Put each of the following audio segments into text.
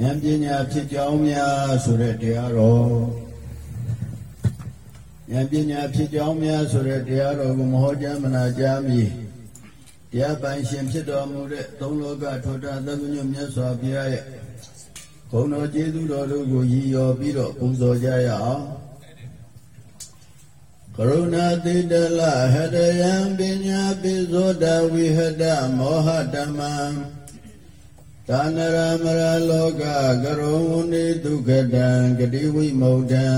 ဉာဏ်ပညာဖြစ်ကြောင်းများဆိုတဲ့တရားတော်ဉာဏ်ပညာဖြစ်ကြောင်းများဆိုတဲ့တရားတော်ကိုမဟောကြားမနာကြားမီတရားပိုင်ရှင်ဖြစ်တော်မူတဲ့သုံးလောကထောတာသဗ္ဗညုမြတ်စွာဘုရားရဲ့ဘုံတော်ကျေးဇူးတော်တို့ကိုရည်ရော်ပြီးတော့ပူဇော်ကြရအောင်ကရုဏာတိတလဟတယံပညာပိဇောတဝိဟတမောဟတမံ သာနရမရလောကကရုဏိဒုက္ခတံဂတိဝိမု ढ ံ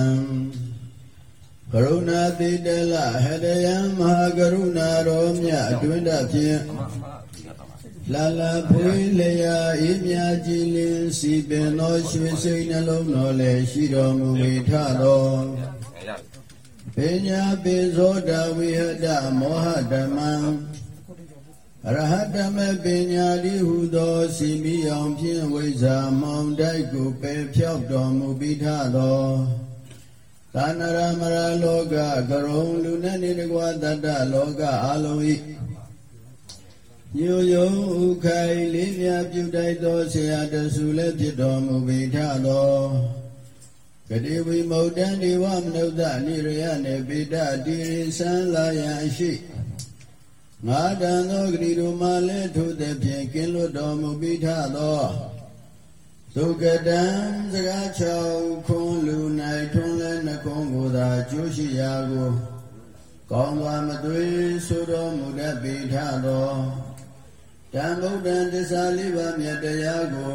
ကရုဏာတိတလဟတယံမဟာကရုဏာရောမြအတွင်းတဖြင့်လာလာဖွေးလျာအေးမြကြည်လင်စီပင်သောရွှေစိတ်နှလုံးတော်လည်းရှိတော်မူ၏ထတော်ပညာပိဇောတဝိဟတမောဟဓမ္မံအ ရဟတမပညာတိဟုသောစီမီအောင်ဖြင့်ဝိဇာမောင်တိုက်ကိုပယ်ဖြောက်တော်မူပြီးထသောသာနရမရလောကကရုံလူနဲ့နေတကွာတတ္တလောကအလုံးဤညိုယုံဥခိုင်လေးမြပြုတိုက်သောဆရာတဆူလည်းဖြစ်တော်မူပြီးထသောကတိဝိမုတ်တံဒီဝမနုဿနိရယနေပိတတိရိသံလာယံရှိ ငါတန်သောဂတိတို့မှလည်းထိုသည်ဖြင့်ကင်းလွတ်တော်မူပြီးထသောသုကတံစကားချောင်းခွန်လူ၌ထွန်းလဲနှကုံးကိုသာကျိုးရှိရာကိုကောင်းစွာမသွေဆိုတော်မူတတ်ပြီးထသောတံဗုဒ္ဓံတစ္ဆာလေးပါးမြတ်တရားကို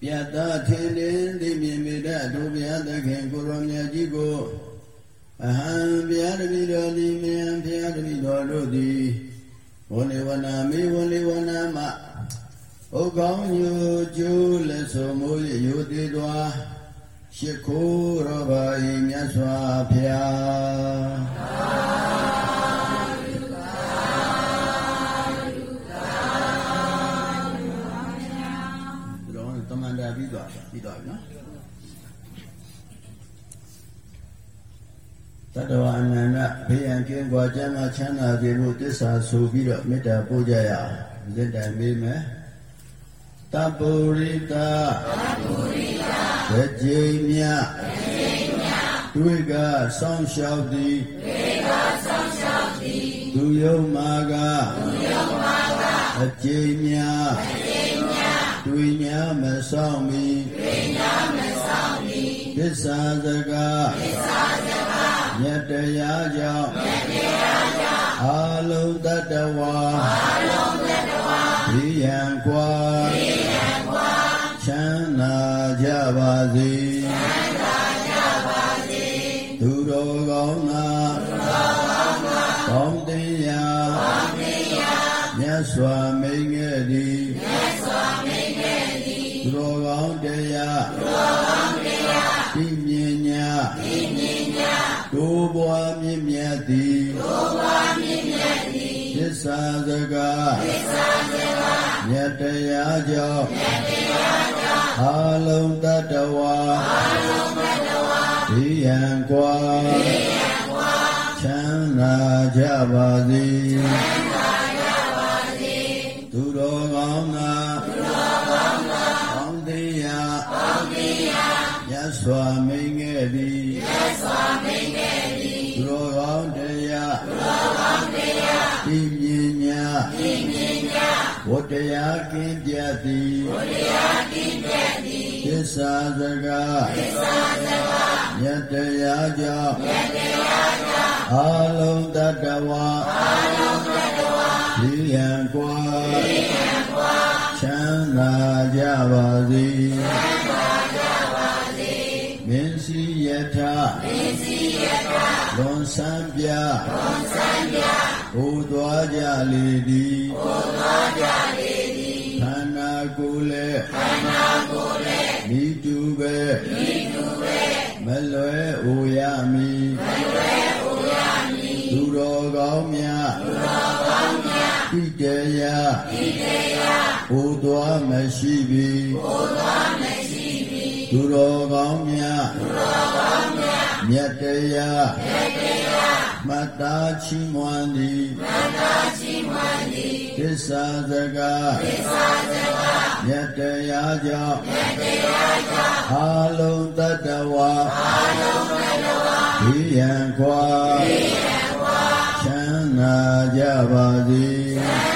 ပြတ်သားထင်လင်းသိမြင်မိတတ်တို့ဘုရားသခင်ကိုရောမြတ်ကြီးကို အဟံဘုရားတပည့်တော်ဒီမြံဘုရားတပည့်တော်တို့သည်ဝဏေဝနာမေဝဏေဝနာမဥကောင်းညိုကျိုးလက်စုံမိုးရယိုသေးသွားရှိခိုးရောပါ၏မြတ်စွာဘုရား တတဝအနန္တဘေးရန်ကင်းကွာကျမ်းမာချမ်းသာစေဖို့တစ္ဆာဆိုပြီးတော့မေတ္တာပို့ကြရအောင်လက်တိုင်မေးမယ်တပုရိတတပုရိတကြိမ်မြကြိမ်မြတွေ့ကစောင်းလျှောက်သည်တွေ့ကစောင်းလျှောက်သည်သူယုံမာကသူယုံမာကအကြိမ်မြအကြိမ်မြတွေ့ညာမဆောင်မီတွေ့ညာမဆောင်မီသစ္စာစကားသစ္စာစကား မြတ်တရားကြောင့်မြတ်တရားကြောင့်အာလုံးတတဝါအာလုံးတတဝါဒီယံကွာဒီယံကွာချမ်းသာကြပါစေချမ်းသာကြပါစေသူတော်ကောင်းသာသူတော်ကောင်းသာကောင်းတင်ရာကောင်းတင်ရာမြတ်စွာမိန်ခဲ့သည်မြတ်စွာမိန်ခဲ့သည်သူတော်ကောင်းတရားသူတော်ကောင်းတရားသိမြင်ညာ သိမြင်ညာတို့ဘွားမြင့်မြတ်သည်တို့ဘွားမြင့်မြတ်သည်သစ္စာစကားသစ္စာစကားမြတ်တရားကြောင့်မြတ်တရားကြောင့်အာလုံးတတဝါအာလုံးတတဝါဒီယံကွာဒီယံကွာချမ်းသာကြပါစေချမ်းသာကြပါစေသူတော်ကောင်းသာသူတော်ကောင်းသာကောင်းသေးရာကောင်းသေးရာမြတ်စွာမိန်ခဲ့သည်မြတ် စွာမိန်ခဲ့သည်သူတော်ကောင်းတရားသူတော်ကောင်းတရားဒီမြင်ညာဒီမြင်ညာဝတ္တရားကင်းပြတ်သည်ဝတ္တရားကင်းပြတ်သည်သစ္စာစကားသစ္စာစကားမြတ်တရားကြောင့်မြတ်တရားကြောင့်အာလုံးတတဝါအာလုံးတတဝါဒီယံကွာဒီယံကွာချမ်းသာကြပါစေချမ်းသာ ဆန်းပြလွန်ဆန်းပြဘိုးသွားကြလေသည်ဘိုးသွားကြလေသည်ခန္ဓာကိုယ်လည်းခန္ဓာကိုယ်လည်းမိတူပဲမိတူပဲမလွယ်အိုရမည်မလွယ်အိုရမည်သူတော်ကောင်းများသူတော်ကောင်းများဣတေယဣတေယဘိုးသွားမရှိပြီဘိုးသွားမရှိပြီသူတော်ကောင်းများသူတော်ကောင်း များမြတ်တရားမြတ်တရားဒမတ္တာချီးမွမ်းသည်မတ္တာချီးမွမ်းသည်သစ္စာစကားသစ္စာစကားမြတ်တရားကြောင့်မြတ်တရားကြောင့်အာလုံးတတဝါအာလုံးတတဝါဒီယံခွာဒီယံခွာချမ်းသာကြပါစေချမ်းသာကြ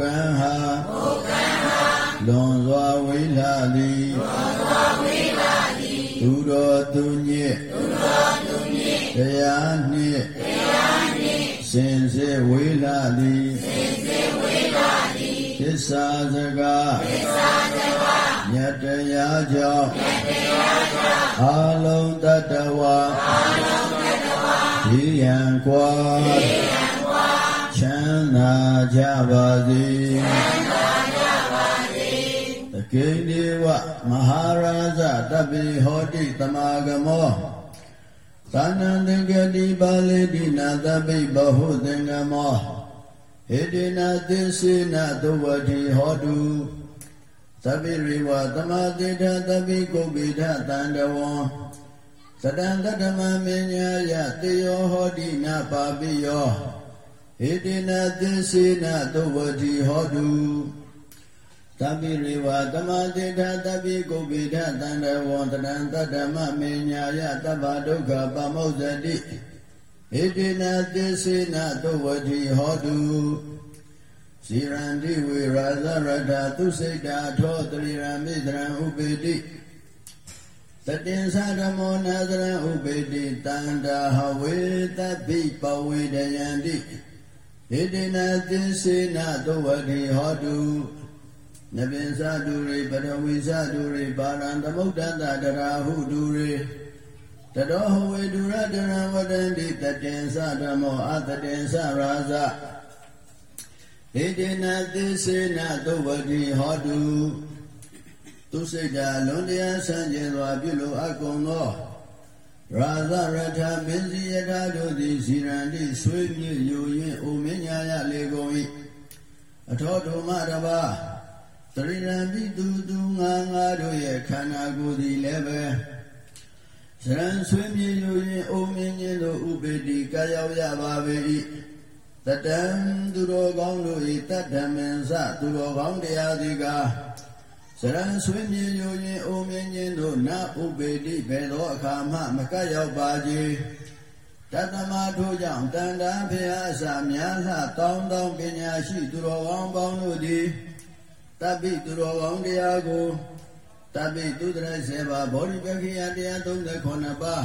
ကံဟာဘုကံဟာလွန်စွာဝေလာသည်လွန်စွာဝေလာသည်သူတော်သူညစ်သူတော်သူညစ်တရားနှင့်တရားနှင့်စင်စစ်ဝေလာသည်စင်စစ်ဝေလာသည်သစ္စာစကားသစ္စာစကားမြတ်တရားကြောင့်မြတ်တရားကြောင့်အာလုံးတတဝါအာလုံးတတဝါဒီယံကွာဒီယံကွာချ မ်းသာကြပါစေချမ်းသာကြပါစေတကိနေဝမဟာရာဇတပိဟောတိတမဂမောသာနံသင်္ကတိပါလေတိနာတပိဘဟုသင်္ကမောဟေတိနာသစ္စေနသုဝတိဟောတုသဗ္ဗိရိဝသမာတိထသဗ္ဗိကုပ္ပိထတန္တဝံသတံတတမမဉ္ညာယတေယောဟောတိနာပါပိယော ဟေတိနာသစ္စေနသုဝတိဟောတုသဗ္ဗိရိဝသမာတိထသဗ္ဗိကုပ္ပိထတန္တဝံတတံတတမမဉ္ညာယတဗ္ဗဒုက္ခပမောဇ္ဇတိဣတိနာသစ္စေနသုဝတိဟောတုဇိရန္တိဝေရာဇရထသူစိတ်တာထောတရိရမိသရံဥပေတိတတင်္သဓမ္မောနာသရံဥပေတိတန္တာဟဝေတပိပဝေဒယန္တိ ဣတိနာသစ္စေနသုဝတိဟောတုနဗင်္စတုရိပရဝိသတုရိပါရံသမုဒ္ဒတတရာဟုတုရိတတောဟဝေဒုရတရံဝတန္တိတတင်္သဓမ္မောအတတင်္သရာဇဣတိနာသစ္စေနသုဝတိဟောတုသူစိတ်ဓာလွန်တရားဆန်းကျင်စွာပြုလိုအပ်ကုန်သော ရာဇရထမင်းစီယထာတို့သည်ဇီရန်တိဆွေးမြေ့ယူရင်းအိုမင်းညာရလေကုန်၏အထောထုမတပါတရိရံပိသူသူငါငါတို့ရဲ့ခန္ဓာကိုယ်သည်လည်းပဲဇရန်ဆွေးမြေ့ယူရင်းအိုမင်းကြီးတို့ဥပေတိကာရောက်ရပါပေ၏တတံသူတော်ကောင်းတို့၏တတ္တမင်္စသူတော်ကောင်းတရားသည်က စရံဆွေးမြေယူရင်အိုမင်းချင်းတို့နာဥပေတိဘယ်သောအခါမှမကပ်ရောက်ပါကြတတမထို့ကြောင့်တန်တန်ဖေဟာစာများလှတောင်းတောင်းပညာရှိသူတော်ကောင်းပေါင်းတို့သည်တပိသူတော်ကောင်းတရားကိုတပိသူတရဆေပါဗောဓိပခိယတရား39ပါး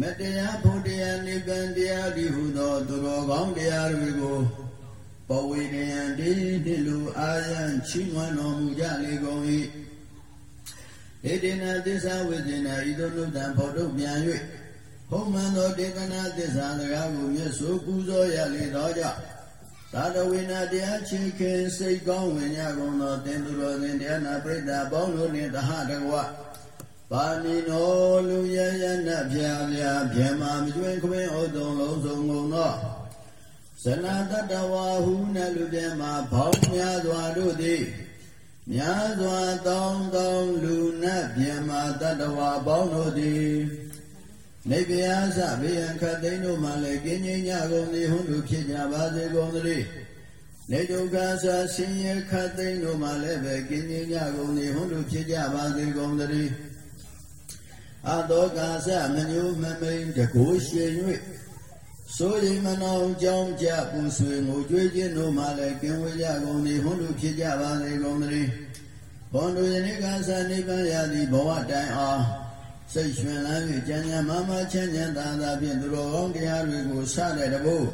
မတရားဖို့တရားနိဗ္ဗာန်တရားဒီဟုသောသူတော်ကောင်းတရားတွေကို ပဝေနယံတိတိလူအာယံချီးမွမ်းတော်မူကြလေကုန်၏ဒေတိနာသစ္စာဝိဇ္ဇနာဤသို့နုတံဖော်ထုတ်ပြန်၍ဘုံမှန်သောဒေသနာသစ္စာစကားကိုမြတ်ဆိုပူဇော်ရလေသောကြောင့်သာတဝိနာတရားချေခင်စိတ်ကောင်းဝင်ကြကုန်သောတင်သူတော်စဉ်တရားနာပရိသတ်ပေါင်းတို့နှင့်တဟတကွပါဏိနောလူရရနဖြာဖြာဖြမမကျွင်ခွင်ဩတုံလုံးစုံကုန်သော ဇနာတတဝါဟုနလူပြမှာဘောင်းများစွာတို့သည်များစွာတောင်းတောင်းလူနတ်ပြမှာတတဝါပေါင်းတို့သည်နေပြာစဘေယံခတ်သိန်းတို့မှလည်းကင်းငြိမ်းကြကုန်သည်ဟုလူဖြစ်ကြပါစေကုန်သတည်းနေဒုက္ခဆာဆင်းရဲခတ်သိန်းတို့မှလည်းပဲကင်းငြိမ်းကြကုန်သည်ဟုလူဖြစ်ကြပါစေကုန်သတည်းအတောကာသမညုမမိန်တကိုရှင်၍ ဆိုရင်မနောင်ကြောင်းကြပူဆွေငိုကြွေးခြင်းတို့မှလည်းကင်းဝေးကြကုန်သည်ဟုလူဖြစ်ကြပါစေကုန်သတည်းဘွန်တို့ယနေ့ကသာနိဗ္ဗာန်ရသည်ဘဝတိုင်အောင်စိတ်ရွှင်လန်း၍ကြံ့ကြံ့မာမချမ်းချမ်းသာသာဖြင့်သူတော်ကောင်းတရားတွေကိုစတဲ့တဘို့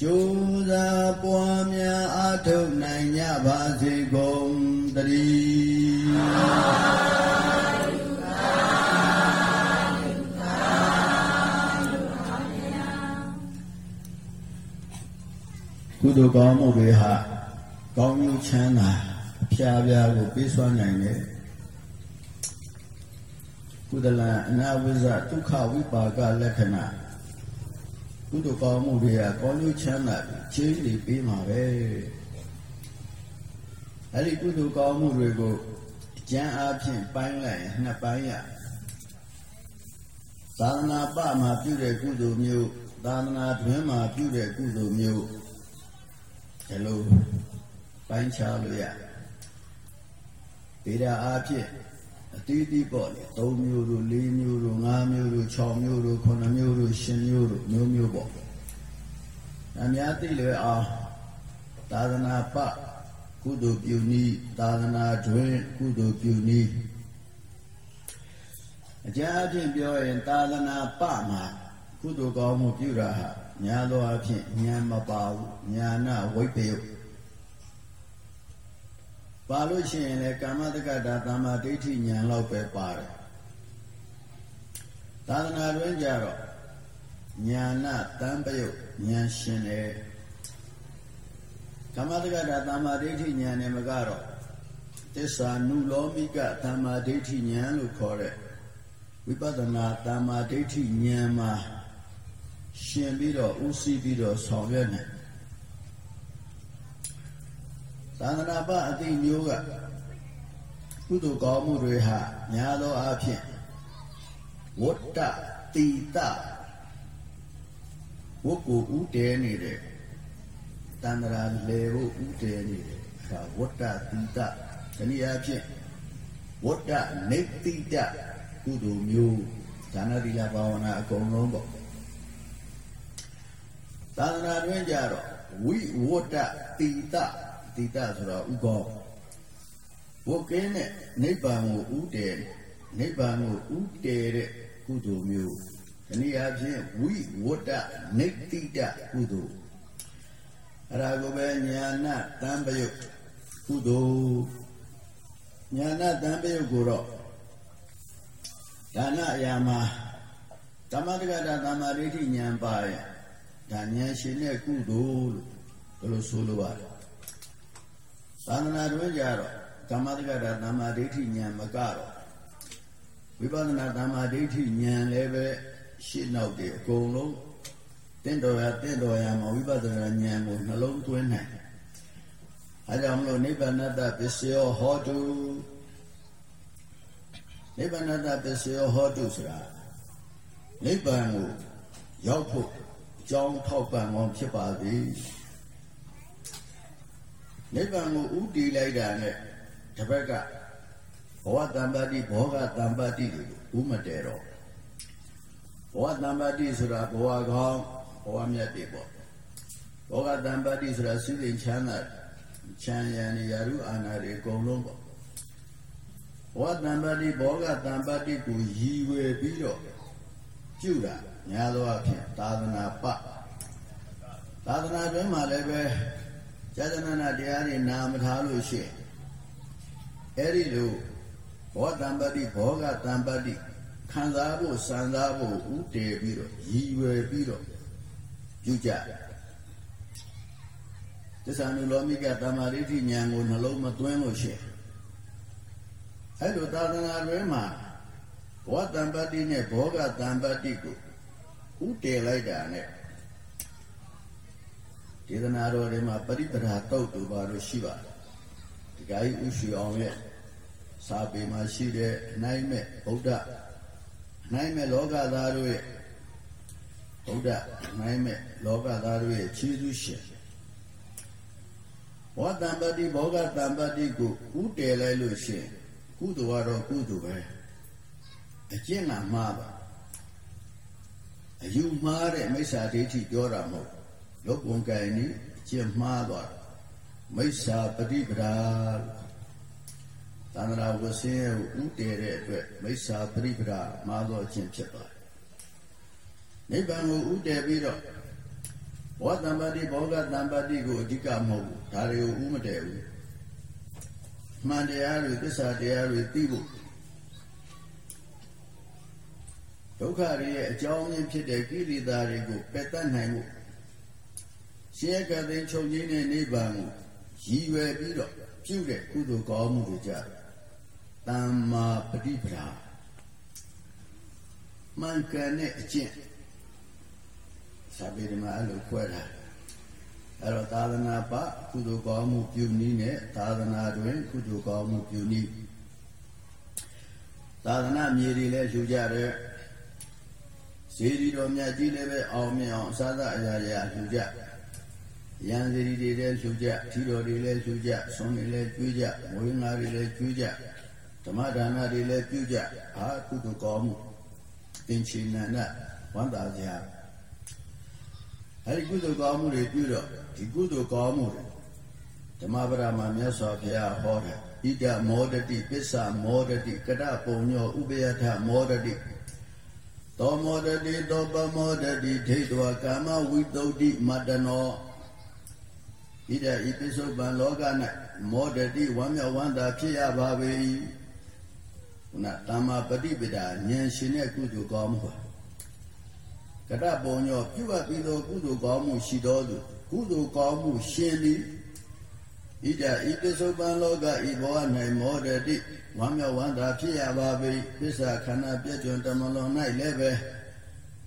ကျိုးစားပွားများအားထုတ်နိုင်ကြပါစေကုန်သတည်း ကုသိုလ်ကောင်းမှုတွေဟာကောင်းကျိုးချမ်းသာအဖျားပြားကိုပေးစွမ်းနိုင်တယ်ကုသလအနာဝိဇ္ဇဒုက္ခဝိပါကလက္ခဏာကုသိုလ်ကောင်းမှုတွေကကောင်းကျိုးချမ်းသာချင်းတွေပေးမှာပဲအဲ့ဒီကုသိုလ်ကောင်းမှုတွေကိုကျမ်းအားဖြင့်ပိုင်းလိုက်ရင်နှစ်ပိုင်းရသာသနာပမှာပြုတဲ့ကုသိုလ်မျိုးသာသနာတွင်မှာပြုတဲ့ကုသိုလ်မျိုး ဒီလိုပိုင်းခြားလို့ရဗေဒအားဖြင့်အတိအတိပေါ့လေ၃မျိုးတို့၄မျိုးတို့၅မျိုးတို့၆မျိုးတို့9မျိုးတို့10မျိုးတို့မျိုးမျိုးပေါ့အများသိလွယ်အောင်သာသနာပကုသိုလ်ပြုနည်းသာသနာတွင်ကုသိုလ်ပြုနည်းအကြအဖြစ်ပြောရင်သာသနာပမှာကုသိုလ်ကောင်းမှုပြုတာဟာ ညာသောအဖြစ်ဉာဏ်မပါဘူးညာနာဝိပ္ပယုတ်ပါလို့ရှိရင်လည်းကာမတက္ကတာသမ္မာဒိဋ္ဌိဉာဏ်လောက်ပဲပါတယ်သာသနာတွင်ကြတော့ညာနာတံပယုတ်ဉာဏ်ရှင်တယ်ကာမတက္ကတာသမ္မာဒိဋ္ဌိဉာဏ်နဲ့မကတော့သစ္စာနုလောမိကသမ္မာဒိဋ္ဌိဉာဏ်လို့ခေါ်တဲ့ဝိပဿနာသမ္မာဒိဋ္ဌိဉာဏ်မှာ ရှင်ပြီးတော့ဥသိပြီးတော့ဆောင်ရွက်နေသာသနာပအသိမျိုးကကုသိုလ်ကောင်းမှုတွေဟာများသောအားဖြင့်ဝတ္တတိတဝုတ်ကိုဥတည်နေတဲ့တန္တရာလေဖို့ဥတည်နေတယ်ဒါဝတ္တတိတဒီနည်းအားဖြင့်ဝတ္တနေတိတကုသိုလ်မျိုးဒါနသီလဘာဝနာအကုန်လုံးပေါ့ သာသနာတွင်ကြတော့ဝိဝတ္တတိတတိတဆိုတော့ဥကောဝတ်ကင်းတဲ့နိဗ္ဗာန်ကိုဥတည်နိဗ္ဗာန်ကိုဥတည်တဲ့ကုသိုလ်မျိုးဒီနည်းအားဖြင့်ဝိဝတ္တနေတိတကုသိုလ်အရာကိုပဲညာနာတံပယုတ်ကုသိုလ်ညာနာတံပယုတ်ကိုတော့ဒါနအရာမှာဓမ္မတက္ကတာသမ္မာဒိဋ္ဌိဉာဏ်ပါရဲ့ ဒါဉာဏ်ရှင်တဲ့ကုသိုလ်လို့ဘယ်လိုဆိုလိုပါလဲသာသနာတွင်ကြတော့ဓမ္မတက္ကတာသမ္မာဒိဋ္ဌိဉာဏ်မကတော့ဝိပဿနာသမ္မာဒိဋ္ဌိဉာဏ်လည်းပဲရှင်းနောက်တယ်အကုန်လုံးတင့်တော်ရတင့်တော်ရမှာဝိပဿနာဉာဏ်ကိုနှလုံးသွင်းနိုင်အဲကြောင့်မလို့နိဗ္ဗာန်တပစ္စယောဟောတုနိဗ္ဗာန်တပစ္စယောဟောတုဆိုတာနိဗ္ဗာန်ကိုရောက်ဖို့အ ကြောင်းထောက်ပံ့ကောင်းဖြစ်ပါသည်နိဗ္ဗာန်ကိုဥတည်လိုက်တာနဲ့တစ်ဘက်ကဘဝတံပတိဘောဂတံပတိကိုဥမတဲတော့ဘဝတံပတိဆိုတာဘဝကောင်းဘဝမြတ်တွေပေါ့ဘောဂတံပတိဆိုတာစိတ်ချမ်းသာချမ်းရံရာရုအာနာတွေအကုန်လုံးပေါ့ဘဝတံပတိဘောဂတံပတိကိုရည်ဝယ်ပြီးတော့ပြုတာ ညာသောအဖြစ်သာသနာပသာသနာတွင်မှာလည်းပဲဇာတနာတရားတွေနာမထားလို့ရှိရင်အဲ့ဒီလိုဘောတံပတိဘောဂတံပတိခံစားဖို့စံစားဖို့ဥတည်ပြီးတော့ရည်ရွယ်ပြီးတော့ပြုကြသစ္စာနုလောမိကတမ္မာဒိဋ္ဌိဉာဏ်ကိုနှလုံးမသွင်းလို့ရှိရင်အဲ့လိုသာသနာတွင်မှာဘောတံပတိနဲ့ဘောဂတံပတိကို ဥတည်လိုက်တာနဲ့ဒေသနာတော်တွေမှာပရိပဒါတုတ်တူပါလို့ရှိပါတယ်ဒီကကြီးဥရှိအောင်ရဲ့စာပေမှာရှိတဲ့အနိုင်မဲ့ဗုဒ္ဓအနိုင်မဲ့လောကသားတို့ရဲ့ဗုဒ္ဓအနိုင်မဲ့လောကသားတို့ရဲ့ခြေဆုရှင်ဘောတံပတိဘောဂတံပတိကိုဥတည်လိုက်လို့ရှိရင်ကုသိုလ်ကတော့ကုသိုလ်ပဲအကျင့်ကမှားပါ အယူမှားတဲ့မိစ္ဆာဒိဋ္ဌိပြောတာမဟုတ်လောကုံကံဤအကျင့်မှားသွားမိစ္ဆာပฏิပဒါသန္တရာဝဆင်းကိုဥတည်တဲ့အတွက်မိစ္ဆာပฏิပဒါမှားသောအကျင့်ဖြစ်သွားနိဗ္ဗာန်ကိုဥတည်ပြီးတော့ဘောတံပတိဘောဂတံပတိကိုအဓိကမဟုတ်ဘူးဒါတွေကိုဥမတည်ဘူးမှန်တရားတွေသစ္စာတရားတွေသိဖို့ ဒုက္ခတွေရဲ့အကြောင်းရင်းဖြစ်တဲ့ကိလေသာတွေကိုပယ်တတ်နိုင်ဖို့ရှင်းကသိချုပ်ငင်းတဲ့နိဗ္ဗာန်ကိုရည်ရွယ်ပြီးတော့ပြုတဲ့ကုသိုလ်ကောင်းမှုတွေကြတမ္မာပฏิပဒါမှန်ကန်တဲ့အကျင့်စစာပေတွေမှာအဲ့လိုခွဲတာအဲ့တော့သာသနာပကုသိုလ်ကောင်းမှုပြုနည်းနဲ့သာသနာတွင်ကုသိုလ်ကောင်းမှုပြုနည်းသာသနာမြေတွေလည်းယူကြတ ယ်ဇေဒီတော်မြတ်ကြီးလည်းပဲအောင်မြင်အောင်သာသအရာရာယူကြရန်စီတွေလည်းယူကြထီတော်တွေလည်းယူကြဆွန်တွေလည်းကျွေးကြဝိငါတွေလည်းကျွေးကြဓမ္မဒါနတွေလည်းပြုကြအာကုသိုလ်ကောင်းမှုသင်္ချေနန္ဒဝန္တာစရာအဲဒီကုသိုလ်ကောင်းမှုတွေပြုတော့ဒီကုသိုလ်ကောင်းမှုတွေဓမ္မပဒမှာမြတ်စွာဘုရားဟောတယ်ဣဒမောဒတိပစ္ဆမောဒတိကတပုံညောဥပယထမောဒတိ သောမောဒတိသောပမောဒတိဒိဋ္ဌဝကာမဝိတုဒ္ဓိမတနောဣဒဤပစ္စုပန်လောက၌မောဒတိဝမ်းမြောက်ဝမ်းသာဖြစ်ရပါပေ၏ခုနတမ္မာပฏิပဒါဉာဏ်ရှင်တဲ့ကုသိုလ်ကောင်းမှုကတပုံညောပြုအပ်ပြီးသောကုသိုလ်ကောင်းမှုရှိတော်သူကုသိုလ်ကောင်းမှုရှင်သည်ဣဒဤပစ္စုပန်လောကဤဘဝ၌မောဒတိ ဝမ်းမြောက်ဝမ်းသာဖြစ်ရပါပေပစ္စာခန္ဓာပြည့်ကျွံတမလွန်၌လည်းပဲ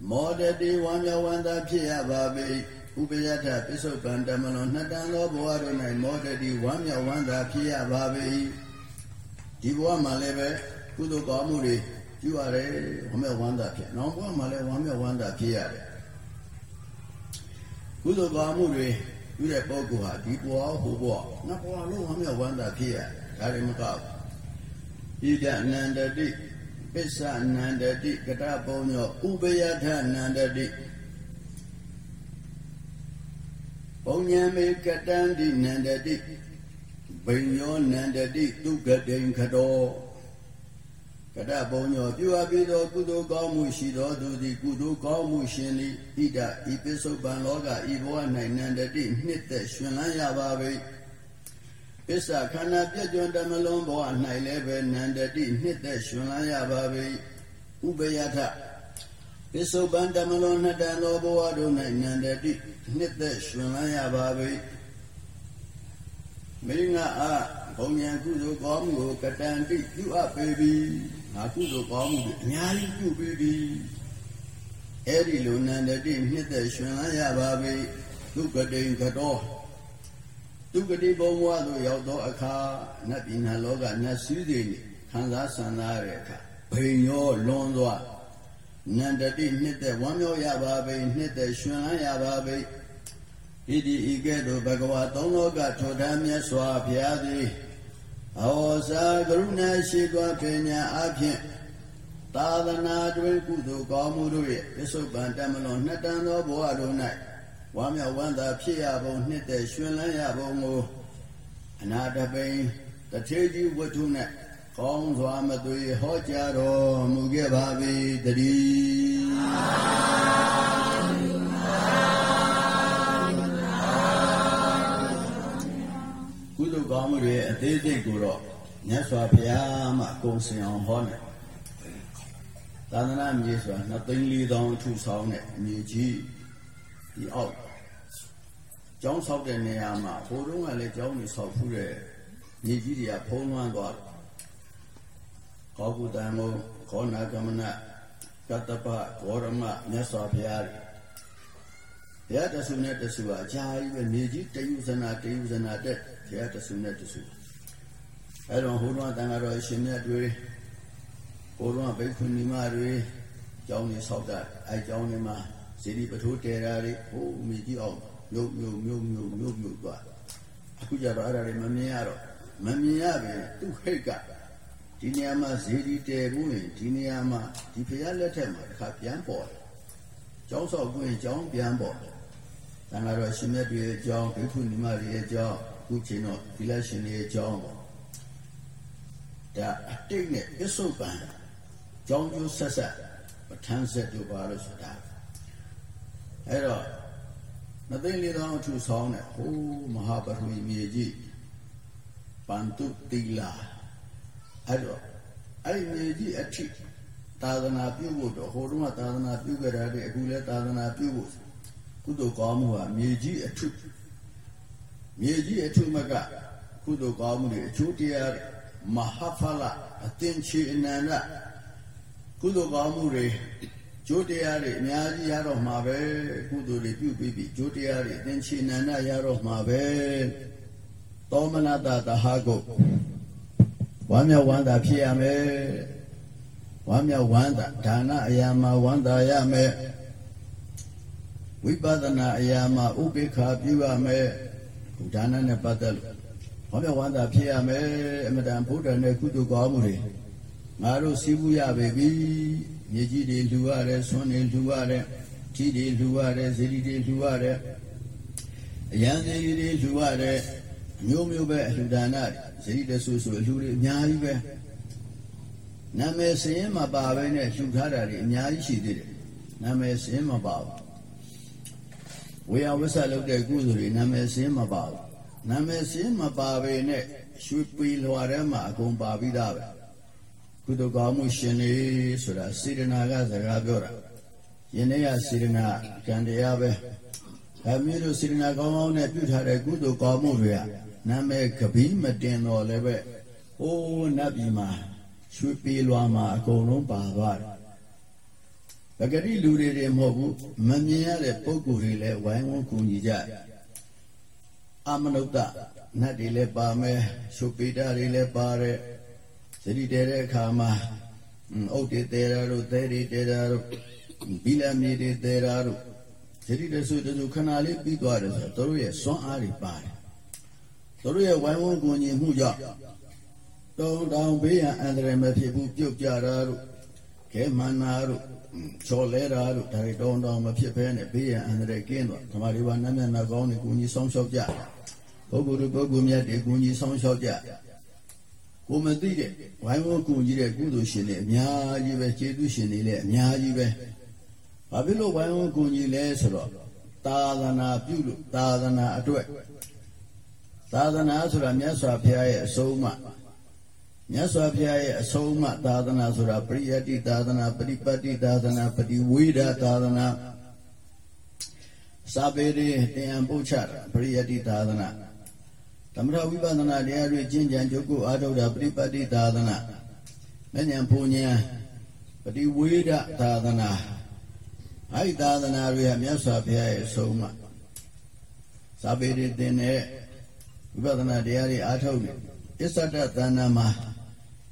မောဒတိဝမ်းမြောက်ဝမ်းသာဖြစ်ရပါပေဥပယထပစ္စုပန်တမလွန်နှစ်တန်သောဘဝတို့၌မောဒတိဝမ်းမြောက်ဝမ်းသာဖြစ်ရပါပေဒီဘဝမှာလည်းပဲကုသိုလ်ကောင်းမှုတွေပြုရတယ်ဝမ်းမြောက်ဝမ်းသာဖြစ်နောက်ဘဝမှာလည်းဝမ်းမြောက်ဝမ်းသာဖြစ်ရတယ်ကုသိုလ်ကောင်းမှုတွေပြုတဲ့ပုဂ္ဂိုလ်ဟာဒီဘဝဟိုဘဝနှစ်ဘဝလုံးဝမ်းမြောက်ဝမ်းသာဖြစ်ရဒါတွေမကောက် ဣဒနန္တတိပစ္ဆနန္တတိကတပုံညောဥပယထနန္တတိပုံညံမေကတံတိနန္တတိဘိညောနန္တတိဒုက္ကတိံခတောကတပုံညောပြုအပ်ပြီးသောကုသိုလ်ကောင်းမှုရှိသောသူသည်ကုသိုလ်ကောင်းမှုရှင်သည်ဣဒဤပစ္စုပန်လောကဤဘဝ၌နန္တတိနှစ်သက်ရှင်လန်းရပါ ပေပစ္စာခန္ဓာပြည့်ကျွံတမလုံးဘဝ၌လည်းပဲနန္တတိနှစ်သက်ရှင်လန်းရပါပေဥပယထပစ္စုပန်တမလုံးနှစ်တန်သောဘဝတို့၌နန္တတိနှစ်သက်ရှင်လန်းရပါပေမိငါအားဘုံဉာဏ်ကုသိုလ်ကောင်းမှုကိုကတန်တိပြုအပ်ပေပြီငါကုသိုလ်ကောင်းမှုတွေအများကြီးပြုပြီးပြီအဲ့ဒီလိုနန္ဒတိနှစ်သက်ရှင်လန်းရပါပြီဒုက္ကတိံကတော် ဒုက္ကတိဘုံဘဝသို့ရောက်သောအခါနတ်ပြည်နာလောကနတ်စည်းစိမ်ခံစားဆန္ဒရတဲ့အခါဘိညောလွန်စွာနန္ဒတိနှစ်သက်ဝမ်းမြောက်ရပါပြီနှစ်သက်ရှင်လန်းရပါပြီဣတိဤကဲ့သို့ဘဂဝါသုံးလောကထောထားမြတ်စွာဘုရားသည်အဝဇာကရုဏာရှိသောပညာအဖြစ်သာသနာတွင်ကုသိုလ်ကောင်းမှုတို့ရဲ့ပစ္စုပန်တမလွန်နှစ်တန်သောဘဝတို့၌ ဝမ်းမြောက်ဝမ်းသာဖြစ်ရပုံနှစ်သက်ရှင်လန်းရပုံကိုအနာတပိန်တထေကြီးဝတ္ထုနဲ့ကောင်းစွာမသွေဟောကြားတော်မူခဲ့ပါ၏တည်းကုသိုလ်ကောင်းမှုတွေအသေးစိတ်ကိုတော့မြတ်စွာဘုရားမှကုံစင်အောင်ဟောတယ်သာသနာမြေဆိုတာ2သိန်း4000ထူဆောင်တဲ့မြေကြီးဒီအောက် ကျောင်းဆောက်တဲ့နေရာမှာဘိုးတုံးကလည်းကျောင်းကြီးဆောက်ဖူးတဲ့မြေကြီးတွေကဖုံးလွှမ်းသွားတယ်ကောကုတံကိုခောနာကမနကတ္တပဂေါရမမြတ်စွာဘုရားဘုရားတဆူနဲ့တဆူအကြာကြီးပဲမြေကြီးတယုဇနာတယုဇနာတဲ့ဘုရားတဆူနဲ့တဆူအဲ့တော့ဟိုတော့တန်ဃာတော်ရှင်မြတ်တွေဟိုတော့ဘိက္ခုနီမတွေကျောင်းနေဆောက်တာအဲကျောင်းနေမှာဇေဒီပထိုးတဲတာတွေဟိုမြေကြီးအောင် မြို့မြို့မြို့မြို့မြို့မြို့သွားအခုကျတော့အဲ့ဒါတွေမမြင်ရတော့မမြင်ရပဲသူ့ဟိတ်ကဒီနေရာမှာဇေဒီတဲဘူးရင်ဒီနေရာမှာဒီဘုရားလက်ထက်မှာတစ်ခါပြန်ပေါ်တယ်ကျောင်းဆောက်ကွင်းကျောင်းပြန်ပေါ်တယ်တန်ဃာတော်ရှင်မြတ်တွေရဲ့ကျောင်းဘိက္ခုနီမတွေရဲ့ကျောင်းခုချိန်တော့သီလရှင်တွေရဲ့ကျောင်းပေါ့ဒါအတိတ်နဲ့ပစ္စုပန်ကျောင်းကျိုးဆက်ဆက်ပဋ္ဌာန်းဆက်တို့ပါလို့ဆိုတာအဲ့တော့ မသိလေးသောအထူးဆောင်တဲ့ဟိုးမဟာပရမီမြေကြီးပန္တုတိလာအဲ့တော့အဲ့ဒီမြေကြီးအထိသာသနာပြုဖို့တော့ဟိုတုန်းကသာသနာပြုကြတာတွေအခုလည်းသာသနာပြုဖို့ကုသိုလ်ကောင်းမှုဟာမြေကြီးအထုမြေကြီးအထုမကကုသိုလ်ကောင်းမှုတွေအကျိုးတရားမဟာဖလအသင်္ချေအနန္တကုသိုလ်ကောင်းမှုတွေ ကျိုးတရားတွေအများကြီးရတော့မှာပဲကုသိုလ်တွေပြုပြီးပြီကျိုးတရားတွေသင်္ချေနန္ဒရတော့မှာပဲသောမနတသဟကုဝမ်းမြောက်ဝမ်းသာဖြစ်ရမယ်ဝမ်းမြောက်ဝမ်းသာဒါနအရာမှာဝမ်းသာရမယ်ဝိပဿနာအရာမှာဥပိ္ပခာပြုရမယ်ဒါနနဲ့ပတ်သက်လို့ဝမ်းမြောက်ဝမ်းသာဖြစ်ရမယ်အမတန်ဘုဒ္ဓနဲ့ကုသိုလ်ကောင်းမှုတွေငါတို့စီးပူးရပေပြီမြေကြီးတွေလှူရတယ်ဆွမ်းတွေလှူရတယ်ကြီးတွေလှူရတယ်ဇေဒီတွေလှူရတယ်အယံဇေဒီတွေလှူရတယ်မျိုးမျိုးပဲအလှူဒါနဇေဒီတဆူဆူအလှူတွေအများကြီးပဲနာမည်စရင်မပါဘဲနဲ့လှူထားတာတွေအများကြီးရှိသေးတယ်နာမည်စရင်မပါဘူးဝေယဝဆလုပ်တဲ့ကုသိုလ်တွေနာမည်စရင်မပါဘူးနာမည်စရင်မပါဘဲနဲ့ရွှေပီလွာထဲမှာအကုန်ပါပြီးသားပဲ ကုသိုလ်ကောင်းမှုရှင်နေဆိုတာစေတနာကစကားပြောတာယင်းနေ့ကစေတနာကံတရားပဲဒါမျိုးလို့စေတနာကောင်းကောင်းနဲ့ပြုထားတဲ့ကုသိုလ်ကောင်းမှုတွေကနာမည်ကပီးမတင်တော့လည်းပဲဟိုးနတ်ပြည်မှာရွှေပေလွာမှာအကုန်လုံးပါသွားတယ်ပဂတိလူတွေတွေမဟုတ်ဘူးမမြင်ရတဲ့ပုံကိုယ်တွေလည်းဝိုင်းဝန်းကူညီကြတယ်အမနုဿနတ်တွေလည်းပါမယ်ရွှေပေတာတွေလည်းပါတယ် သတိတဲတဲ့အခါမှာအုတ်တွေတဲတာတို့သဲတွေတဲတာတို့ဘီလာမြေတွေတဲတာတို့သတိတဆူတဆူခဏလေးပြီးသွားတယ်ဆိုတော့တို့ရဲ့စွမ်းအားတွေပါတယ်တို့ရဲ့ဝိုင်းဝန်းကူညီမှုကြောင့်တုံတောင်ဘေးရန်အန္တရာယ်မဖြစ်ဘူးပြုတ်ကြတာတို့ခဲမန္နာတို့ချော်လဲတာတို့ဒါတွေတောင်းတောင်းမဖြစ်ဘဲနဲ့ဘေးရန်အန္တရာယ်ကင်းသွားဓမ္မတွေပါနတ်မြတ်နာကောင်းတွေကူညီဆောင်ရှောက်ကြပုဂ္ဂိုလ်တို့ပုဂ္ဂိုလ်မြတ်တွေကူညီဆောင်ရှောက်ကြ ကိုမသိတဲ့ဝိုင်းဝန်းကူညီတဲ့ကုသိုလ်ရှင်တွေအများကြီးပဲကျေးဇူးရှင်တွေလည်းအများကြီးပဲဘာဖြစ်လို့ဝိုင်းဝန်းကူညီလဲဆိုတော့သာသနာပြုလို့သာသနာအတွက်သာသနာဆိုတာမြတ်စွာဘုရားရဲ့အဆုံးအမမြတ်စွာဘုရားရဲ့အဆုံးအမသာသနာဆိုတာပရိယတ္တိသာသနာပฏิပတ်တိသာသနာပฏิဝေဒသာသနာစာပေတွေတင်ပို့ချတာပရိယတ္တိသာသနာ သမထဝိပဿနာတရားတွေကျင့်ကြံကြိုးကိုအားထုတ်တာပฏิပတ်တိသာသနာမဉ္ဇဉ်ဘုံဉ္ဇဉ်ပฏิဝေဒသာသနာအဲ့ဒီသာသနာတွေဟာမြတ်စွာဘုရားရဲ့အဆုံးအမစာပေတွေသင်တဲ့ဝိပဿနာတရားတွေအားထုတ်တယ်အစ္ဆဒသဏ္ဍာန်မှာ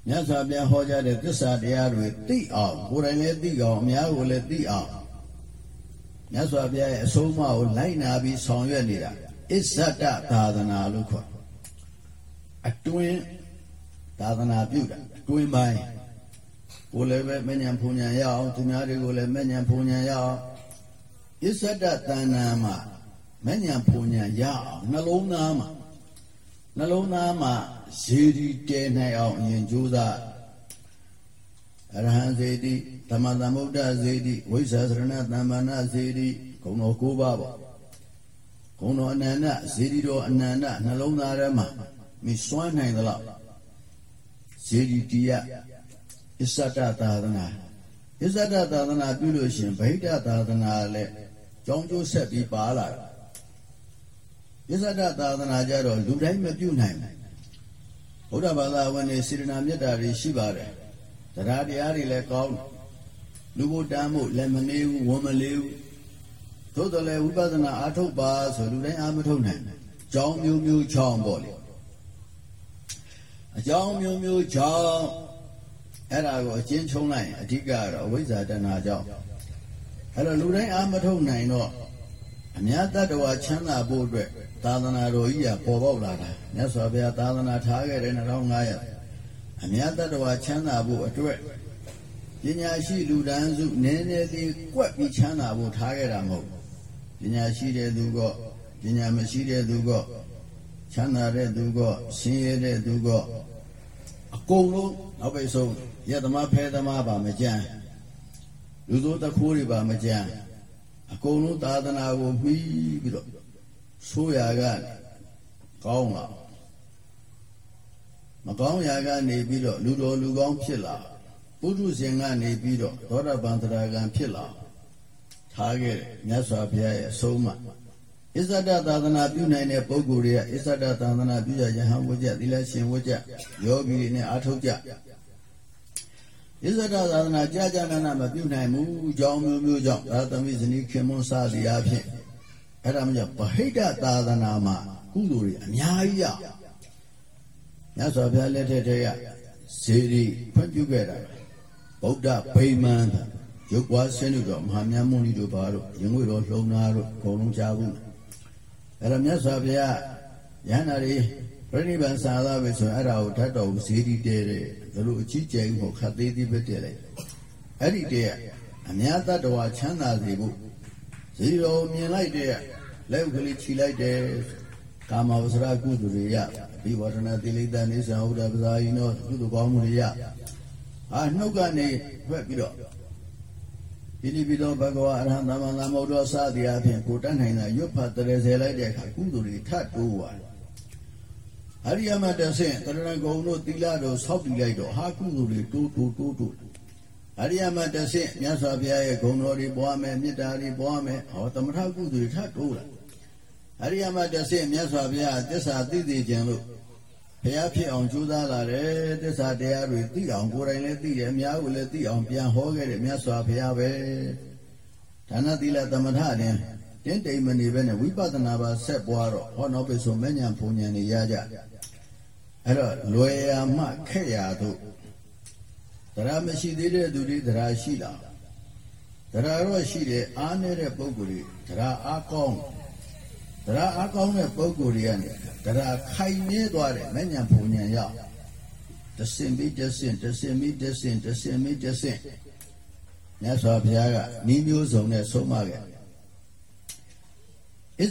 မြတ်စွာဘုရားဟောကြားတဲ့သစ္စာတရားတွေသိအောင်ကိုယ်တိုင်လည်းသိအောင်အများကိုလည်းသိအောင်မြတ်စွာဘုရားရဲ့အဆုံးအမကိုလိုက်နာပြီးဆောင်ရွက်နေတာအစ္ဆဒသာသနာလို့ခေါ် အတွင်းသာသနာပြုတာအတွင်းပိုင်းကိုလည်းပဲမဉ္ဇဉ်ဖုန်ဉဏ်ရအောင်သူများတွေကိုလည်းမဉ္ဇဉ်ဖုန်ဉဏ်ရအောင်အစ္ဆဒတဏ္ဏမှာမဉ္ဇဉ်ဖုန်ဉဏ်ရအောင်နှလုံးသားမှာနှလုံးသားမှာဇေဒီတဲနိုင်အောင်အရင်ကြိုးစားအရဟံဇေတိဓမ္မသမုဒ္ဒဇေတိဝိဇ္ဇာသရဏသမ္မာနဇေတိဂုဏတော်၉ပါးပေါ့ဂုဏတော်အနန္တဇေတိတော်အနန္တနှလုံးသားထဲမှာ မစွမ်းနိုင်သလောက်ဇေဒီတိယအစ္ဆဒသာသနာအစ္ဆဒသာသနာပြုလို့ရှင်ဗိဒ္ဓသာသနာလည်းကြောင်းကျိုးဆက်ပြီးပါလာတယ်အစ္ဆဒသာသနာကြတော့လူတိုင်းမပြုနိုင်ဘူးဘုရားဘာသာဝင်တွေစေတနာမေတ္တာတွေရှိပါတယ်တရားတရားတွေလည်းကောင်းတယ်လူဘုတ္တမှုလည်းမနေဘူးဝန်မလေးဘူးသို့တော်လည်းဝိပဿနာအားထုတ်ပါဆိုလူတိုင်းအားမထုတ်နိုင်ဘူးကြောင်းမျိုးမျိုးချောင်းပေါ့လေ အကြောင်းမျိုးမျိုးကြောင့်အဲ့ဒါကိုအကျဉ်းချုံလိုက်ရင်အဓိကကတော့အဝိဇ္ဇာတဏှာကြောင့်အဲ့တော့လူတိုင်းအာမထုတ်နိုင်တော့အများတ attva ချမ်းသာဖို့အတွက်သာသနာတော်ကြီးကပေါ်ပေါက်လာတာမြတ်စွာဘုရားသာသနာထားခဲ့တဲ့2500အများတ attva ချမ်းသာဖို့အတွက်ပညာရှိလူတန်းစုနည်းနည်းလေးကွက်ပြီးချမ်းသာဖို့ထားခဲ့တာမဟုတ်ပညာရှိတဲ့သူကပညာမရှိတဲ့သူက ချမ်းသာတဲ့သူကဆင်းရဲတဲ့သူကအကုန်လုံးနောက်ပိတ်ဆုံးရက်သမားဖဲသမားပါမကြမ်းလူစိုးတခိုးတွေပါမကြမ်းအကုန်လုံးသာသနာကိုပြီးပြီးတော့ဆိုးရာကကောင်းလာမကောင်းရာကနေပြီးတော့လူတော်လူကောင်းဖြစ်လာပုထုဇဉ်ကနေပြီးတော့သောတာပန်တရာဂံဖြစ်လာထားခဲ့မြတ်စွာဘုရားရဲ့အဆုံးအမ အစ္ဆဒသာသနာပြုနိုင်တဲ့ပုဂ္ဂိုလ်တွေကအစ္ဆဒသာသနာပြုရယဟန်ဝကြသီလရှင်ဝကြယောဂီတွေနဲ့အာထုတ်ကြဣဇဒသာသနာကြာကြာနာနာမပြုနိုင်ဘူးကြောင်းမျိုးမျိုးကြောင့်သာသမီဇနီးခင်မွန်းစားသည်အဖြစ်အဲ့ဒါမှကြောင့်ဗဟိတသာသနာမှာကုသိုလ်တွေအများကြီးရမြတ်စွာဘုရားလက်ထက်တည်းကဇေဒီဖွင့်ပြုခဲ့တာဗုဒ္ဓဗိမာန်ရုပ်ွားဆင်းလို့တော့မဟာမြတ်မုန်ကြီးတို့ဘာတို့ရင်ငွေတော်လှုံနာတို့အကုန်လုံးကြားဘူး အဲ့တော့မြတ်စွာဘုရားယန္တာတွေပြိဋိဘံစာသာပဲဆိုရင်အဲ့ဒါကိုဓာတ်တော်ဇေဒီတဲတဲ့ဒါလိုအကြီးကျယ်ကိုခတ်သေးသေးပဲတည့်လိုက်အဲ့ဒီတဲအများတ attva ချမ်းသာစေဖို့ဇေဒီတော်မြင်လိုက်တဲ့လက်ဥကလေးခြိလိုက်တယ်ကာမဝဆရာကုသိုလ်တွေရဘိဝရဏတိလိတနိသံဥဒ္ဒပဇာယိနောကုသိုလ်ကောင်းမှုတွေရအာနှုတ်ကနေဖွက်ပြီးတော့ ပိဋိပိသောဘဂဝါအရဟံသမ္မာသမ္ဗုဒ္ဓစသည်အပြင်ကိုတတ်နိုင်တာရွတ်ဖတ်တရေဆယ်လိုက်တဲ့အခါကုသိုလ်တွေထပ်တိုးသွားတယ်အရိယမတဆင့်တရဏဂုံတို့သီလတို့ဆောက်တည်လိုက်တော့ဟာကုသိုလ်တွေတိုးတိုးတိုးတိုးအရိယမတဆင့်မြတ်စွာဘုရားရဲ့ဂုဏ်တော်တွေပွားမယ်မေတ္တာတွေပွားမယ်ဟောသမထကုသိုလ်တွေထပ်တိုးလာအရိယမတဆင့်မြတ်စွာဘုရားသစ္စာသိသိခြင်းလို့ ဘုရားဖြစ်အောင်ကြိုးစားလာတယ်သစ္စာတရားတွေသိအောင်ကိုယ်တိုင်လည်းသိတယ်အများကိုလည်းသိအောင်ပြန်ဟောခဲ့တဲ့မြတ်စွာဘုရားပဲဒါနသီလသမထတင်တင်းတိမ်မနေပဲနဲ့ဝိပဿနာပါဆက်ပွားတော့ဟောနောက်ပြီဆိုမဉ္ဇဉ်ဘုံဉဏ်နေရကြအဲ့တော့လွယ်ရမှခက်ရတို့တရားမရှိသေးတဲ့သူတွေတရားရှိလားတရားတော့ရှိတယ်အားနေတဲ့ပုဂ္ဂိုလ်တွေတရားအားကောင်း တရားအားကောင်းတဲ့ပုဂ္ဂိုလ်တွေကနေတရားခိုင်နေသွားတယ်မဉ္ဇဉ်ဘုံဉဏ်ရောက်တစင်ပြီးတစင်တစင်ပြီးတစင်တစင်ပြီးတစင်မြတ်စွာဘုရားကဤမျိုးစုံနဲ့ဆုံးမခဲ့ဣ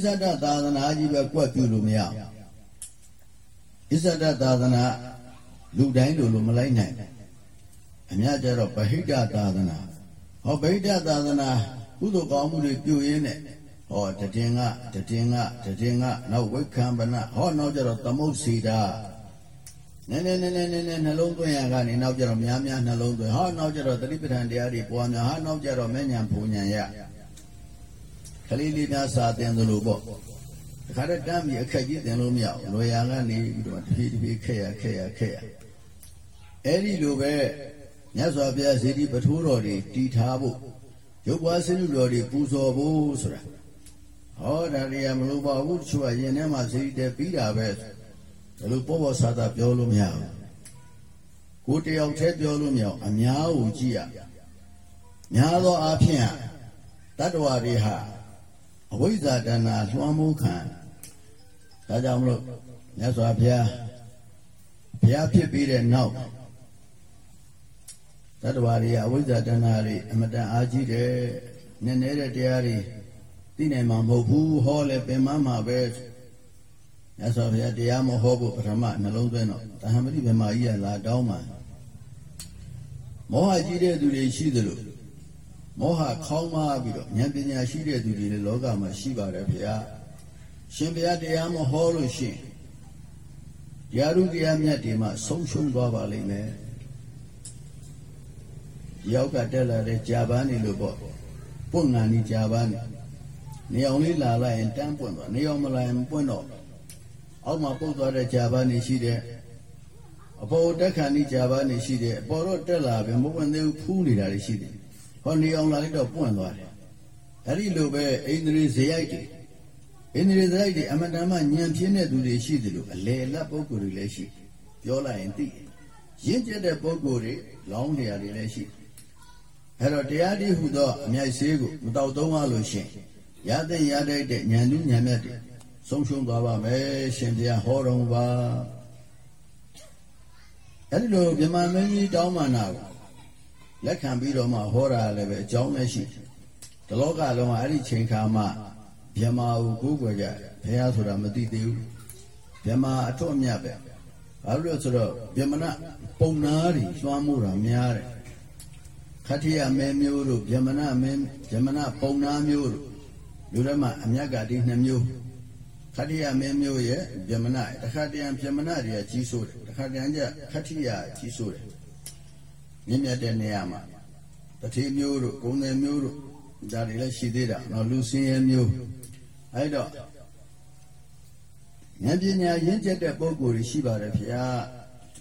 ဇဒသာသနာကြီးပဲကွက်ပြလို့မရဣဇဒသာသနာလူတိုင်းလိုလိုမလိုက်နိုင်အများကြတော့ဗဟိတသာသနာဟောဗဟိတသာသနာကုသိုလ်ကောင်းမှုတွေပြုရင်းနဲ့ ဟောတည်င်ကတည်င်ကတည်င်ကနောက်ဝိခံပနဟောနောက်ကြတော့သမုတ်စီတာနည်းနည်းနည်းနည်းနည်းနည်းနှလုံးသွင်းရကနေနောက်ကြတော့များများနှလုံးသွင်းဟောနောက်ကြတော့သတိပဋ္ဌာန်တရားတွေပွားများဟာနောက်ကြတော့မဲ့ညာဘုံညာရကလေးလေးများစာသင်သလိုပေါ့တခါတည်းတမ်းပြီးအခက်ကြီးသင်လို့မရဘူးလွယ်ရာကနေပြီးတော့တဖြည်းတဖြည်းခက်ရခက်ရခက်ရအဲ့ဒီလိုပဲမြတ်စွာဘုရားဇေဒီပထိုးတော်တွေတည်ထားဖို့ရုပ်ပွားစနုတော်တွေပူဇော်ဖို့ဆိုတာ ဟောဒါတွေကမလိုပါဘူးတချို့ကရင်ထဲမှာဇေဒီတဲပြီးတာပဲဒါလိုပေါ်ပေါ်ဆာသာပြောလို့မရဘူးကိုတယောက်တည်းပြောလို့မရအများကိုကြည့်ရများသောအားဖြင့်တတ္တဝါတွေဟာအဝိဇ္ဇာတဏ္ဍာလွှမ်းမိုးခံဒါကြောင့်မလို့မြတ်စွာဘုရားဘုရားဖြစ်ပြီးတဲ့နောက်တတ္တဝါတွေအဝိဇ္ဇာတဏ္ဍာတွေအမတန်အားကြီးတယ်နည်းနည်းတဲ့တရားတွေ သိနိုင်မှာမဟုတ်ဘူးဟောလဲပင်မမှာပဲမြတ်စွာဘုရားတရားမဟောဖို့ပထမနှလုံးသွင်းတော့တဟမတိဗမာကြီးကလာတောင်းမှာမောဟကြီးတဲ့သူတွေရှိသလိုမောဟခေါင်းမာပြီးတော့ဉာဏ်ပညာရှိတဲ့သူတွေလည်းလောကမှာရှိပါတယ်ဗျာရှင်ဘုရားတရားမဟောလို့ရှိရင်တရားဥတရားမြတ်တွေမှာဆုံးရှုံးသွားပါလိမ့်မယ်ရောက်ကတက်လာတဲ့ကြာပန်းနေလို့ပေါ့ပွင့်ငံနေကြာပန်းနေ နေအောင်လေးလာလိုက်ရင်တန်းပွင့်သွားနေအောင်မလာရင်ပွင့်တော့အောက်မှာပုတ်သွားတဲ့ကြာပန်းနေရှိတယ်အပေါ်တက်ခံနေကြာပန်းနေရှိတယ်အပေါ်တော့တက်လာပြီမပွင့်သေးဘူးဖူးနေတာတွေရှိတယ်ဟောနေအောင်လာလိုက်တော့ပွင့်သွားတယ်အဲ့ဒီလိုပဲအိန္ဒြေဇယိုက်တွေအိန္ဒြေဇယိုက်တွေအမတန်မှညံပြင်းတဲ့သူတွေရှိတယ်လို့အလေလက်ပုဂ္ဂိုလ်တွေလည်းရှိပြောလိုက်ရင်သိရင့်ကျက်တဲ့ပုဂ္ဂိုလ်တွေလောင်းနေရာတွေလည်းရှိအဲ့တော့တရားဒီဟုသောအမြိုက်ဆေးကိုမတောက်သုံးရလို့ရှင် ရတဲ့ရတဲ့ဉာဏ်ဉာဏ်မြတ်တွေဆုံးရှုံးသွားပါမယ်ရှင်တရားဟောတော်ပါအဲ့ဒီလိုမြမမင်းကြီးတောင်းမှနာကိုလက်ခံပြီးတော့မှဟောတာလည်းပဲအကြောင်းလည်းရှိတလောကလုံးကအဲ့ဒီချိန်ခါမှမြမကိုကိုးကွယ်ကြဘုရားဆိုတာမသိသေးဘူးမြမအထွတ်အမြတ်ပဲဘာလို့လဲဆိုတော့မြမနာပုံနာတွေလွှမ်းမိုးတာများတယ်ခတ္ထိယမဲမျိုးတို့မြမနာမဲမြမနာပုံနာမျိုးတို့ လူတွေမှာအမြတ်ကဒီနှစ်မျိုးခတ္ထိယမဲမျိုးရဲ့မြမနာတခါတည်းမြမနာတွေကကြီးဆိုးတယ်တခါတည်းကျခတ္ထိယကြီးဆိုးတယ်မြင့်မြတ်တဲ့နေရာမှာတတိမျိုးတို့ဂုံတယ်မျိုးတို့ဒါတွေလည်းရှိသေးတာနော်လူစင်းရဲမျိုးအဲ့တော့ဉာဏ်ပညာရင့်ကျက်တဲ့ပုဂ္ဂိုလ်တွေရှိပါတယ်ဗျာ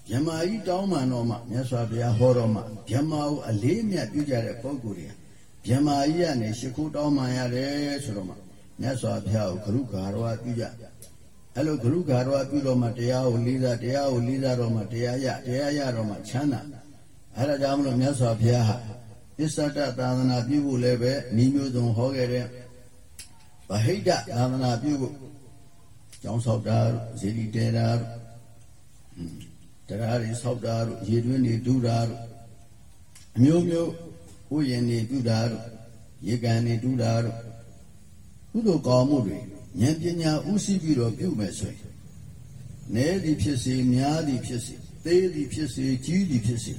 ပမြမကြီးတောင်းမှန်တော့မှမြတ်စွာဘုရားဟောတော့မှမြမကိုအလေးအမြတ်ပြုကြတဲ့ပုဂ္ဂိုလ်တွေက မြမကြီးကနေရှ िख ိုးတောင်းမှန်ရတယ်ဆိုတော့မှမြတ်စွာဘုရားကိုဂရုဂါရဝပြုကြအဲ့လိုဂရုဂါရဝပြုတော့မှတရားကိုလေးစားတရားကိုလေးစားတော့မှတရားရတရားရတော့မှချမ်းသာအဲ့ဒါကြောင့်မလို့မြတ်စွာဘုရားဟာပစ္စတသာသနာပြုဖို့လည်းပဲဤမျိုးစုံဟောခဲ့တဲ့ဗဟိတသာသနာပြုဖို့ကျောင်းဆောက်တာဇေဒီတဲတာတရားတွေဆောက်တာတို့ရေတွင်းတွေတူးတာတို့အမျိုးမျိုး ဥယျာဉ်တွေတူးတာတို့ရေကန်တွေတူးတာတို့ကုသိုလ်ကောင်းမှုတွေဉာဏ်ပညာဥသိပြီးတော့ပြုမယ်ဆိုရင်နဲသည်ဖြစ်စေများသည်ဖြစ်စေသေးသည်ဖြစ်စေကြီးသည်ဖြစ်စေ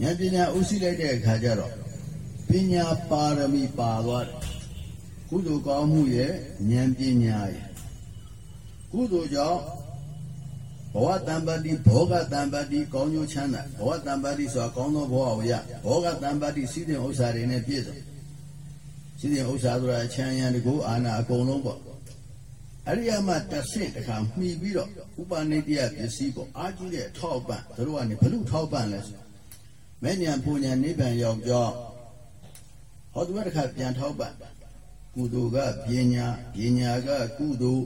ဉာဏ်ပညာဥသိလိုက်တဲ့အခါကျတော့ပညာပါရမီပါသွားတယ်ကုသိုလ်ကောင်းမှုရဲ့ဉာဏ်ပညာရဲ့ကုသိုလ်ကြောင့် ဘဝတံပတိဘောဂတံပတိကောင်းကျိုးချမ်းသာဘဝတံပတိဆိုတာကောင်းသောဘဝကိုရဘောဂတံပတိစီးတဲ့ဥစ္စာတွေနဲ့ပြည့်စုံစီးတဲ့ဥစ္စာဆိုတာချမ်းရံတကူအာနာအကုန်လုံးပေါ့အရိယာမတဆင့်တခါမှီပြီးတော့ဥပနိတ္တယပစ္စည်းပေါ့အာကြီးတဲ့ထောက်ပံ့တို့ကနေဘလူထောက်ပံ့လဲဆိုမဲ့ညာပူညာနိဗ္ဗာန်ရောက်ကြောဟောသူကတခါပြန်ထောက်ပံ့ကုသိုလ်ကပညာပညာကကုသိုလ်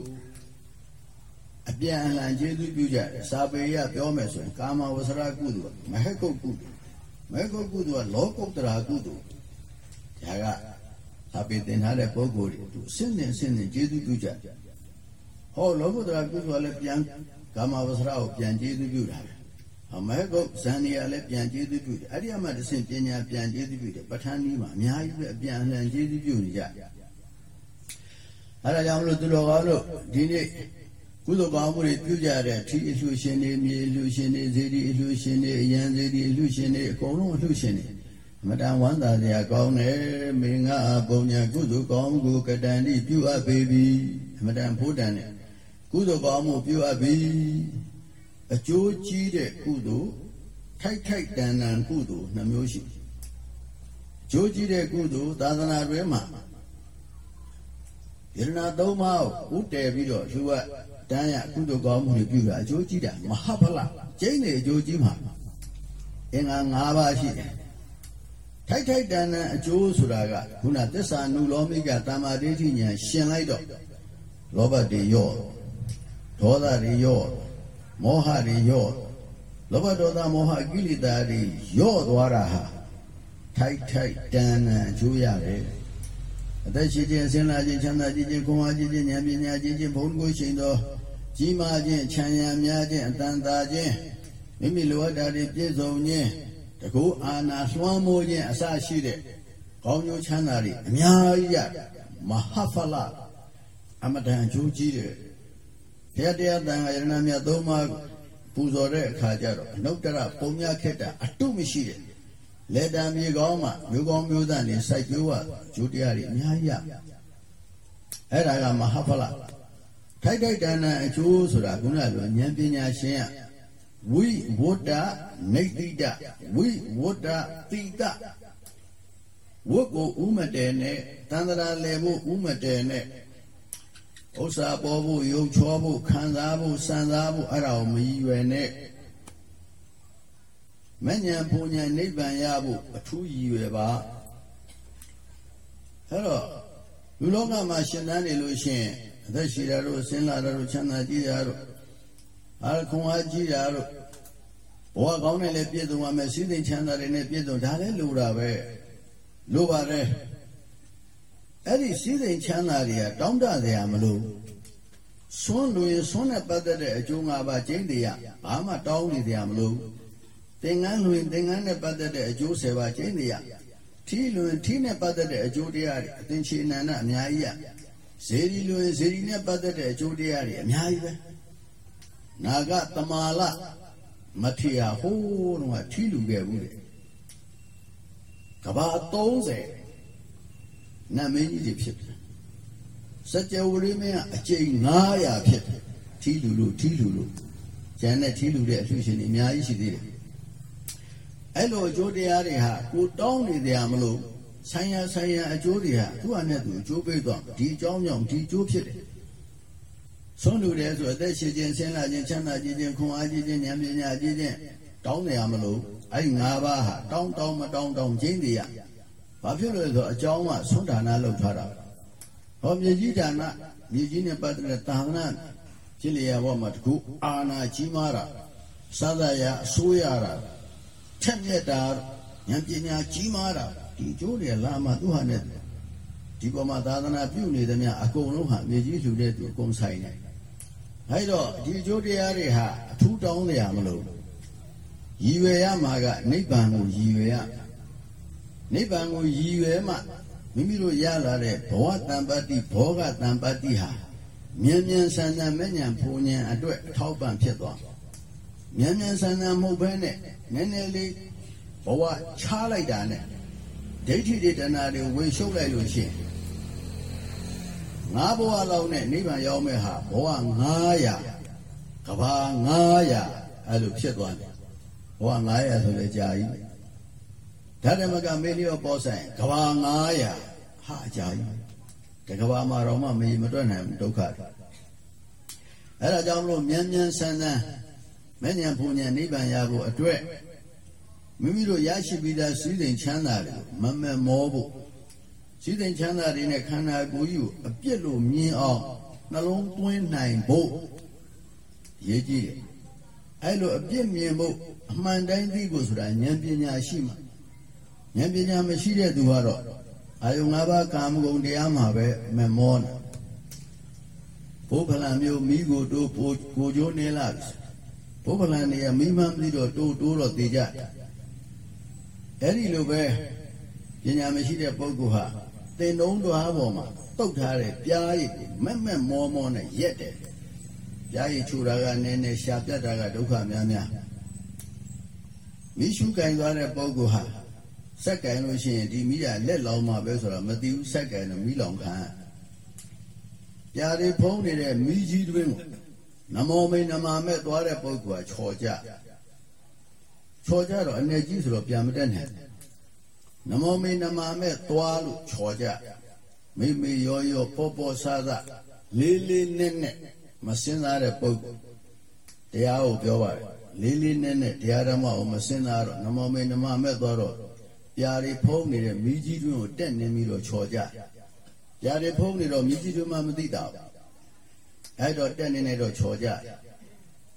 အပြန်အလှန်ကျေးဇူးပြုကြတယ်စာပေရပြောမယ်ဆိုရင်ကာမဝဆရာကုသိုလ်မဟကုတ်ကုသိုလ်မဟကုတ်ကုသိုလ်ကလောကုတ္တရာကုသိုလ်ဒါကစာပေသင်ထားတဲ့ပုဂ္ဂိုလ်တွေသူအစဉ်နဲ့အစဉ်နဲ့ကျေးဇူးပြုကြဟောလောကုတ္တရာကုသိုလ်ကလည်းပြန်ကာမဝဆရာကိုပြန်ကျေးဇူးပြုတာပဲမဟကုတ်ဇန်နီယာလည်းပြန်ကျေးဇူးပြုတယ်အဲ့ဒီအမှတစ်ဆင့်ပညာပြန်ကျေးဇူးပြုတယ်ပဋ္ဌာန်းကြီးမှာအများကြီးပဲအပြန်အလှန်ကျေးဇူးပြုနေကြအဲ့ဒါကြောင့်မလို့သူတော်ကောင်းတို့ဒီနေ့ ကုသိုလ်ကောင်းမှုတွေပြုကြတဲ့ထီအလှရှင်တွေမြေအလှရှင်တွေဇေဒီအလှရှင်တွေအယံဇေဒီအလှရှင်တွေအကုန်လုံးအလှရှင်တွေအမတန်ဝမ်းသာစရာကောင်းတယ်မင်းငါပုံညာကုသိုလ်ကောင်းမှုကတန်တိပြုအပ်ပေပြီအမတန်ဖို့တန်တယ်ကုသိုလ်ကောင်းမှုပြုအပ်ပြီအကျိုးကြီးတဲ့ကုသိုလ်ထိုက်ထိုက်တန်တန်ကုသိုလ်နှမျိုးရှိအကျိုးကြီးတဲ့ကုသိုလ်သာသနာ့တွင်မှာယရဏသုံးပါးကိုဥတည်ပြီးတော့လူက တန်းရကုသိုလ်ကောင်းမှုတွေပြုတာအကျိုးကြီးတာမဟာဖလားကျိန်းနေအကျိုးကြီးမှာအင်္ဂါ၅ပါးရှိတယ်ထိုက်ထိုက်တန်တန်အကျိုးဆိုတာကခုနသစ္စာနုလောမိကတမ္မာဒိဋ္ဌိဉာဏ်ရှင်လိုက်တော့လောဘတွေရော့ဒေါသတွေရော့မောဟတွေရော့လောဘဒေါသမောဟကိလေသာတွေရော့သွားတာဟာထိုက်ထိုက်တန်တန်အကျိုးရတယ်အသက်ရှိခြင်းဆင်းလာခြင်းချမ်းသာခြင်းခြင်းခွန်အားခြင်းဉာဏ်ပညာခြင်းခြင်းဘုံကိုရှိန်သော ကြီးမားခြင်းချမ်းရများခြင်းအတန်တာခြင်းမိမိလိုအပ်တာတွေပြည့်စုံခြင်းတကူအာနာလွှမ်းမိုးခြင်းအစရှိတဲ့ကောင်းကျိုးချမ်းသာတွေအများကြီးရမဟာဖလအမတန်အကျိုးကြီးတယ်ဘုရားတရားတန်ခါယရဏမြတ်သုံးပါးပူဇော်တဲ့အခါကျတော့အနုတ္တရပုံမြခက်တာအတုမရှိတဲ့လက်တံမြေကောင်းမှမျိုးကောင်းမျိုးသားနေစိုက်ကျိုးကဂျိုးတရားတွေအများကြီးရအဲ့ဒါကမဟာဖလ ထိုက်ထိုက်တန်တန်အကျိုးဆိုတာခုနကလိုဉာဏ်ပညာရှင်ကဝိဝတ္တနေတိတဝိဝတ္တတိတဝတ်ကိုဥမတဲနဲ့တန္တရာလည်ဖို့ဥမတဲနဲ့ဥစ္စာပေါ်ဖို့ယုံချောဖို့ခံစားဖို့စံစားဖို့အဲ့ဒါကိုမရည်ရွယ်နဲ့မဉ္ဇဉ်ပူဉ္ဇဉ်နိဗ္ဗာန်ရဖို့အထူးရည်ရွယ်ပါအဲ့တော့လူလောကမှာရှင်သန်နေလို့ရှိရင် အသက်ရှိတာတို့ဆင်းလာတာတို့ချမ်းသာကြည်တာတို့အားခွန်အားကြည်တာတို့ဘဝကောင်းတဲ့လည်းပြည့်စုံပါမယ်စီးစိမ်ချမ်းသာတွေနဲ့ပြည့်စုံဒါလည်းလိုတာပဲလိုပါတယ်အဲ့ဒီစီးစိမ်ချမ်းသာတွေကတောင်းတစရာမလိုဆွန်းလူရင်ဆွန်းနဲ့ပတ်သက်တဲ့အကျိုး၅ပါးကျင့်တရားဘာမှတောင်းနေစရာမလိုသင်္ကန်းလူရင်သင်္ကန်းနဲ့ပတ်သက်တဲ့အကျိုး၁၀ပါးကျင့်တရားထီးလူရင်ထီးနဲ့ပတ်သက်တဲ့အကျိုးတရားတွေအသင်္ချေနန္ဒအများကြီးရ ဇေဒီလူရင်ဇေဒီနဲ့ပတ်သက်တဲ့အကျိုးတရားတွေအများကြီးပဲနာဂတမာလမထေရဟိုးတော့ထီးလူခဲ့ဘူးတဲ့ကဘာ30နတ်မင်းကြီးတွေဖြစ်တယ်စကြဝဠာမင်းကအကျိန်900ဖြစ်တယ်ထီးလူလို့ထီးလူလို့ကျန်တဲ့ထီးလူတဲ့အလှရှင်တွေအများကြီးရှိသေးတယ်အဲ့လိုအကျိုးတရားတွေဟာကိုတောင်းနေတယ်မလို့ ဆိုင်ရဆိုင်ရအကျိုးတွေဟာသူ့အနဲ့သူအကျိုးပေးတော့ဒီအကြောင်းကြောင့်ဒီအကျိုးဖြစ်တယ်ဆုံးလူတယ်ဆိုအသက်ရှိခြင်းဆင်းလာခြင်းချမ်းသာခြင်းခြင်းခွန်အားခြင်းခြင်းဉာဏ်ပညာခြင်းခြင်းတောင်းနေရမလို့အဲ့၅ပါးဟာတောင်းတောင်းမတောင်းတောင်းခြင်းတွေရဘာဖြစ်လို့လဲဆိုအကြောင်းကဆုံးဒါနလုပ်ထားတာဟောမြေကြီးဒါနမြေကြီးနဲ့ပတ်သက်တဲ့သာသနာဖြစ်လျက်ဘောမှာတကူအာနာကြီးမားတာသာသာရအစိုးရတာထက်မြက်တာဉာဏ်ပညာကြီးမားတာ ဒီကျိုးတွေလာမှသူဟာနဲ့ဒီပေါ်မှာသာသနာပြုနေသမျှအကုန်လုံးဟာမြေကြီးလှူတဲ့သူအကုန်ဆိုင်နေအဲ့တော့ဒီအကျိုးတရားတွေဟာအထူးတောင်းရမလို့ရည်ရွယ်ရမှာကနိဗ္ဗာန်ကိုရည်ရွယ်ရနိဗ္ဗာန်ကိုရည်ရွယ်မှမိမိတို့ရလာတဲ့ဘဝတံပတ္တိဘောဂတံပတ္တိဟာမြန်မြန်ဆန်ဆန်မဲ့ညာဖူညာအတွက်အထောက်ပံ့ဖြစ်သွားမြန်မြန်ဆန်ဆန်မဟုတ်ဘဲနဲ့နည်းနည်းလေးဘဝချားလိုက်တာနဲ့ ဒိဋ္ဌိတွေတဏှာတွေဝေရှုပ်လိုက်လို့ရှိရင်ငါးဘဝလောက်နဲ့နိဗ္ဗာန်ရောက်မဲ့ဟာဘဝ900ကဘာ900အဲ့လိုဖြစ်သွားတယ်ဘဝ900ဆိုလေကြာကြီးဓမ္မကမေလျောပေါ်ဆိုင်ကဘာ900ဟာကြာကြီးတကဘာမှာတော့မှမေမတွက်နိုင်ဘူးဒုက္ခတွေအဲ့ဒါကြောင့်မလို့မြန်မြန်ဆန်းဆန်းမဉ္ဇဉ်ဘုံဉ္ဇဉ်နိဗ္ဗာန်ရဖို့အတွက် မိမိတို့ရရှိပြီးသားစည်းစိမ်ချမ်းသာတွေမမက်မောဖို့စည်းစိမ်ချမ်းသာတွေနဲ့ခန္ဓာကိုယ်ကြီးကိုအပြစ်လို့မြင်အောင်နှလုံးသွင်းနိုင်ဖို့ရေးကြည့်တယ်အဲ့လိုအပြစ်မြင်ဖို့အမှန်တိုင်းသိဖို့ဆိုတာဉာဏ်ပညာရှိမှဉာဏ်ပညာမရှိတဲ့သူကတော့အာယု၅ပါးကာမဂုဏ်တရားမှာပဲမမောနေဘုဗ္ဗလံမျိုးမိကိုတို့ကိုကျိုးနေလာပြီဘုဗ္ဗလံနေရမိမမသိတော့တိုးတိုးတော့သိကြ အဲ့ဒီလိုပဲပညာမရှိတဲ့ပုဂ္ဂိုလ်ဟာတင်တုံးတော်ပေါ်မှာတုတ်ထားတဲ့ပြားရည်မက်မက်မောမောနဲ့ရက်တယ်ပြားရည်ချူတာကနည်းနည်းရှာပြတ်တာကဒုက္ခများများမိရှုကင်သွားတဲ့ပုဂ္ဂိုလ်ဟာစက်ကင်လို့ရှိရင်ဒီမိရလက်လောင်မှာပဲဆိုတော့မသိဘူးစက်ကင်တော့မိလောင်ခံပြားတွေဖုံးနေတဲ့မိကြီးတွင်နမောမိန်နမမဲ့သွားတဲ့ပုဂ္ဂိုလ်ကချော်ကြ ချော်ကြတော့အနေကြီးဆိုတော့ပြန်မတက်နိုင်နမောမိန်နမမဲ့သွားလို့ချော်ကြမိမိရောရောပေါ်ပေါ်ဆာဆာလေးလေးနက်နက်မစင်စားတဲ့ပုဂ္ဂိုလ်တရားကိုပြောပါတယ်လေးလေးနက်နက်တရားဓမ္မကိုမစင်စားတော့နမောမိန်နမမဲ့သွားတော့ပြာတွေဖုံးနေတဲ့မိကြီးတွင်းကိုတက်နေပြီးတော့ချော်ကြပြာတွေဖုံးနေတော့မိကြီးတွင်းမှမသိတာဘူးအဲ့တော့တက်နေနေတော့ချော်ကြ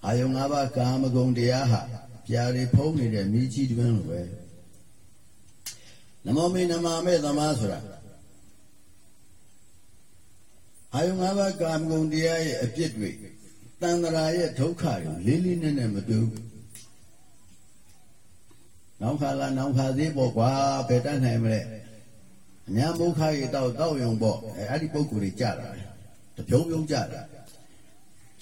အာယုံ၅ပါးကာမဂုဏ်တရားဟာ ပြာတွေဖုံးနေတဲ့မိကြီးတွင်းလိုပဲနမောမေနမမဲ့သမားဆိုတာအာယုံ၅ပါးကာမဂုဏ်တရားရဲ့အပြစ်တွေတန်ត្រာရဲ့ဒုက္ခတွေလေးလေးနက်နက်မတူဘူးနောက်ခါလာနောက်ခါသေးပေါ့ကွာဘယ်တတ်နိုင်မလဲအညာမုခရေတောက်တောက်ယုံပေါ့အဲအဲ့ဒီပုံကိုယ်တွေကြတာတပြုံးပြုံးကြတာ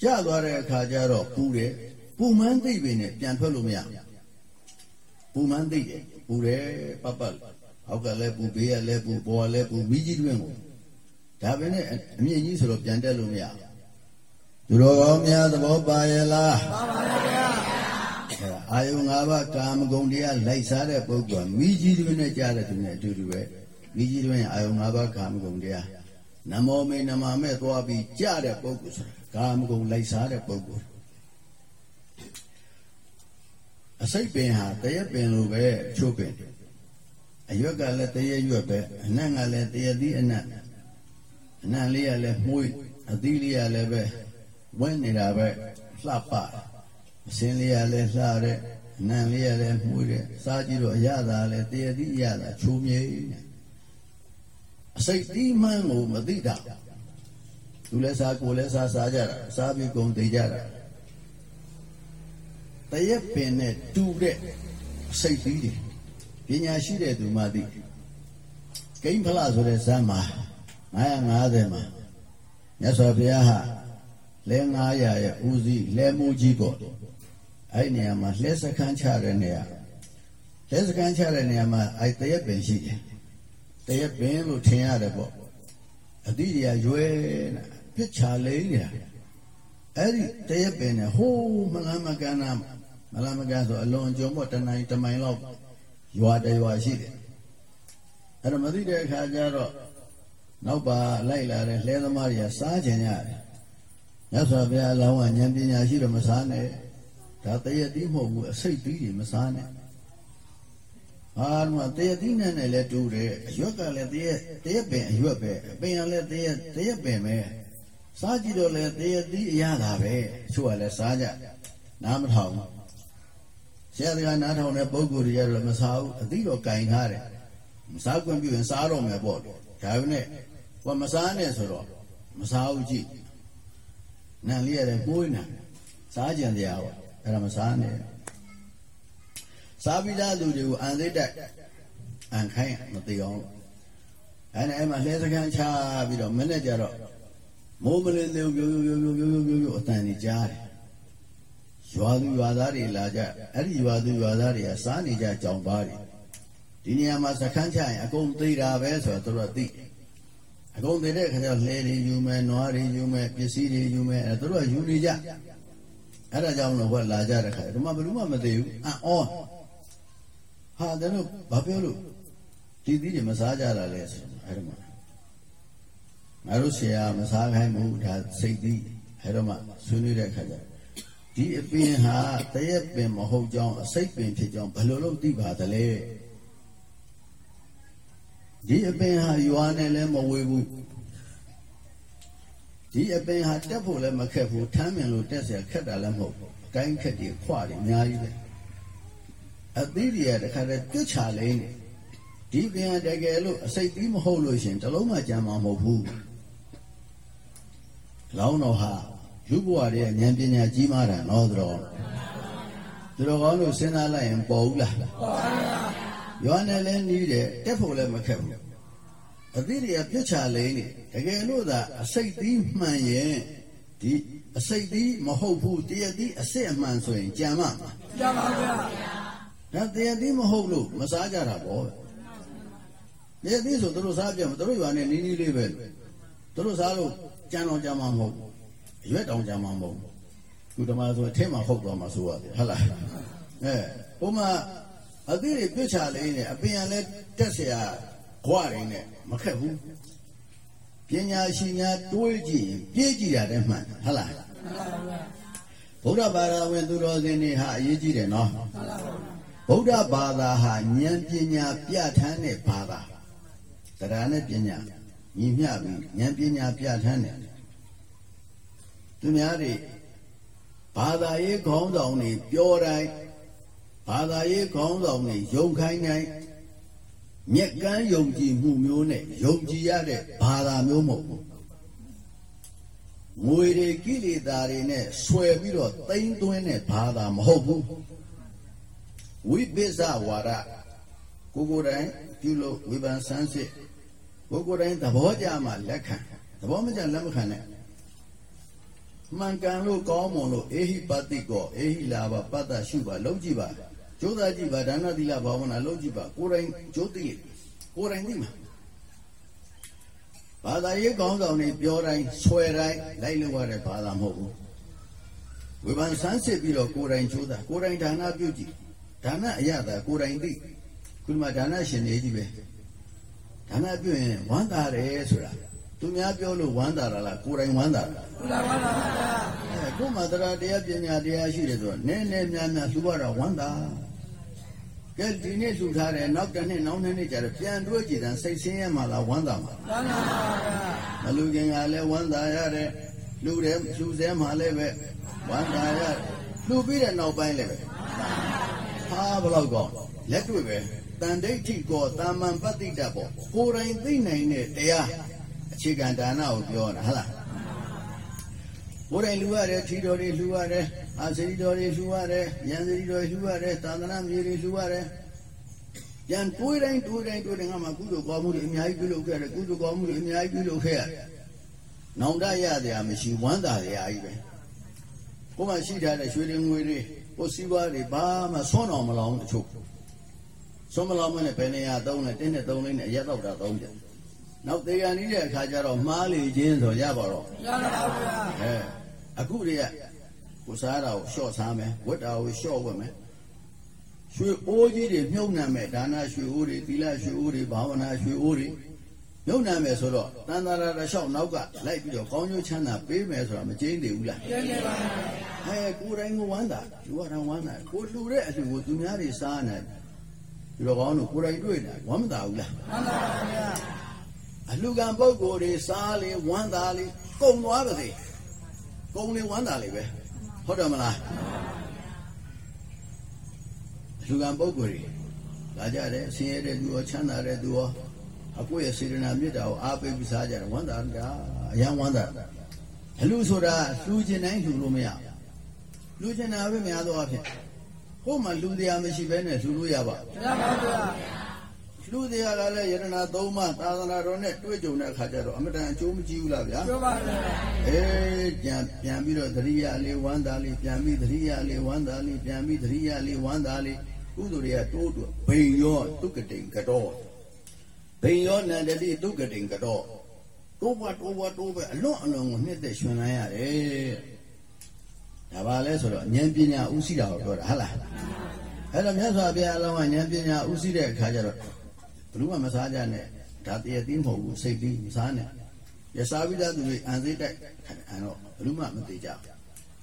ကြသွားတဲ့အခါကျတော့ပူတယ် ပူမှန်းသိပေနဲ့ပြန်ထွက်လို့မရပူမှန်းသိတယ်ပူတယ်ပတ်ပတ်အောက်ကလည်းပူဘေးကလည်းပူပေါ်ကလည်းပူမိကြီးတွင်းကိုဒါပဲနဲ့အမြင့်ကြီးဆိုတော့ပြန်တက်လို့မရသူတော်ကောင်းများသဘောပါရဲ့လားပါပါဗျာအာယု၅ပါးကာမဂုဏ်တရားလိုက်စားတဲ့ပုဂ္ဂိုလ်မိကြီးတွင်နဲ့ကြားတဲ့သူနဲ့အတူတူပဲမိကြီးတွင်အာယု၅ပါးကာမဂုဏ်တရားနမောမေနမမဲ့သွားပြီးကြားတဲ့ပုဂ္ဂိုလ်ဆိုတာကာမဂုဏ်လိုက်စားတဲ့ပုဂ္ဂိုလ် အစိတ်ပင်ဟာတရက်ပင်လိုပဲချိုးပင်အရွက်ကလည်းတရက်ရွက်ပဲအနံ့ကလည်းတရက်သီးအနံ့အနံ့လေးကလည်းမှုေးအသီးလေးကလည်းပဲဝင်းနေတာပဲလှပအစင်းလေးကလည်းလှတဲ့အနံ့လေးကလည်းမှုတဲ့စားကြည့်တော့အရသာလည်းတရတိအရသာချိုးမြိတ်အစိတ်တီးမှန်းကိုမသိတာသူလည်းစားကိုလည်းစားစားကြတာစားပြီးကုန်သိကြတာ တရက်ပင်နဲ့တူတဲ့အစိတ်တီးတွေပညာရှိတဲ့သူမှသိကိန်းဖလားဆိုတဲ့ဇမ်းမှာ950မှာမြတ်စွာဘုရားဟာလဲ900ရဲ့ဦးစီးလဲမှုကြီးပေါ့အဲ့နေရာမှာလှဲစခန်းချတဲ့နေရာလှဲစခန်းချတဲ့နေရာမှာအဲ့တရက်ပင်ရှိတယ်တရက်ပင်လို့ထင်ရတယ်ပေါ့အတိတွေကရွယ်နေပြစ်ချလိမ့်နေတာ အဲ့ဒီတရက်ပင်နဲ့ဟိုးမလန်းမကန်းနာမလန်းမကန်းဆိုအလွန်ကြုံပေါ့တနိုင်တမိုင်လောက်ရွာတရွာရှိတယ်အဲ့တော့မသိတဲ့အခါကျတော့နောက်ပါလိုက်လာတဲ့လှဲသမားတွေကစားကြင်ရတယ်မြမြတ်စွာဘုရားအလောင်းကဉာဏ်ပညာရှိတော့မစားနဲ့ဒါတရတိမဟုတ်ဘူးအစိတ်သီးတွေမစားနဲ့အာမတရတိနဲ့နဲ့လည်းတူတယ်အရွက်ကလည်းတရတရပင်အရွက်ပဲအပင်ကလည်းတရတရပင်ပဲ စားကြည့်တော့လည်းတရတိအရသာပဲအချို့ကလည်းစားကြနားမထောင်ဆရာကနားထောင်တဲ့ပုဂ္ဂိုလ်တွေကတော့မစားဘူးအသီးတော့ကင်ထားတယ်မစားခွင့်ပြုရင်စားတော့မယ်ပေါ့ဒါပေမဲ့ဟောမစားနဲ့ဆိုတော့မစားဘူးကြည့်နံလေးရတယ်ကိုးနေစားကြံတရားပေါ့အဲ့ဒါမစားနဲ့စားပြီးသားလူတွေကိုအန်သိတက်အန်ခိုင်းမသိအောင်အဲ့နဲ့အဲ့မှာလှဲစကန်ချပြီးတော့မနေ့ကျတော့ မိုးမလင်းသေးဘူးရိုးရိုးရိုးရိုးရိုးရိုးရိုးအတန်ကြီးကြားတယ်ရွာသူရွာသားတွေလာကြအဲ့ဒီရွာသူရွာသားတွေကစားနေကြကြောင်ပါတွေဒီနေရာမှာစခန်းချရင်အကုန်သေးတာပဲဆိုတော့သူတို့ကသိအကုန်သေးတဲ့ခါကျလှဲတွေယူမယ်နွားတွေယူမယ်ပစ္စည်းတွေယူမယ်အဲသူတို့ကယူနေကြအဲ့ဒါကြောင့်လို့ဟောလာကြတဲ့ခါဒီမှာဘယ်သူမှမသိဘူးအော်ဟာတဲ့လို့ဘာပြောလို့ဒီသီးတွေမစားကြတာလဲဆိုအဲ့ဒါမှ ငါတို့ဆရာမစားခိုင်းဘူးဒါစိတ်သီးအဲ့တော့မှဆွေးနွေးတဲ့ခါကျဒီအပင်ဟာတရက်ပင်မဟုတ်ကြောင်းအစိတ်ပင်ဖြစ်ကြောင်းဘယ်လိုလုပ်သိပါသလဲဒီအပင်ဟာရွာနဲ့လည်းမဝေးဘူးဒီအပင်ဟာတက်ဖို့လည်းမခက်ဘူးထမ်းမြင်လို့တက်เสียခက်တာလည်းမဟုတ်ဘူးအကိုင်းခက်တွေခွတွေအများကြီးပဲအသီးတွေကတခါတည်းတွတ်ချလိမ့်နေဒီပင်ဟာတကယ်လို့အစိတ်ပြီးမဟုတ်လို့ရှင်တလုံးမှကြံမှာမဟုတ်ဘူး လောင်းတော်ဟာလူဘဝရဲ့ဉာဏ်ပညာကြီးမားတာနော်သူတော်သူတော်ကောင်းတို့စဉ်းစားလိုက်ရင်ပေါ်ဘူးလားပေါ်ပါဘူးရွာနဲ့လည်းနီးတယ်တက်ဖို့လည်းမခက်ဘူးအသီးတွေကပြစ်ချလိမ့်နေတကယ်လို့သာအစိတ်သီးမှန်ရင်ဒီအစိတ်သီးမဟုတ်ဘူးတရသီးအစစ်အမှန်ဆိုရင်ကြံမှာကြံပါဗျာဒါတရသီးမဟုတ်လို့မစားကြတာပေါ့တရသီးဆိုသူတို့စားပြမသူတို့ရွာနဲ့နီးနီးလေးပဲသူတို့စားလို့ ကြံတော်ကြမှာမဟုတ်အရွက်တောင်ကြမှာမဟုတ်ခုဓမ္မဆိုအထင်းမှာဟုတ်သွားမှာဆိုရတယ်ဟုတ်လားအဲဘုမအသီးတွေပြစ်ချလေးနဲ့အပင်ရလဲတက်เสียခွာရင်းနဲ့မခက်ဘူးပညာရှိများတွေးကြည့်ရင်ပြေးကြည့်တာတည်းမှန်ဟုတ်လားဘုရားဘာသာဝင်သူတော်စင်တွေဟာအရေးကြီးတယ်နော်ဘုရားဘာသာဟာဉာဏ်ပညာပြဋ္ဌာန်းတဲ့ဘာသာတရားနဲ့ပညာ ညီမျှပြီးဉာဏ်ပညာပြဋ္ဌာန်းတယ်သူများတွေဘာသာရေးခေါင်းဆောင်တွေပြောတိုင်းဘာသာရေးခေါင်းဆောင်တွေယုံခိုင်းတိုင်းမြက်ကမ်းယုံကြည်မှုမျိုးနဲ့ယုံကြည်ရတဲ့ဘာသာမျိုးမဟုတ်ဘူးငွေတွေကိလေသာတွေနဲ့ဆွဲပြီးတော့တိမ့်သွင်းတဲ့ဘာသာမဟုတ်ဘူးဝိပစ္စဝါဒကိုကိုယ်တိုင်ပြုလို့ဝိပန်ဆန်းစစ် ကိုကိုယ်တိုင်သဘောကြမှလက်ခံသဘောမကျလက်မခံနဲ့မှန်ကန်လို့ကောင်းမွန်လို့အေဟိပတိကောအေဟိလာဘပတ္တရှုပါလုံးကြည့်ပါကျိုးသားကြည့်ပါဒါနသီလဘာဝနာလုံးကြည့်ပါကိုယ်တိုင်ကျိုးသိကိုယ်တိုင်သိမှာဘာသာရေးကောင်းဆောင်တွေပြောတိုင်းဆွဲတိုင်းလိုက်လို့ရတဲ့ဘာသာမဟုတ်ဘူးဝေဖန်ဆန်းစစ်ပြီးတော့ကိုယ်တိုင်ကျိုးသားကိုယ်တိုင်ဒါနပြုကြည့်ဒါနအရသာကိုယ်တိုင်သိခုမှဒါနရှင်နေကြီးပဲ ဒါနပြုရင်ဝမ်းသာတယ်ဆိုတာသူများပြောလို့ဝမ်းသာတာလားကိုယ်တိုင်ဝမ်းသာတာကိုယ်တိုင်ဝမ်းသာပါဗျာအဲကိုယ်မှာတရားတရားပညာတရားရှိတယ်ဆိုတော့နည်းနည်းများများသူကတော့ဝမ်းသာကဲဒီနေ့လှူထားတယ်နောက်တစ်နှစ်နောက်နှစ်နှစ်ကျတော့ပြန်တွေးကြည့်တယ်စိတ်ဆင်းရဲမှလားဝမ်းသာမှာဝမ်းသာပါဗျာမလူခင်ကလည်းဝမ်းသာရတယ်လှူတယ်လှူစဲမှလည်းပဲဝမ်းသာရလှူပြီးတဲ့နောက်ပိုင်းလည်းပဲဟာဘလောက်ကောလက်တွေ့ပဲ တန်ဒိဋ္ဌိကောတာမန်ပတ္တိတပေါ့ကိုယ်တိုင်သိနိုင်တဲ့တရားအခြေခံဒါနကိုပြောတာဟုတ်လားကိုယ်တိုင်လှူရတယ်ထီတော်တွေလှူရတယ်အာစရိတော်တွေလှူရတယ်ဉာဏ်စရိတော်လှူရတယ်သာသနာမြေတွေလှူရတယ်ပြန်တွေးတိုင်းတွေးတိုင်းတွေးတိုင်းငါမှကုသိုလ်ကောင်းမှုတွေအများကြီးပြုလုပ်ခဲ့တယ်ကုသိုလ်ကောင်းမှုတွေအများကြီးပြုလုပ်ခဲ့ရတယ်နောင်တရတရားမရှိဝမ်းသာတရားကြီးပဲကိုယ်မှရှိထားတဲ့ရွှေတွေငွေတွေကိုစီးပွားတွေဘာမှဆွမ်းတော်မလောင်တချို့ ဆွမ်းမလောင်မနဲ့ဘယ်နေရာသုံးလဲတင်းနဲ့သုံးလေးနဲ့အရက်တော့တာသုံးကြနောက်တေကန်ကြီးတဲ့အခါကျတော့မှားလေခြင်းဆိုရပါတော့ရပါပါဗျာအဲအခုတည်းကကိုစားတာကိုလျှော့စားမယ်ဝတ်တာကိုလျှော့ဝတ်မယ်ရွှေအိုးကြီးတွေမြုပ်နှံမယ်ဒါနရွှေအိုးတွေသီလရွှေအိုးတွေဘာဝနာရွှေအိုးတွေမြုပ်နာမယ်ဆိုတော့တန်တာရာတစ်လျှောက်နောက်ကလိုက်ပြီးတော့ကောင်းကျိုးချမ်းသာပေးမယ်ဆိုတာမကျင်းသေးဘူးလားကျင်းနေပါဟဲကိုယ်တိုင်ကိုဝမ်းသာလူကတောင်ဝမ်းသာကိုလှူတဲ့အလှူကိုသူများတွေစားနေ ဒီတော့ကောင်းလို့ကိုယ်တိုင်တွေ့နေဝမ်းမသာဘူးလားမှန်ပါဗျာအလှူကံပုဂ္ဂိုလ်တွေစားလေဝမ်းသာလေကုံသွားပါစေကုံလေဝမ်းသာလေပဲဟုတ်တယ်မလားအလှူကံပုဂ္ဂိုလ်တွေလာကြတယ်ဆင်းရဲတဲ့သူရောချမ်းသာတဲ့သူရောအကိုရဲ့စေတနာမေတ္တာကိုအားပေးပြီးစားကြတယ်ဝမ်းသာတာအယံဝမ်းသာအလှူဆိုတာလှူခြင်းတိုင်းလှူလို့မရဘူးလှူခြင်းတာပဲများသောအားဖြင့် ဟိုမှလှူတရားမရှိဘဲနဲ့လှူလို့ရပါရပါဗျာလူတရားကလည်းယရနာသုံးပါးသာသနာတော်နဲ့တွေ့ကြုံတဲ့အခါကျတော့အမတန်အကျိုးမကြီးဘူးလားဗျာပြောပါဗျာအေးပြန်ပြန်ပြီးတော့သတိရလေးဝမ်းသာလေးပြန်ပြီးသတိရလေးဝမ်းသာလေးပြန်ပြီးသတိရလေးဝမ်းသာလေးကုသိုလ်တွေကတိုးတိုးဘိန်ရောတုကတိန်ကတော့ဘိန်ရောနန္တတိတုကတိန်ကတော့တိုးဘတိုးဘတိုးဘအလွန်အလွန်ကိုနှစ်သက်ရှင်လန်းရတယ် ဒါပါလဲဆိုတော့ဉာဏ်ပညာဥသိတာကိုပြောတာဟုတ်လားအဲ့တော့မြတ်စွာဘုရားအလောင်းကဉာဏ်ပညာဥသိတဲ့အခါကျတော့ဘယ်သူမှမစားကြနဲ့ဒါတရသိမဟုတ်ဘူးစိတ်ပြီးမစားနဲ့ရစားပြီးသားသူတွေအန်သေးတိုက်အဲ့တော့ဘယ်သူမှမသေးကြဘူး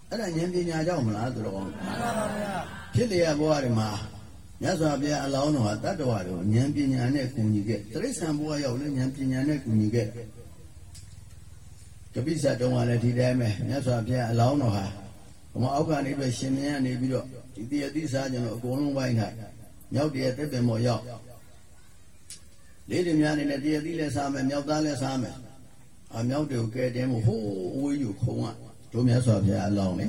အဲ့ဒါဉာဏ်ပညာကြောင့်မလားသူတော်ကောင်းမှန်ပါဗျာဖြစ်လျက်ဘဝတွေမှာမြတ်စွာဘုရားအလောင်းတော်ဟာတတ္တဝါတွေကိုဉာဏ်ပညာနဲ့ကူညီခဲ့တိရစ္ဆာန်ဘဝရောက်လဲဉာဏ်ပညာနဲ့ကူညီခဲ့ကပိစ္ဆတုံးကလည်းဒီတိုင်းပဲမြတ်စွာဘုရားအလောင်းတော်ဟာ ဘမအောက်ကနေပြီးရှင်မင်းကနေပြီးတော့ဒီတရတိစားကြလို့အကုန်လုံးဝိုင်းထားမြောက်တရတက်ပင်မော်ရောက်လေးတွေများနေတဲ့တရသီးလည်းစားမယ်မြောက်သားလည်းစားမယ်အမြောက်တွေကိုကဲတင်ဖို့ဟိုးအဝေးယူခုံကတို့မြတ်စွာဘုရားအလောင်းလေ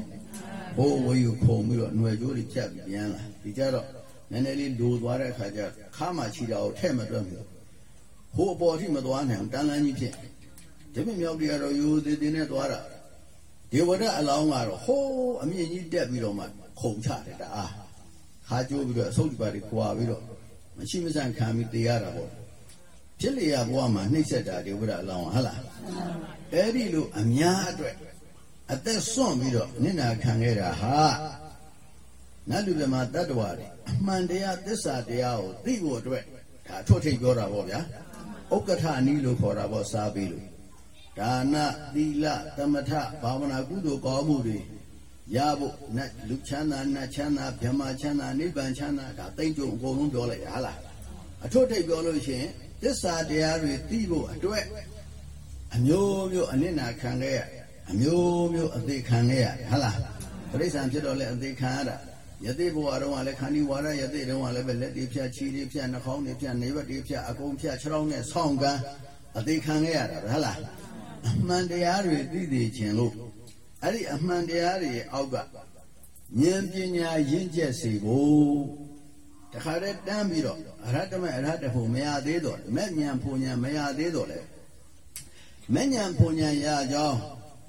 ဟိုးအဝေးယူခုံပြီးတော့ຫນွယ်ကျိုးတွေဖြတ်ပြီးပြန်လာဒီကြတော့နည်းနည်းလေးလိုသွားတဲ့အခါကျခါမှချီတာကိုထဲ့မတွက်ဘူးဟိုးအပေါ်ထိမသွားနိုင်အောင်တန်လန်းကြီးဖြစ်ဒီမြမြောက်တွေကတော့ယူသေးသေးနဲ့သွားတာ ဒီဝဒအလောင်းကတော့ဟိုးအမြင့်ကြီးတက်ပြီးတော့မှခုံချတယ်တအားခါကျိုးပြီးတော့အဆုတ်ဒီပါတွေကွာပြီးတော့မရှိမဆန်ခံပြီးတေးရတာပေါ့ဖြစ်လျာဘဝမှာနှိမ့်ဆက်တာဒီဝိဒအလောင်းဟုတ်လားအဲ့ဒီလိုအများအတွက်အသက်ဆွန့်ပြီးတော့နင့်နာခံခဲ့တာဟာနတ်လူမြမတတ္တဝါတွေအမှန်တရားသစ္စာတရားကိုသိဖို့အတွက်ဒါအထွတ်ထိပ်ပြောတာပေါ့ဗျာဥက္ကဋ္ဌနီးလို့ခေါ်တာပေါ့စားပြီးလို့ ဒါနသီလသမထဘာဝနာကုသိုလ်ကောင်းမှုတွေရဖို့နတ်လူချမ်းသာနတ်ချမ်းသာဗြဟ္မာချမ်းသာနိဗ္ဗာန်ချမ်းသာဒါသိမ့်ကြုံအကုန်လုံးပြောလိုက်ရဟလားအထွတ်ထိပ်ပြောလို့ရှိရင်သစ္စာတရားတွေသိဖို့အတွက်အမျိုးမျိုးအနစ်နာခံခဲ့ရအမျိုးမျိုးအသေးခံခဲ့ရဟုတ်လားပရိစ္ဆန်ဖြစ်တော့လဲအသေးခံရတာယသိဘဝတော့ကလည်းခန္ဒီဝါရယသိတော့ကလည်းပဲလက်တွေဖြတ်ခြေတွေဖြတ်နှာခေါင်းတွေဖြတ်နေဘက်တွေဖြတ်အကုန်ဖြတ်ခြေထောက်နဲ့ဆောင်းကန်းအသေးခံခဲ့ရတာပဲဟုတ်လား အမှန်တရားတွေသိသိခြင်းလို့အဲ့ဒီအမှန်တရားတွေရဲ့အောက်ကဉာဏ်ပညာရင့်ကျက်စေဖို့တခါတည်းတန်းပြီးတော့အရဟတမေအရဟတဖို့မရသေးတော့မဲ့ညံဖုန်ညံမရသေးတော့လေမဲ့ညံဖုန်ညံရကြောင်း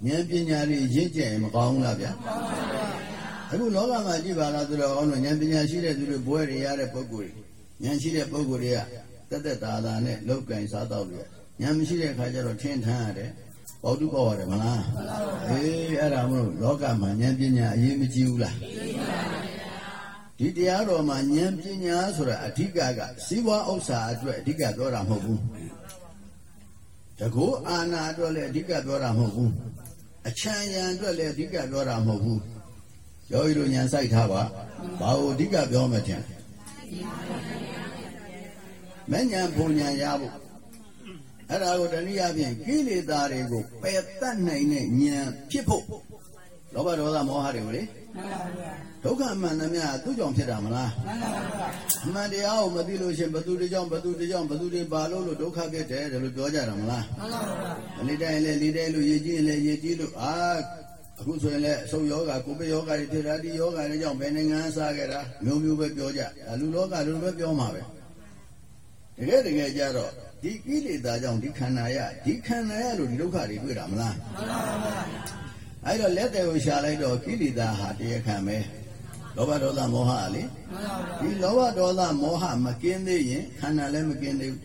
ဉာဏ်ပညာတွေရင့်ကျက်ရင်မကောင်းဘူးလားဗျာအခုလောကမှာကြည့်ပါလားသူတော်အောင်လို့ဉာဏ်ပညာရှိတဲ့သူတွေဘွဲတွေရတဲ့ပုဂ္ဂိုလ်တွေဉာဏ်ရှိတဲ့ပုဂ္ဂိုလ်တွေကတက်တက်တာတာနဲ့လောက်ကင်စားတော့လို့ ဉာဏ်မရှိတဲ့အခါကျတော့ထင်းထမ်းရတယ်ပေါတုပေါရတယ်မလားအေးအဲ့ဒါမလို့လောကမှာဉာဏ်ပညာအရေးမကြီးဘူးလားဒီတရားတော်မှာဉာဏ်ပညာဆိုတာအဓိကကစီးပွားဥစ္စာအတွက်အဓိကပြောတာမဟုတ်ဘူးတကူအာနာအတွက်လည်းအဓိကပြောတာမဟုတ်ဘူးအချမ်းရံအတွက်လည်းအဓိကပြောတာမဟုတ်ဘူးယောဂီတို့ဉာဏ်စိုက်ထားပါဘာကိုအဓိကပြောမှထင်မဉဏ်ဘုံဉဏ်ရဖို့ အဲ့ဒါကိုတနည်းအားဖြင့်ကိလေသာတွေကိုပယ်တတ်နိုင်တဲ့ဉာဏ်ဖြစ်ဖို့လောဘဒေါသမောဟတွေကိုလေမှန်ပါဗျာဒုက္ခအမှန်သမျှသူ့ကြောင့်ဖြစ်တာမလားမှန်ပါဗျာအမှန်တရားကိုမသိလို့ရှရင်ဘသူတွေကြောင့်ဘသူတွေကြောင့်ဘသူတွေပါလို့လို့ဒုက္ခဖြစ်တယ်တယ်လို့ပြောကြတာမလားမှန်ပါဗျာအလေးတိုင်းလည်းလေးတိုင်းလို့ရည်ကြည်ရင်လည်းရည်ကြည်လို့အာအခုဆိုရင်လည်းအဆုတ်ယောဂကိုယ်ပဲယောဂတွေဖြစ်တာဒီယောဂတွေကြောင့်ဘယ်နိုင်ငံစားခဲ့တာမျိုးမျိုးပဲပြောကြဒါလူလောကလူပဲပြောမှာပဲ တကယ်တကယ်ကြတော့ဒီကိလေသာကြောင့်ဒီခန္ဓာရဒီခန္ဓာရလို့ဒီဒုက္ခတွေတွေ့တာမလားမှန်ပါဗျာအဲ့တော့လက်တယ်ကိုရှာလိုက်တော့ကိလေသာဟာတရားခံပဲလောဘဒေါသမောဟလေမှန်ပါဗျာဒီလောဘဒေါသမောဟမကင်းသေးရင်ခန္ဓာလည်းမကင်းသေးဘူး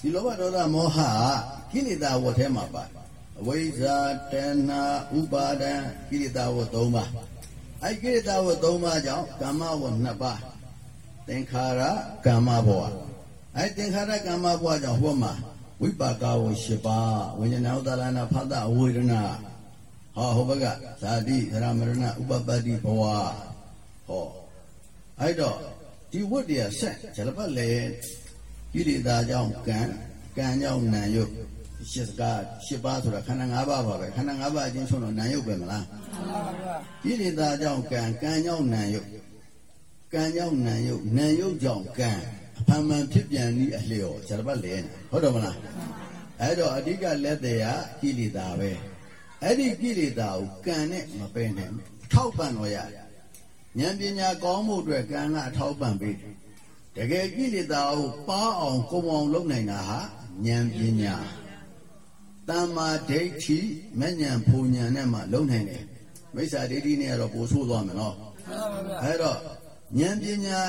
ဒီလောဘဒေါသမောဟကကိလေသာဝတ်ထဲမှာပါအဝိဇ္ဇာတဏှာဥပါဒံကိလေသာဝတ်၃ပါးအဲကိလေသာဝတ်၃ပါးကြောင့်ကာမဝတ်၂ပါးသင်္ခါရကာမဘဝ အဲသင်္ခါရကာမဘဝကြောင့်ဟောမှာဝိပါကဝရှိပါဝိညာဏဥဒ္ဒလနာဖသဝေဒနာဟောဟောဘကဇာတိသရမရဏဥပပတ္တိဘဝဟောအဲ့တော့ဒီဝတ်တရားဆက်ဇလပတ်လေကိလေသာကြောင့်ကံကံကြောင့်နာယုတ်ရှစ်ကားရှစ်ပါးဆိုတာခန္ဓာ၅ပါးပါပဲခန္ဓာ၅ပါးအချင်းဆုံးတော့နာယုတ်ပဲမလားမှန်ပါဗျာကိလေသာကြောင့်ကံကံကြောင့်နာယုတ်ကံကြောင့်နာယုတ်နာယုတ်ကြောင့်ကံအ ဖန်မှန်ဖြစ်ပြန်ဤအလျော်ဇလပတ်လေဟုတ်တော့မလားအဲ့တော့အဓိကလက်တရားကိလေသာပဲအဲ့ဒီကိလေသာကိုကံနဲ့မပယ်နိုင်ဘူးထောက်ပံ့တော့ရတယ်ဉာဏ်ပညာကောင်းမှုအတွက်ကံကအထောက်ပံ့ပေးတယ်တကယ်ကိလေသာကိုပါအောင်ကုံအောင်လုပ်နိုင်တာဟာဉာဏ်ပညာတမ္မာဒိဋ္ဌိမဉဏ်ဖူဉဏ်နဲ့မှလုံနိုင်တယ်မိစ္ဆာဒိဋ္ဌိနဲ့ကတော့ပိုဆိုးသွားမယ်နော်မှန်ပါဗျာအဲ့တော့ဉာဏ်ပညာ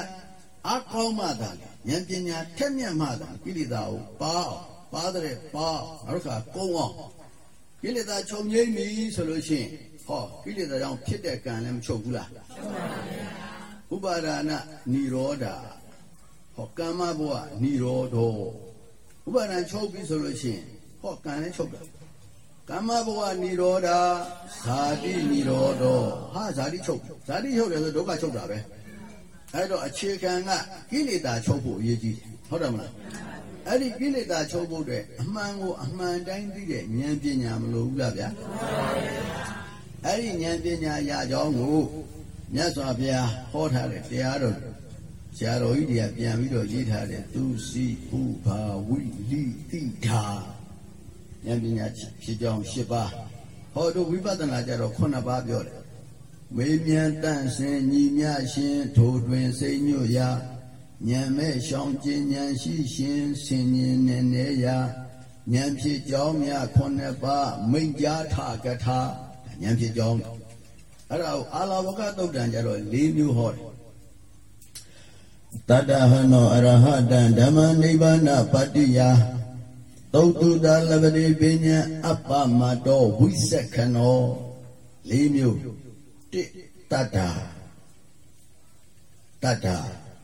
အကောင်းမှသာ ဉာဏ်ပညာထက်မြက်မှသာကိလေသာကိုပါအောင်ပါတဲ့ပါနောက်တစ်ခါကုန်းအောင်ကိလေသာချုပ်ငိမ့်ပြီဆိုလို့ရှိရင်ဟောကိလေသာကြောင့်ဖြစ်တဲ့ကံလည်းမချုပ်ဘူးလားဥပါဒာနនិရောဓဟောကမ္မဘဝនិရောဓောဥပါဒံချုပ်ပြီဆိုလို့ရှိရင်ဟောကံလည်းချုပ်တယ်ကမ္မဘဝនិရောဓဇာတိនិရောဓောဟာဇာတိချုပ်ဇာတိချုပ်တယ်ဆိုဒုက္ခချုပ်တာပဲ အဲ့တော့အခြေခံကကိလေသာချုပ်ဖို့အရေးကြီးတယ်ဟုတ်တယ်မလားအဲ့ဒီကိလေသာချုပ်ဖို့အတွက်အမှန်ကိုအမှန်တိုင်းသိတဲ့ဉာဏ်ပညာမလိုဘူးလားဗျာအဲ့ဒီဉာဏ်ပညာရကြောင်းကိုမြတ်စွာဘုရားဟောထားတဲ့တရားတော်ဆရာတော်ကြီးတွေကပြန်ပြီးတော့ရေးထားတဲ့သူစီဥဘာဝိလိတိထာဉာဏ်ပညာဖြစ်ကြောင်း၈ပါးဟောတို့ဝိပဿနာကြတော့9ပါးပြောတယ် ဝေမြန်တန့်စင်ညီမြရှင်ထိုတွင်စိတ်ညွတ်ရာဉာဏ်မဲ့ရှောင်းကျင်ဉာဏ်ရှိရှင်ဆင်ញင်နေနေရာဉာဏ်ဖြစ်ကြောင်းများ9ပါးမိန့်ကြားထကထာဉာဏ်ဖြစ်ကြောင်းအဲ့ဒါကိုအာလဝကတုတ်တန်ကြတော့၄မျိုးဟောတယ်တတဟနောအရဟတံဓမ္မနိဗ္ဗာနပတ္တိယသုတ်တုတလပတိပညာအပ္ပမတောဝိသက္ခဏော၄မျိုး တိတတ္တာတတ္တာ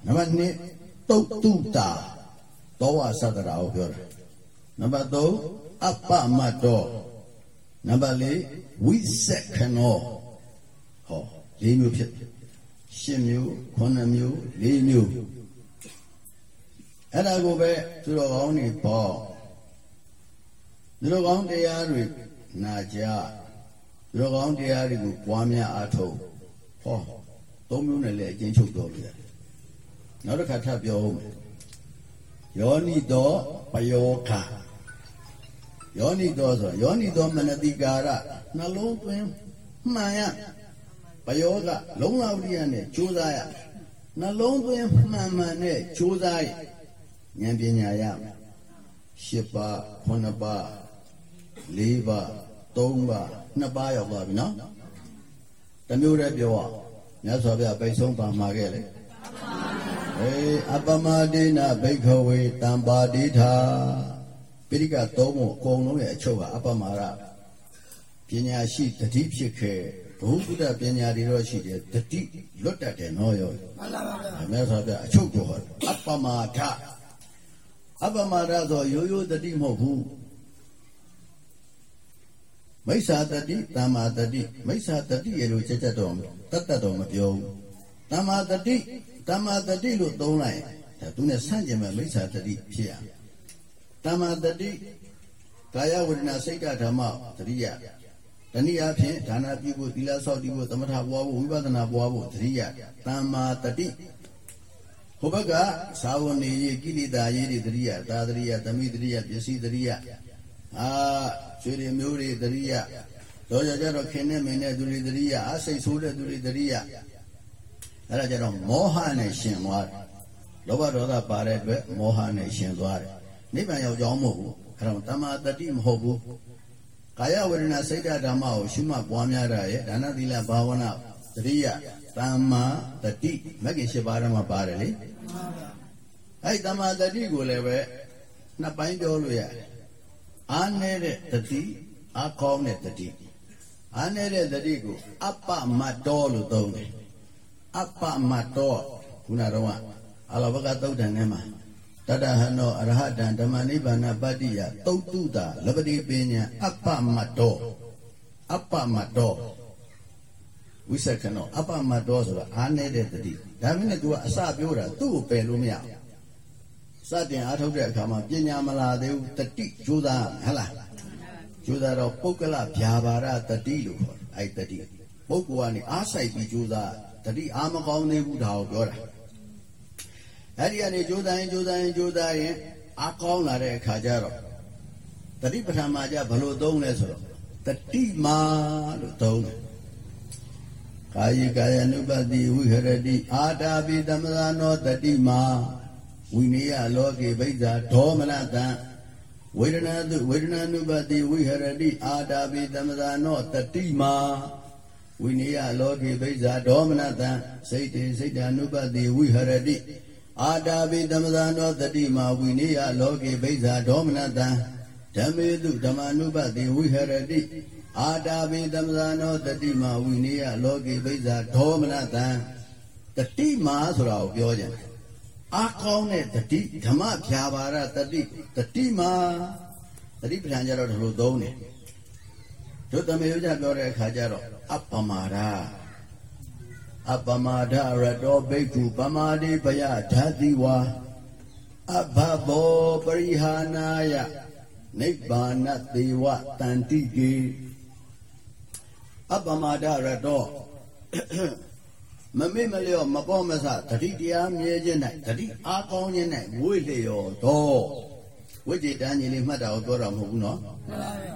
နံပါတ်2သုတ်တုတာသောဝသတ္တရာကိုပြောတာနံပါတ်3အပ္ပမတောနံပါတ်4ဝိသက္ခဏောဟော၄မျိုးဖြစ်တယ်ရှစ်မျိုးခုနှစ်မျိုး၄မျိုးအဲ့ဒါကိုပဲသူတော်ကောင်းတွေပေါ့သူတော်ကောင်းတရားတွေနာကြ သူတော်ကောင်းတရားတွေကိုပွားများအားထုတ်ဟောသုံးမျိုးနဲ့လည်းအကျဉ်းချုပ်တော်လို့ရတယ်နောက်တစ်ခါထပ်ပြောဦးမယ်ယောနိတောပယောခယောနိတောဆိုယောနိတောမနတိကာရနှလုံးသွင်းမှန်ရပယောကလုံးလာဝိရိယနဲ့ကြိုးစားရနှလုံးသွင်းမှန်မှန်နဲ့ကြိုးစားရဉာဏ်ပညာရမယ်၈ပါး9ပါး၄ပါး3ပါး 2ပါးရောက်သွားပြီနော်တမျိုးတည်းပြောအောင်မြတ်စွာဘုရားပိတ်ဆုံးပါမှာခဲ့လေအေးအပမဒိနဘိခဝေတံပါတိထာပိဋကသုံးဖို့အကုန်လုံးရဲ့အချုပ်ဟာအပမရပညာရှိတတိဖြစ်ခဲ့ဘုဟုတ္တပညာတွေတော့ရှိတယ်တတိလွတ်တတ်တယ်နော်ရောမှန်ပါဗျာအမေဆိုပြအချုပ်ကိုဟောအပမထအပမထဆိုရိုးရိုးတတိမဟုတ်ဘူး မိစ္ဆာတတိတမ္မာတတိမိစ္ဆာတတိရေလို့ချက်ချက်တော့တတ်တတ်တော့မပြောဘူးတမ္မာတတိတမ္မာတတိလို့သုံးလိုက်ဒါသူနဲ့ဆန့်ကျင်မဲ့မိစ္ဆာတတိဖြစ်ရတမ္မာတတိကာယဝေဒနာစိတ်ဓဓမ္မတတိယတနည်းအားဖြင့်ဒါနပြုဖို့သီလဆောက်တည်ဖို့သမထပွားဖို့ဝိပဿနာပွားဖို့တတိယတမ္မာတတိဟိုဘက်ကသာဝနေရေးကိလေသာရေးတွေတတိယသာတတိယသမိတတိယပစ္စည်းတတိယအာ ကျွေတွေမျိုးတွေတတိယတော့ကြကြတော့ခင်နဲ့မင်းနဲ့သူတွေတတိယအစိတ်ဆိုးတဲ့သူတွေတတိယအဲ့ဒါကြတော့မောဟနဲ့ရှင်သွားတယ်လောဘဒေါသပါတဲ့အတွက်မောဟနဲ့ရှင်သွားတယ်နိဗ္ဗာန်ရောက်ကြောင်းမဟုတ်ဘူးအဲ့တော့တမ္မာတတိမဟုတ်ဘူးကာယဝေဒနာစိတ်ဓာတ်ဓမ္မကိုရှုမှတ်ပွားများတာရဲ့ဒါနသီလဘာဝနာတတိယတမ္မာတတိမဂ္ဂင်၈ပါးဓမ္မပါတယ်လေမှန်ပါဗျာအဲ့တမ္မာတတိကိုလည်းပဲနှစ်ပိုင်းပြောလို့ရတယ် အားနေတဲ့တတိအားကောင်းတဲ့တတိအားနေတဲ့တတိကိုအပ္ပမတ္တောလို့သုံးတယ်အပ္ပမတ္တောခုနတော့ကအလောဘကသုတ်တန်ထဲမှာတတဟနောအရဟတံဓမ္မနိဗ္ဗာန်ပတ္တိယသုတ်တုတာလပတိပညာအပ္ပမတ္တောအပ္ပမတ္တောဝိသကနောအပ္ပမတ္တောဆိုတာအာနေတဲ့တတိဒါမင်းနဲ့ तू ကအစပြောတာသူ့ကိုပယ်လို့မရဘူး စတင်အားထုတ်တဲ့အခါမှာပညာမလာသေးဘူးတတိကြိုးစားဟဟလားကြိုးစားတော့ပုဂ္ဂလဗျာပါဒတတိလို့ခေါ်တယ်အဲ့တတိပုဂ္ဂိုလ်ကနေအားဆိုင်ပြီးကြိုးစားတတိအားမကောင်းသေးဘူးဒါကိုပြောတာအဲ့ဒီကနေကြိုးစားရင်ကြိုးစားရင်ကြိုးစားရင်အားကောင်းလာတဲ့အခါကျတော့တတိပဋ္ဌာန်မှာကြဘယ်လိုသုံးလဲဆိုတော့တတိမာလို့သုံးတယ်ကာယကာယ ानु ပတိဝိဟရတိအာတာပိသမ္မာနောတတိမာ ဝိနည်းလောကေဗိဇာဒေါမနတံဝေဒနာတုဝေဒနာ ानु ပတိဝိဟရတိအာတာပိသမ္မာနောတတိမာဝိနည်းလောကေဗိဇာဒေါမနတံစိတ်တေစိတ်တ ानु ပတိဝိဟရတိအာတာပိသမ္မာနောတတိမာဝိနည်းလောကေဗိဇာဒေါမနတံဓမ္မေတုဓမ္မာနုပတိဝိဟရတိအာတာပိသမ္မာနောတတိမာဝိနည်းလောကေဗိဇာဒေါမနတံတတိမာဆိုတာကိုပြောကြတယ် အာကောင်းတဲ့တတိဓမ္မဖြာပါရတတိတတိမာတတိပဋ္ဌာန်ကြတော့ဒီလိုသုံးတယ်တို့တမေယောကြပြောတဲ့အခါကျတော့အပ္ပမာဒအပ္ပမာဒရတောဘိက္ခုပမာတိပယဓာတိဝါအဘဘောပရိဟာနာယနိဗ္ဗာနသေဝတန္တိကေအပ္ပမာဒရတော မမေ့မလျော့မပေါ်မဆတတိတရားမြဲခြင်း၌တတိအားကောင်းခြင်း၌ဝိလျော်တော့ဝိจิတန်းကြီးလေးမှတ်တာကိုပြောတာမဟုတ်ဘူးနော်မှန်ပါဗျာ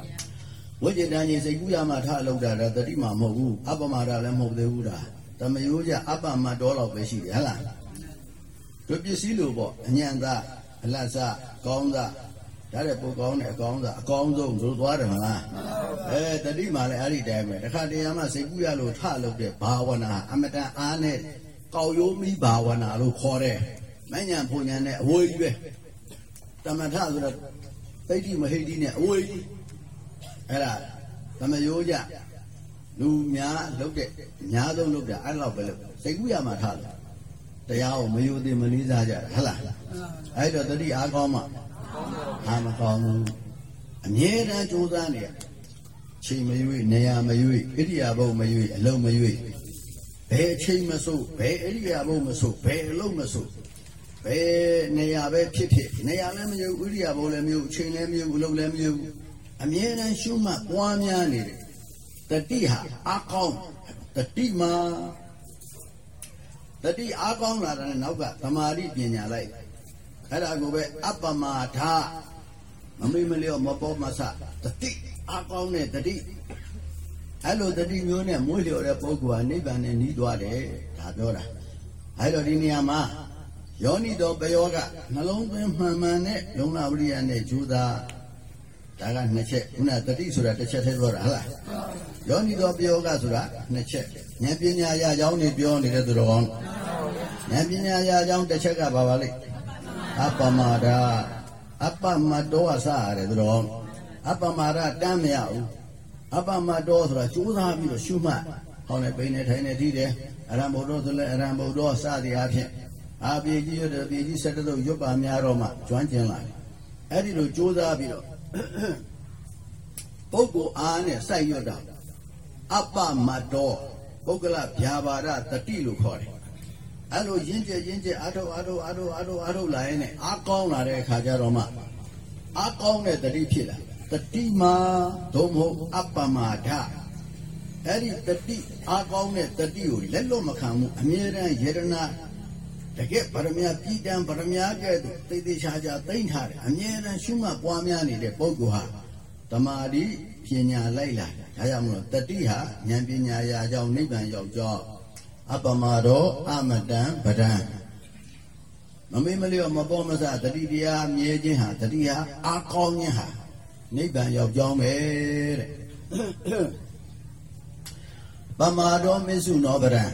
ဝိจิတန်းကြီးစိတ်ကူးရမှထအလုပ်တာဒါတတိမှမဟုတ်ဘူးအပ္ပမာဒလည်းမဟုတ်သေးဘူးဒါတမယိုးကြအပ္ပမတော်တော့ပဲရှိတယ်ဟဟလားတို့ပစ္စည်းလိုပေါ့အညံသာအလတ်စားကောင်းသား ဒါတဲ့ပိုကောင်းတဲ့အကောင်းသားအကောင်းဆုံးဆိုသွားတယ်မလားအဲတတိမှလည်းအဲ့ဒီတိုင်းပဲတခါတရံမှစိတ်ကူးရလို့ထလုပ်တဲ့ဘာဝနာအမတန်အားနဲ့ကောက်ရိုးမိဘာဝနာလို့ခေါ်တယ်မညံဖုန်ညံနဲ့အဝေးကြီးပဲတမထဆိုတော့သိတိမဟိတိနဲ့အဝေးကြီးအဲ့ဒါသမယိုးကြလူများလုပ်တဲ့အများဆုံးလုပ်တာအဲ့လောက်ပဲလုပ်စိတ်ကူးရမှထလို့တရားကိုမယိုသေးမလေးစားကြတာဟုတ်လားမှန်ပါဗျာအဲ့တော့တတိအားကောင်းမှ အားမကောင်းဘူးအမြဲတမ်းကြိုးစားနေရချိန်မရွေ့နေရာမရွေ့ဣရိယာပုတ်မရွေ့အလုံးမရွေ့ဘယ်အချိန်မဆို့ဘယ်ဣရိယာပုတ်မဆို့ဘယ်အလုံးမဆို့ဘယ်နေရာပဲဖြစ်ဖြစ်နေရာလည်းမရွေ့ဣရိယာပုတ်လည်းမရွေ့အချိန်လည်းမရွေ့အလုံးလည်းမရွေ့အမြဲတမ်းရှုမှတ်ပွားများနေတယ်တတိဟာအားကောင်းတတိမှာတတိအားကောင်းလာတဲ့နောက်ကသမာဓိပညာလိုက် အဲ့ဒါကိုပဲအပ္ပမာဒမမေ့မလျော့မပေါ်မဆတတိအကောင်းတဲ့တတိအဲ့လိုတတိမျိုးနဲ့မွေးလျော်တဲ့ပုဂ္ဂိုလ်ဟာနိဗ္ဗာန်နဲ့နီးသွားတယ်ဒါပြောတာအဲ့တော့ဒီနေရာမှာယောနိတော်ပယောကနှလုံးသွင်းမှန်မှန်နဲ့လုံလဝိရိယနဲ့ဂျူသာဒါကနှစ်ချက်ခုနတတိဆိုတာတစ်ချက်တည်းပြောတာဟုတ်လားယောနိတော်ပယောကဆိုတာနှစ်ချက်ဉာဏ်ပညာရကြောင်းနေပြောနေတဲ့သူတော်ကောင်းဉာဏ်ပညာရကြောင်းတစ်ချက်ကဘာပါလိမ့် အပ္ပမာဒအပ္ပမတောအစရတယ်သူတော်အပ္ပမာဒတမ်းမရဘူးအပ္ပမတောဆိုတာကြိုးစားပြီးတော့ရှုမှတ်ဟောင်းနေပိနေထိုင်နေတည်တယ်အရဟံဘုဒ္ဓဆိုလဲအရဟံဘုဒ္ဓစသည်အဖြစ်အာပြေကြီးရတဲ့ပြေကြီးဆက်တဲ့ရွတ်ပါများတော့မှကျွမ်းကျင်လာတယ်အဲ့ဒီလိုကြိုးစားပြီးတော့ပုဂ္ဂိုလ်အားနဲ့စိုက်ရွတ်တာအပ္ပမတောပုဂ္ဂလဗျာပါဒတတိလို့ခေါ်တယ် အဲ့လိုရင်းကျက်ရင်းကျက်အာထုတ်အာထုတ်အာထုတ်အာထုတ်အာထုတ်လာရင်လည်းအာကောင်းလာတဲ့အခါကျတော့မှအာကောင်းတဲ့တတိဖြစ်လာတတိမာသို့မဟုတ်အပ္ပမာဒအဲ့ဒီတတိအာကောင်းတဲ့တတိကိုလက်လွတ်မခံဘူးအမြဲတမ်းယေရနာတကယ်ဗရမ ्या ပြည်တံဗရမ ्या ကဲ့သို့သိသိချာချာသိမ့်ထားတယ်အမြဲတမ်းရှုမှတ်ပွားများနေတဲ့ပုဂ္ဂိုလ်ဟာတမာတိပညာလိုက်လာတယ်ဒါကြောင့်မလို့တတိဟာဉာဏ်ပညာရာကြောင့်နိဗ္ဗာန်ရောက်ကြောင်း အပ္ပမရောအမတံပဒံမမေ့မလျော့မပေါ်မစတတိတရားမြဲခြင်းဟာတတိဟာအာကောင်းခြင်းဟာနိဗ္ဗာန်ရောက်ကြောင်းပဲတဲ့ပမာတော်မစ္စုနောပဒံ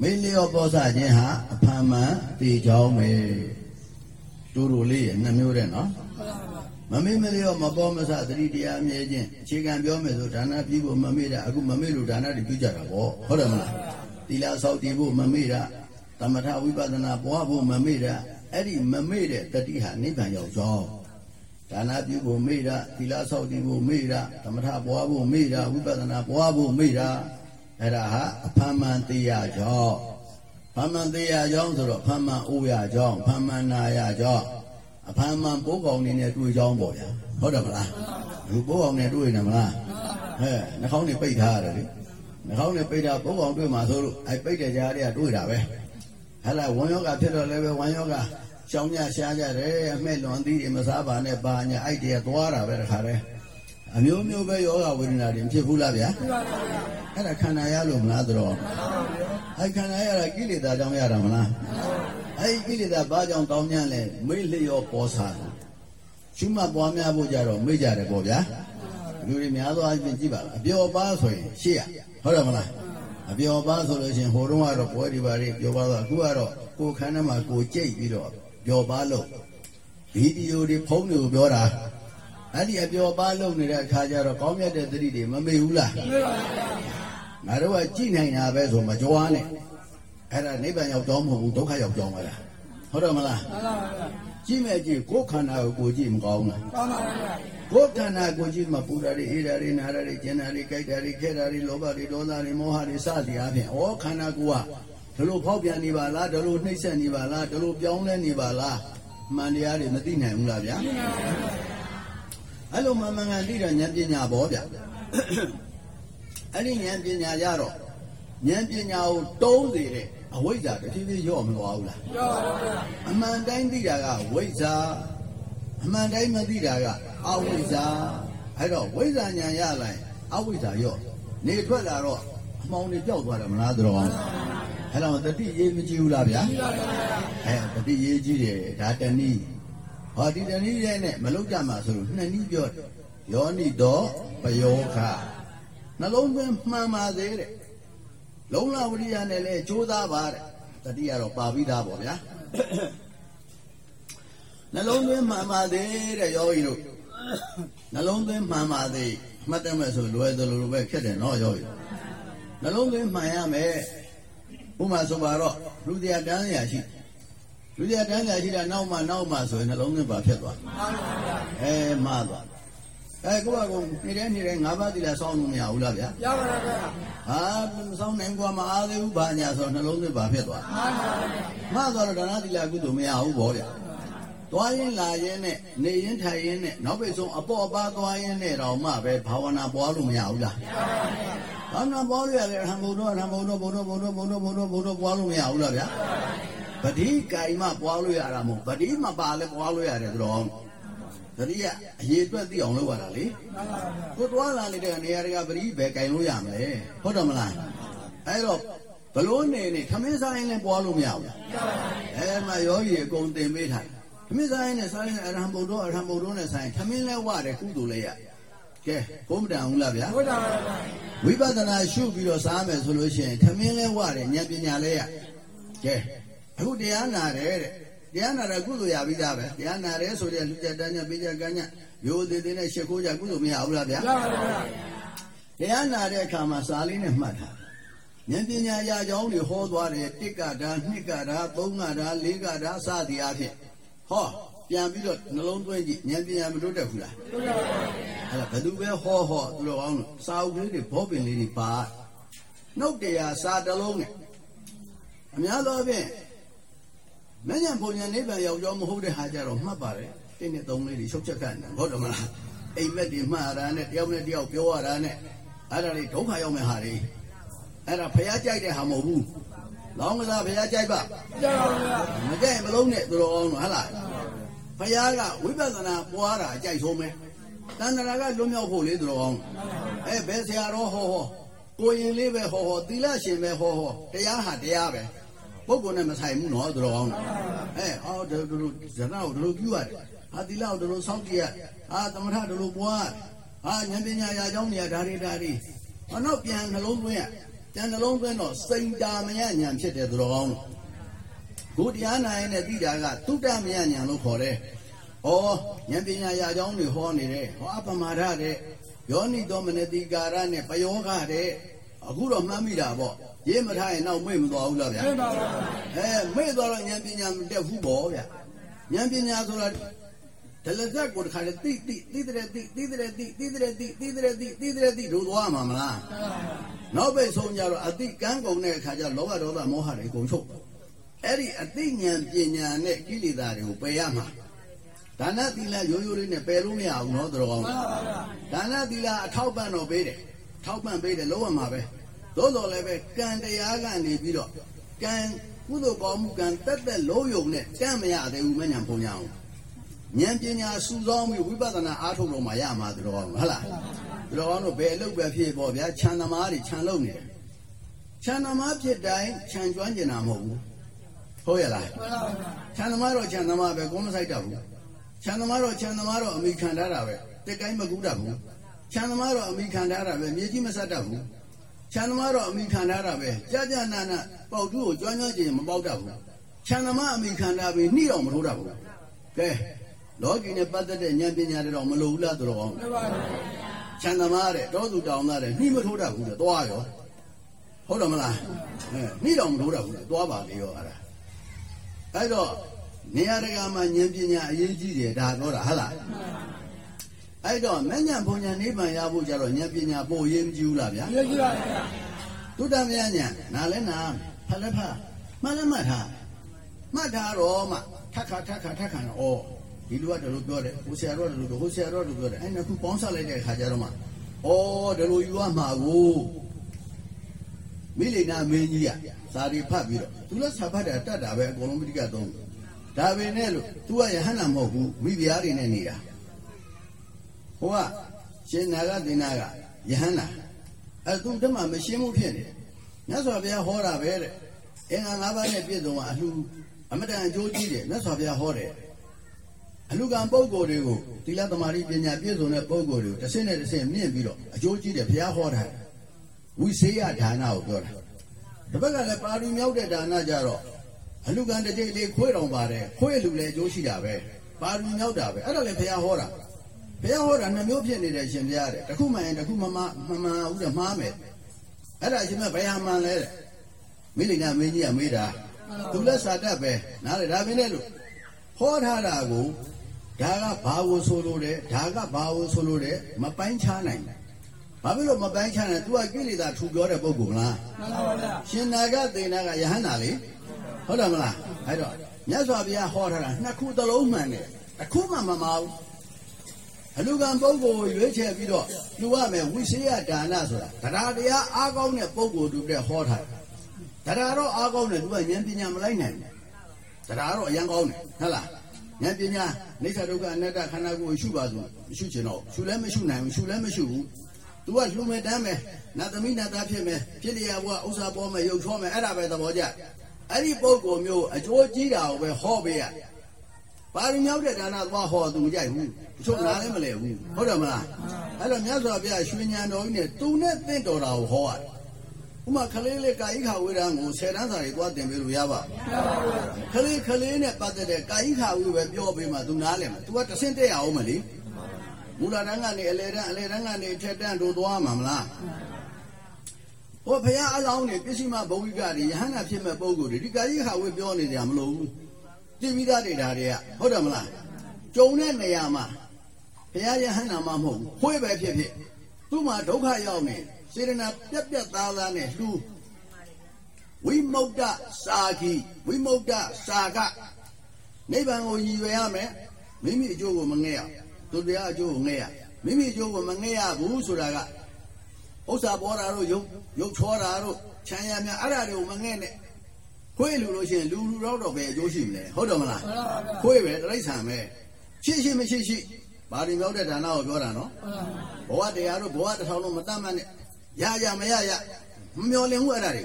မေ့လျော့ပေါ်စခြင်းဟာအဖန်မှန်တည်ကြောင်းပဲတူတူလေးရနှမျိုးတဲ့နော်မှန်ပါဗျာမမေ့မလျော့မပေါ်မစသတိတရားမြဲခြင်းအခြေခံပြောမယ်ဆိုဒါနပြုဖို့မမေ့တာအခုမမေ့လို့ဒါနတွေပြုကြတာပေါ့ဟုတ်တယ်မလား သီလဆောက်တည်ဖို့မမေ့တာသမထဝိပဿနာပွားဖို့မမေ့တာအဲ့ဒီမမေ့တဲ့တတိဟာနိဗ္ဗာန်ရောက်ကြောင်းဒါနပြုဖို့မေ့တာသီလဆောက်တည်ဖို့မေ့တာသမထပွားဖို့မေ့တာဝိပဿနာပွားဖို့မေ့တာအဲ့ဒါဟာအဖမ်းမှန်တရားကြောင်းဖမ်းမှန်တရားကြောင်းဆိုတော့ဖမ်းမှန်အိုးရကြောင်းဖမ်းမှန်နာရကြောင်းအဖမ်းမှန်ပိုးကောင်နေနဲ့တွေ့ကြောင်းပေါ့ဗျာဟုတ်တယ်မလားဒီပိုးကောင်နဲ့တွေ့နေမလားဟဲ့နှာခေါင်းတွေပိတ်ထားရတယ်လေ နှာခေါင်းတွေပိတ်တာပိုးကောင်တွေ့မှာဆိုလို့အဲ့ပိတ်တဲ့ကြားတွေကတွေ့တာပဲဟဲ့လားဝမ်းယောဂဖြစ်တော့လည်းပဲဝမ်းယောဂရှောင်းညရှားကြတယ်အမဲ့လွန်သီးမစားပါနဲ့ပါညာအဲ့တည်းသွားတာပဲတခါတည်းအမျိုးမျိုးပဲယောဂဝေဒနာတွေဖြစ်ဘူးလားဗျာအဲ့ဒါခန္ဓာရလို့မလားသတော်အဲ့ခန္ဓာရတာကိလေသာကြောင့်ရတာမလားအဲ့ဒီကိလေသာဘာကြောင့်တောင်းညံ့လဲမိလျောပေါ်စားတယ်ရှုမှတ်ပွားများဖို့ကြတော့မေ့ကြတယ်ပေါ့ဗျာလူတွေများသောအားဖြင့်ကြည့်ပါလားအပျော်ပါဆိုရင်ရှေ့ရ ဟုတ်တယ်မလားအပျော်ပါဆိုလို့ရှိရင်ဟိုတုန်းကတော့ပွဲဒီပါလေးပျော်ပါတော့အခုကတော့ကိုယ်ခန္ဓာမှာကိုယ်ကြိတ်ပြီးတော့ပျော်ပါလို့ဗီဒီယိုတွေဖုန်းတွေကိုပြောတာအဲ့ဒီအပျော်ပါလုပ်နေတဲ့အခါကျတော့ကောင်းမြတ်တဲ့သတိတွေမမေ့ဘူးလားငါတို့ကကြည်နိုင်တာပဲဆိုမကြွားနဲ့အဲ့ဒါနိဗ္ဗာန်ရောက်တော့မဟုတ်ဘူးဒုက္ခရောက်ကြောင်းပါလားဟုတ်တယ်မလားမှန်ပါဗျာကြည့်မဲ့ကြည့်ကိုယ်ခန္ဓာကိုကိုယ်ကြည့်မကောင်းဘူးကောင်းပါဗျာ ကိုယ်ခန္ဓာကိုယ်ကြီးမှာပူတာတွေအေးတာတွေနာတာတွေကျင်တာတွေကြိုက်တာတွေခဲတာတွေလောဘတွေဒေါသတွေမောဟတွေစသည်အားဖြင့်ဩခန္ဓာကိုယ်ကဒီလိုဖောက်ပြန်နေပါလားဒီလိုနှိမ့်ဆက်နေပါလားဒီလိုပြောင်းလဲနေပါလားမှန်တရားတွေမသိနိုင်ဘူးလားဗျာအဲ့လိုမှန်မှန်ကန်သိတာဉာဏ်ပညာပေါ့ဗျာအဲ့ဒီဉာဏ်ပညာရတော့ဉာဏ်ပညာကိုတုံးစေတဲ့အဝိဇ္ဇာတစ်ဖြည်းဖြည်းရော့မသွားဘူးလားပြောပါဗျာအမှန်တိုင်းသိတာကဝိဇ္ဇာအမှန်တိုင်းမသိတာကအဝိဇ္ဇာအဲ့တော့ဝိဇ္ဇာဉာဏ်ရလာရင်အဝိဇ္ဇာရော့နေထွက်လာတော့အမှောင်တွေပျောက်သွားတယ်မလားတော်အောင်အဲ့တော့တတိရေးမကြည့်ဘူးလားဗျာအဲတတိရေးကြည့်တယ်ဒါတဏီဟောဒီတဏီရဲ့နဲ့မလုကြမှာဆိုလို့နှစ်နည်းပြောတယ်ယောနိတော်ပယောခနှလုံးသွင်းမှန်ပါသေးတဲ့လုံလဝရိယနဲ့လဲကြိုးစားပါတဲ့တတိကတော့ပါပြီးသားပေါ့ဗျာနှလုံးသွင်းမှန်ပါသေးတဲ့ယောဂီတို့ နှလုံးသွင်းမှန်ပါသေးမှတ်တယ်မဲ့ဆိုလွယ်သလိုလိုပဲခက်တယ်နော်ယောဂီနှလုံးသွင်းမှန်ရမယ်ဥပမာဆိုပါတော့လူတရားတန်းရာရှိလူတရားတန်းရာရှိတာနောက်မှနောက်မှဆိုရင်နှလုံးသွင်းပါဖြစ်သွားအဲမှားသွားအဲကိုကကုနေတဲ့နေတဲ့ငါးပါးတိလာစောင်းလို့မရဘူးလားဗျာပြောပါဗျာဟာမစောင်းနိုင်ကွာမအားသေးဘူးဘာညာဆိုတော့နှလုံးသွင်းပါဖြစ်သွားမှန်ပါဗျာမှားသွားတော့ဒါနတိလာကုသိုလ်မရဘူးဗောဗျာ သွားရင်လာရင်နဲ့နေရင်ထိုင်ရင်နဲ့နောက်ပိတ်ဆုံးအပေါ်အပါသွားရင်နဲ့တော့မှပဲဘာဝနာပွားလို့မရဘူးလားဘာဝနာပွားလို့ရတယ်ဟံဘုံတော့ဟံဘုံတော့ဘုံတော့ဘုံတော့ဘုံတော့ဘုံတော့ဘုံတော့ပွားလို့မရဘူးလားဗျာပတိကာယမပွားလို့ရတာမဟုတ်ပတိမပါလဲပွားလို့ရတယ်သူတော်တတိယအရေးအတွက်သိအောင်လုပ်ရတာလေမှန်ပါဗျာကိုသွားလာနေတဲ့နေရာတွေကပတိပဲကင်လို့ရမလဲဟုတ်တယ်မလားအဲ့တော့ဘလို့နေနေခမင်းစားရင်လည်းပွားလို့မရဘူးလားအဲမှာယောဂီအကုန်တင်ပေးထားတယ် ခမင်းဆိုင်နဲ့ဆိုင်နဲ့အရဟံဘုဒ္ဓအရဟံဘုဒ္ဓနဲ့ဆိုင်ခမင်းလဲဝတယ်ကုသိုလ်လဲရကဲဘုမတန်ဘူးလားဗျာဟုတ်တာပါဗျာဝိပဿနာရှုပြီးတော့စားမယ်ဆိုလို့ရှိရင်ခမင်းလဲဝတယ်ဉာဏ်ပညာလဲရကဲအခုတရားနာတယ်တဲ့တရားနာတယ်ကုသိုလ်ရပြီးသားပဲတရားနာတယ်ဆိုတဲ့လူကြတန်းညပေးကြကန်းညရိုးသေးသေးနဲ့ရှ िख ိုးကြကုသိုလ်မရဘူးလားဗျာပြောပါဗျာတရားနာတဲ့အခါမှာစာလေးနဲ့မှတ်ထားဉာဏ်ပညာရာကြောင်းတွေဟောသွားတယ်တစ်ကတာနှစ်ကတာသုံးကတာလေးကတာစသည်အဖြစ် ဟောပြန်ပြီးတော့နှလုံးသွင်းကြည့်ဉာဏ်ပညာမတိုးတက်ဘူးလားဟုတ်တာပါဗျာအဲ့ဒါဘယ်သူပဲဟောဟောသူတော်ကောင်းလို့စာအုပ်ကလေးတွေဘောပင်လေးတွေပါနှုတ်တရားစာတစ်လုံးနဲ့အများသောဖြင့်မဉ္ဇဉ်ဘုံဉာဏ်နိဗ္ဗာန်ရောက်ကြောမဟုတ်တဲ့ဟာကြတော့မှတ်ပါတယ်တစ်နဲ့သုံးလေးတွေချုပ်ချက်ခန့်တယ်ဟုတ်တယ်မလားအိမ်မက်တွေမှားရတာနဲ့တယောက်နဲ့တယောက်ပြောရတာနဲ့အဲ့ဒါတွေဒုက္ခရောက်မဲ့ဟာတွေအဲ့ဒါဖះကြိုက်တဲ့ဟာမဟုတ်ဘူး လောင်းကစားဖះကြိုက်ပါပြောပါဗျာမကြိုက်မလုံးနဲ့သူတော်ကောင်းလို့ဟဟလားဖះကဝိပဿနာပွားတာအကြိုက်ဆုံးပဲတဏ္ဍရာကလွတ်မြောက်ဖို့လေသူတော်ကောင်းအဲဘယ်ဆရာတော်ဟောဟောကိုရင်လေးပဲဟောဟောသီလရှင်ပဲဟောဟောတရားဟာတရားပဲပုဂ္ဂိုလ်နဲ့မဆိုင်ဘူးနော်သူတော်ကောင်းအဲအော်ဒီလိုဇနာကိုဒီလိုပြုရတယ်ဟာသီလကိုဒီလိုစောင့်ကြည့်ရဟာသမထဒီလိုပွားဟာဉာဏ်ပညာရာကြောင်းနေရာဒါတွေဒါတွေဟောတော့ပြန်နှလုံးသွင်းရ ပြန်နှလုံးသွင်းတော့စိန်တာမယဉာဏ်ဖြစ်တယ်သူတော်ကောင်းဘုရားနာရင်နဲ့တိတာကတုတ္တမယညာလို့ခေါ်တယ်။ဩဉာဏ်ပညာရာကြောင်းတွေဟောနေတယ်။ဟောအပမာဒတဲ့ယောနိတော်မနတိကာရနဲ့ပယောဂတဲ့အခုတော့မှတ်မိတာပေါ့။ရေးမထားရင်တော့မေ့မသွားဘူးလားဗျာဟုတ်ပါဗျာ။အဲမေ့သွားတော့ဉာဏ်ပညာမတက်ဘူးပေါ့ဗျာဉာဏ်ပညာဆိုတာ ဒလဇက်ကိုတခါလေတိတိတိတဲ့တိတိတဲ့တိတိတဲ့တိတိတဲ့တိတိတဲ့တိလို့သွားမှာမလားနောက်ပိတ်ဆုံးကြတော့အတိကန်းကုန်တဲ့အခါကျလောဘဒေါသမောဟတွေအကုန်ချုပ်အဲ့ဒီအတိဉာဏ်ပညာနဲ့ကိလေသာတွေကိုပယ်ရမှာဒါနသီလရိုးရိုးလေးနဲ့ပယ်လို့မရဘူးနော်တော်ကောင်းဒါနသီလအထောက်ပံ့တော့ပေးတယ်ထောက်ပံ့ပေးတယ်လုံးဝမှာပဲသို့တော်လည်းပဲကံတရားကနေပြီးတော့ကံကုသိုလ်ကောင်းမှုကံတက်တက်လုံးယုံနဲ့တမ်းမရသေးဘူးမညံပုံညာအောင် ဉာဏ်ပညာစူးစောင်းပြီးဝိပဿနာအားထုတ်လို့မှရမှာတော်ကောင်းဟုတ်လားတော်ကောင်းတို့ဘယ်အလုပ်ပဲဖြစ်ပေါ့ဗျာခြံသမားတွေခြံလုပ်နေတယ်ခြံသမားဖြစ်တိုင်းခြံကျွမ်းကျင်တာမဟုတ်ဘူးဟုတ်ရလားမှန်ပါဗျာခြံသမားတော့ခြံသမားပဲကိုမဆိုင်တတ်ဘူးခြံသမားတော့ခြံသမားတော့အမိခံထားတာပဲတက်ကိုင်းမကူးတတ်ဘူးခြံသမားတော့အမိခံထားတာပဲမြေကြီးမဆက်တတ်ဘူးခြံသမားတော့အမိခံထားတာပဲကြာကြာနာနာပေါက်တူးကိုကြွမ်းကြွမ်းကျင်မပေါက်တတ်ဘူးခြံသမားအမိခံထားပြီးနှိတော့မထိုးတတ်ဘူးကဲ လောကီနဲ့ပတ်သက်တဲ့ဉာဏ်ပညာတွေတော့မလိုဘူးလားသူတော်ကောင်းမှန်ပါဗျာခြံသမားတဲ့တောသူတောင်သားတဲ့နှိမထိုးတတ်ဘူးတဲ့သွားရောဟုတ်တယ်မလားအဲနှိတော့မထိုးတတ်ဘူးတဲ့သွားပါလေရောအဲ့ဒါအဲ့တော့နေရာတကာမှာဉာဏ်ပညာအရေးကြီးတယ်ဒါပြောတာဟုတ်လားအဲ့တော့မဉဏ်ဘုံဉဏ်နိဗ္ဗာန်ရဖို့ကြတော့ဉာဏ်ပညာပို့ရင်းမကြည့်ဘူးလားဗျာရကြပါဗျာသုတမယဉာဏ်နာလဲနာဖလည်းဖမှလည်းမှတ်ထားမှတ်ထားတော့မှထက်ခါထက်ခါထက်ခါတော့ဩ ဒီလူကတလူပြောတယ်ဟိုဆရာတော်ကတလူဟိုဆရာတော်ကတလူပြောတယ်အဲ့နှစ်ခုပေါင်းစပ်လိုက်တဲ့အခါကျတော့မှဩဒီလိုယူရမှာကိုမိလိန်နာမင်းကြီးကစာရီဖတ်ပြီးတော့သူလည်းစာဖတ်တာတတ်တာပဲအကုန်လုံးပိဋကသုံးဒါပဲနဲ့လို့ तू ကယဟန္တာမဟုတ်ဘူးမိဖုရားတွေနဲ့နေတာဟိုကရှင်နာဂဒေနာကယဟန္တာအဲသူတမမရှင်းမှုဖြစ်နေတယ်မြတ်စွာဘုရားဟောတာပဲတဲ့အင်္ဂါ၅ပါးနဲ့ပြည့်စုံတာအလှအမတန်အကျိုးကြီးတယ်မြတ်စွာဘုရားဟောတယ် အလူကံပုဂ္ဂိုလ်တွေကိုသီလသမารိပညာပြည့်စုံတဲ့ပုဂ္ဂိုလ်တွေကိုတစ်ဆင့်နဲ့တစ်ဆင့်မြင့်ပြီးတော့အကျိုးကြီးတယ်ဘုရားဟောတာဝိစေယဒါနကိုပြောတာတစ်ဘက်ကလည်းပါရမီမြောက်တဲ့ဒါနကြတော့အလူကံတစ်ကြိမ်လေးခွေးတော်ပါတယ်ခွေးလူလည်းအကျိုးရှိတာပဲပါရမီမြောက်တာပဲအဲ့ဒါလည်းဘုရားဟောတာဘုရားဟောတာနှမျိုးဖြစ်နေတယ်ရှင်ဘုရားတဲ့တစ်ခုမှရင်တစ်ခုမမမမှန်ဘူးတဲ့မှားမယ်အဲ့ဒါရှင်မဘယ်ဟာမှန်လဲတဲ့မိလိန်နာမင်းကြီးကမေးတာသူလက်စာတတ်ပဲနားလေဒါမင်းနဲ့လို့ဟောထားတာကို ဒါကဘာကိုဆိုလို့လဲဒါကဘာကိုဆိုလို့လဲမပိုင်းခြားနိုင်ဘူးဘာဖြစ်လို့မပိုင်းခြားနိုင် तू ကကိလေသာထူပြောတဲ့ပုဂ္ဂိုလ်မလားမှန်ပါဗျာရှင်နာကသေနာကယဟန္တာလေဟုတ်တယ်မလားအဲ့တော့မြတ်စွာဘုရားဟောထားတာနှစ်ခုသလုံးမှန်တယ်တစ်ခုမှမမအောင်အလူကံပုဂ္ဂိုလ်ကိုရွေးချယ်ပြီးတော့လူရမယ်ဝိသေယဒါနဆိုတာတရားတရားအားကောင်းတဲ့ပုဂ္ဂိုလ်တူတဲ့ဟောထားတယ်တရားတော့အားကောင်းတယ်သူကဉာဏ်ပညာမလိုက်နိုင်ဘူးတရားတော့အရင်ကောင်းတယ်ဟုတ်လား ဉာဏ်ပညာနေသဒုက္ခအနတ္တခန္ဓာကိုယ်ရှုပါဆိုရှုချင်တော့ရှုလည်းမရှုနိုင်ဘူးရှုလည်းမရှုဘူး तू ကလှူမဲ့တမ်းမယ်နတ်သမီးနတ်သားဖြစ်မယ်ဖြစ်လျာဘုရားဥစ္စာပေါ်မယ်ရုပ်ချောမယ်အဲ့ဒါပဲသဘောကျအဲ့ဒီပုံကိုမျိုးအကျိုးကြီးတာကိုပဲဟောပေးရပါရမီမြောက်တဲ့ဒါနသွားဟောသူမကြိုက်ဘူးတချို့နားလည်းမလဲဘူးဟုတ်တယ်မလားအဲ့တော့မြတ်စွာဘုရားရွှေဉဏ်တော်ကြီးနဲ့သူနဲ့တင့်တော်တာကိုဟောရတယ် ဥမာခလေးလေးကာယိခဝေဒံကိုဆယ်တန်းစာတွေသွားတင်ပေးလို့ရပါခလေးခလေးနဲ့ပတ်သက်တဲ့ကာယိခဝေပဲပြောပေးမှ तू နားလဲမှာ तू ကတဆင့်တက်ရအောင်မလေးမူလတန်းကနေအလေတန်းအလေတန်းကနေထက်တန်းတို့သွားမှာမလားဟောဘုရားအလောင်းနေပစ္စည်းမဘုံဝိကတွေယဟန္တာဖြစ်မဲ့ပုံကိုယ်တွေဒီကာကြီးခါဝေပြောနေကြမလို့ဘူးတိပိသားတွေဒါတွေကဟုတ်တယ်မလားကြုံတဲ့နေရာမှာဘုရားယဟန္တာမှမဟုတ်ဘူးခွေးပဲဖြစ်ဖြစ်သူ့မှာဒုက္ခရောက်နေ စေရနာပြက်ပြက်သားသားနဲ့လှူဝိမု ക്ത စာခီဝိမု ക്ത စာကနိဗ္ဗာန်ကိုရည်ရွယ်ရမယ်မိမိအကျိုးကိုမငဲ့ရသူတရားအကျိုးကိုငဲ့ရမိမိအကျိုးကိုမငဲ့ရဘူးဆိုတာကဥစ္စာပေါ်တာတို့ရုပ်ရုပ်ချောတာတို့ခြံရများအဲ့ဒါတွေကိုမငဲ့နဲ့ခွေးလူလို့ရှိရင်လူလူတော့တော့ပဲအကျိုးရှိမလဲဟုတ်တယ်မလား မှန်ပါဗျာ ခွေးပဲတိရစ္ဆာန်ပဲရှိရှိမရှိရှိဘာတွေပြောတဲ့ဒါနကိုပြောတာနော် မှန်ပါဘဝတရားတို့ဘဝတစ်ထောင်လုံးမတတ်မှတ်နဲ့ ရရမရရမမျော်လင့်ဘူးအဲ့ဒါတွေ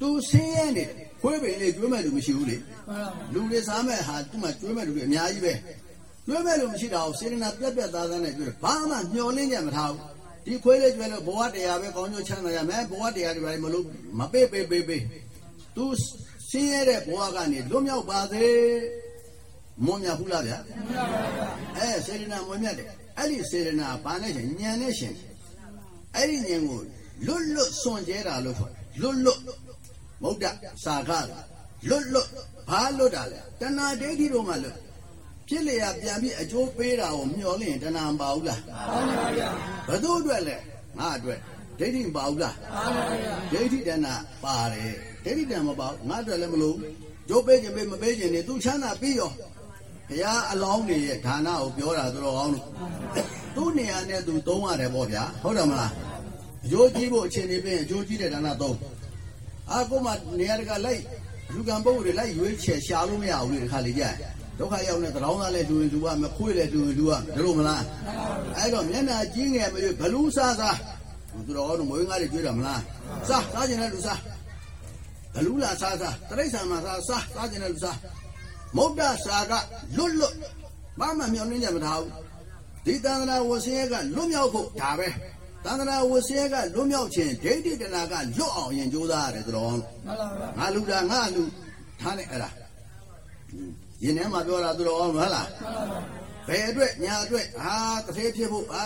သူဆင်းရဲနေတယ်ခွေးပင်လေးကျွေးမဲ့လူမရှိဘူးလေမှန်ပါလူတွေစားမဲ့ဟာသူ့မှာကျွေးမဲ့လူတွေအများကြီးပဲကျွေးမဲ့လူမရှိတာကိုစေရနာပြက်ပြက်သားသားနဲ့ကျွေးတယ်ဘာမှမျော်လင့်ကြမထားဘူးဒီခွေးလေးကျွေးလို့ဘဝတရားပဲကောင်းကျိုးချမ်းသာရမယ်ဘဝတရားတွေဘာတွေမလို့မပေးပေးပေးပေးသူဆင်းရဲတဲ့ဘဝကနေလွတ်မြောက်ပါစေမွန်မြတ်ဘူးလားဗျာမှန်ပါဗျာအဲစေရနာမွန်မြတ်တယ်အဲ့ဒီစေရနာဘာနဲ့ရှင်ညံနဲ့ရှင် အဲ့ဒီညံကိုလွတ်လွတ်စွန့်ကြဲတာလို့ခေါ်တယ်လွတ်လွတ်မௌဒ္ဒစာခလွတ်လွတ်ဘာလွတ်တာလဲတဏှာဒိဋ္ဌိတို့မှလွတ်ဖြစ်လျာပြန်ပြီးအကျိုးပေးတာကိုမျှော်လင့်ရင်တဏှာမပါဘူးလားပါပါဗျာဘသူအတွက်လဲငါအတွက်ဒိဋ္ဌိမပါဘူးလားပါပါဗျာဒိဋ္ဌိတဏပါတယ်ဒိဋ္ဌိတဏမပါဘူးငါအတွက်လည်းမလို့ကျိုးပေးခြင်းပေးမပေးခြင်းနေသူချမ်းသာပြီးရော ဘုရားအလောင်းတွေရဲ့ဌာနကိုပြောတာသူတော်ကောင်းလို့သူ့နေရာနဲ့သူသုံးရတယ်ပေါ့ဗျာဟုတ်တယ်မလားအကျိုးကြီးဖို့အချိန်နေပြင်အကျိုးကြီးတဲ့ဌာနသုံးအာကိုမနေရာတကလိုက်လူကံပုဂ္ဂိုလ်တွေလိုက်ရွေးချယ်ရှာလို့မရဘူးလေဒီခါလေးကြရင်ဒုက္ခရောက်နေတရောင်းသားလဲလူရင်လူကမခွေးလဲလူရင်လူကဒါလို့မလားအဲ့တော့မျက်နှာကြီးငယ်မရွေးဘလူးစားစားသူတော်ကောင်းတို့မွေးငါးတွေကျွေးတာမလားစားစားကျင်တဲ့လူစားဘလူးလာစားစားတရိစ္ဆာန်မှာစားစားစားကျင်တဲ့လူစား မုဒ္ဒစာကလွတ်လွတ်ဘာမှမျောနှင်းကြမထားဘူးဒီတန္တရာဝဆင်းရဲကလွတ်မြောက်ဖို့ဒါပဲတန္တရာဝဆင်းရဲကလွတ်မြောက်ခြင်းဒိဋ္ဌိတနာကလွတ်အောင်ရင်ကြိုးစားရတယ်သူတော်မှန်ပါဗျာငါလူတာငါလူထားနေအဲ့ဒါရင်ထဲမှာပြောတာသူတော်ဟုတ်လားမှန်ပါဗျာဘယ်အတွက်ညာအတွက်အာတစ်သေးဖြစ်ဖို့အာ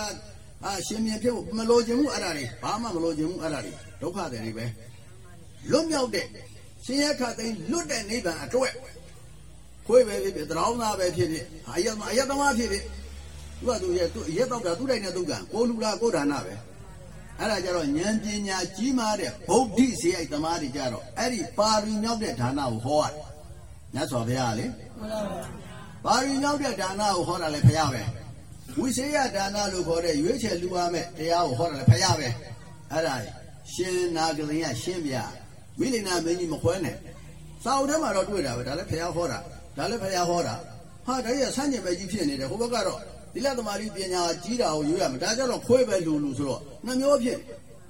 အာရှင်မြင်ဖြစ်ဖို့မလိုချင်ဘူးအဲ့ဒါတွေဘာမှမလိုချင်ဘူးအဲ့ဒါတွေဒုက္ခတွေတွေပဲလွတ်မြောက်တဲ့ရှင်ရခသိန်းလွတ်တဲ့နိဗ္ဗာန်အတွက် ခွေးပဲဖြစ်ဖြစ်တရောင်းသားပဲဖြစ်ဖြစ်အယတ်အယတ်သမားဖြစ်ဖြစ်သူကသူရဲ့သူရက်တော့တာသူတိုင်းနဲ့သူကကိုလူလားကိုဒါနပဲအဲ့ဒါကြတော့ဉာဏ်ပညာကြီးမားတဲ့ဗုဒ္ဓဇေယိုက်သမားတွေကြတော့အဲ့ဒီပါရီမြောက်တဲ့ဌာနကိုဟောရတယ်မြတ်စွာဘုရားကလေမှန်ပါဗျာပါရီရောက်တဲ့ဒါနကိုဟောတာလည်းဖရားပဲဝိစေယဒါနလို့ခေါ်တဲ့ရွေးချယ်လူအားမဲ့တရားကိုဟောတာလည်းဖရားပဲအဲ့ဒါရှင်နာဂလင်ကရှင်းပြမိလိနာမင်းကြီးမခွဲနဲ့စာအုပ်ထဲမှာတော့တွေ့တာပဲဒါလည်းဖရားဟောတာ ဒါလည်းဖရားဟောတာဟာဒါကြီးကဆန့်ကျင်ပဲကြီးဖြစ်နေတယ်ဟိုဘက်ကတော့သီလသမารီပညာကြီးတာကိုယူရမှာဒါကြတော့ခွဲပဲလူလူဆိုတော့နှမျိုးဖြစ်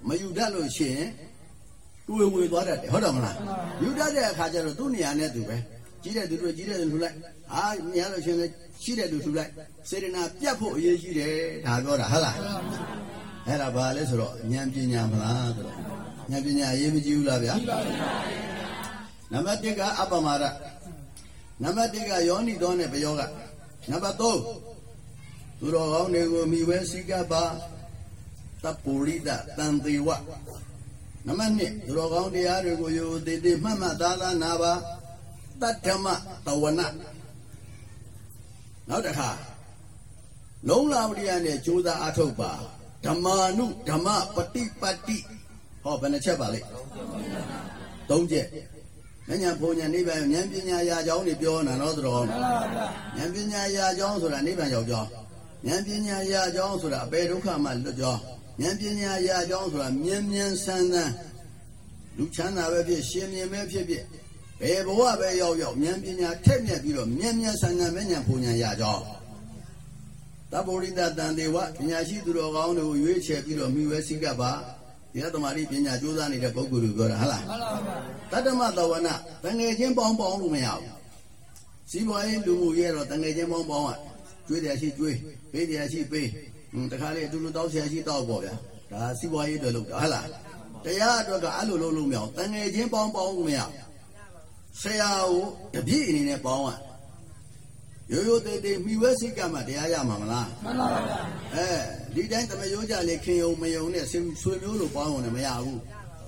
မယူတတ်လို့ရှိရင်တွေ့ဝေသွားတတ်တယ်ဟုတ်တယ်မလားယူတတ်တဲ့အခါကျတော့သူ့နေရာနဲ့သူပဲကြီးတဲ့သူတို့ကြီးတဲ့သူလှလိုက်အာမြင်ရလို့ရှိရင်လည်းရှိတဲ့သူလှလိုက်စေတနာပြတ်ဖို့အရေးကြီးတယ်ဒါပြောတာဟုတ်လားအဲ့ဒါဘာလဲဆိုတော့ဉာဏ်ပညာမလားဆိုတော့ဉာဏ်ပညာအရေးမကြီးဘူးလားဗျာနံပါတ်1ကအပ္ပမာဒ နံပါတ်2ကယောနိသောနဲ့ဘယောကနံပါတ်3သူတော်ကောင်းတွေကိုမိဝဲစိကပါတပ္ပုရိဒတန်သေးဝနံပါတ်2သူတော်ကောင်းတရားတွေကိုယိုသေးသေးမှတ်မှတ်သားသားနာပါတတ္ထမတဝနနောက်တစ်ခါလုံးလာဝရိယနဲ့ကြိုးစားအထုတ်ပါဓမ္မာနုဓမ္မပฏิပတ်တိဟောဘယ်နှချက်ပါလဲသုံးချက် ဉာဏ်ဘုံဉာဏ်နိဗ္ဗာန်ဉာဏ်ပညာရာကြောင်းတွေပြောနေတာတော့တော်မှန်ပါဗျာဉာဏ်ပညာရာကြောင်းဆိုတာနိဗ္ဗာန်ရောက်ကြောင်းဉာဏ်ပညာရာကြောင်းဆိုတာအပေဒုက္ခမှလွတ်ကြောင်းဉာဏ်ပညာရာကြောင်းဆိုတာမြင်မြင်ဆန်းဆန်းလူချမ်းသာပဲဖြစ်ရှင်မြင်ပဲဖြစ်ဖြစ်ဘယ်ဘဝပဲရောက်ရောက်ဉာဏ်ပညာထက်မြက်ပြီးတော့မြင်မြင်ဆန်းဆန်းပဲဉာဏ်ပူဉာဏ်ရာကြောင်းတဗ္ဗရိတတန်တေဝပညာရှိသူတော်ကောင်းတွေကိုရွေးချယ်ပြီးတော့မိဝဲစိကပ်ပါ ဒီကသမารိပညာကြိုးစားနေတဲ့ပုဂ္ဂိုလ်တွေပြောတာဟုတ်လား မှန်ပါဗျာ တတ္တမတဝနာတငယ်ချင်းပေါင်းပေါင်းလို့မရဘူးစီးပွားရေးလူမှုရေးတော့တငယ်ချင်းပေါင်းပေါင်းอ่ะကျွေးတယ်ရှိကျွေးပေးတယ်ရှိပေးဟွန်းတခါလေအတူတူတောက်ဆရာရှိတောက်ပေါ့ဗျာဒါစီးပွားရေးတွေလုပ်တာဟုတ်လားတရားအတွက်ကအဲ့လိုလုပ်လို့မရအောင်တငယ်ချင်းပေါင်းပေါင်းလို့မရဘူးဆရာကိုတပြည့်အနေနဲ့ပေါင်းอ่ะရိုးရိုးသေးသေးမိဝဲစိတ်ကမှတရားရမှာမလား မှန်ပါဗျာ အဲ ဒီတိုင်းတမယိုးကြလေခင်ယုံမယုံနဲ့ဆွေဆွေမျိုးလိုပေါင်းအောင်လည်းမရဘူး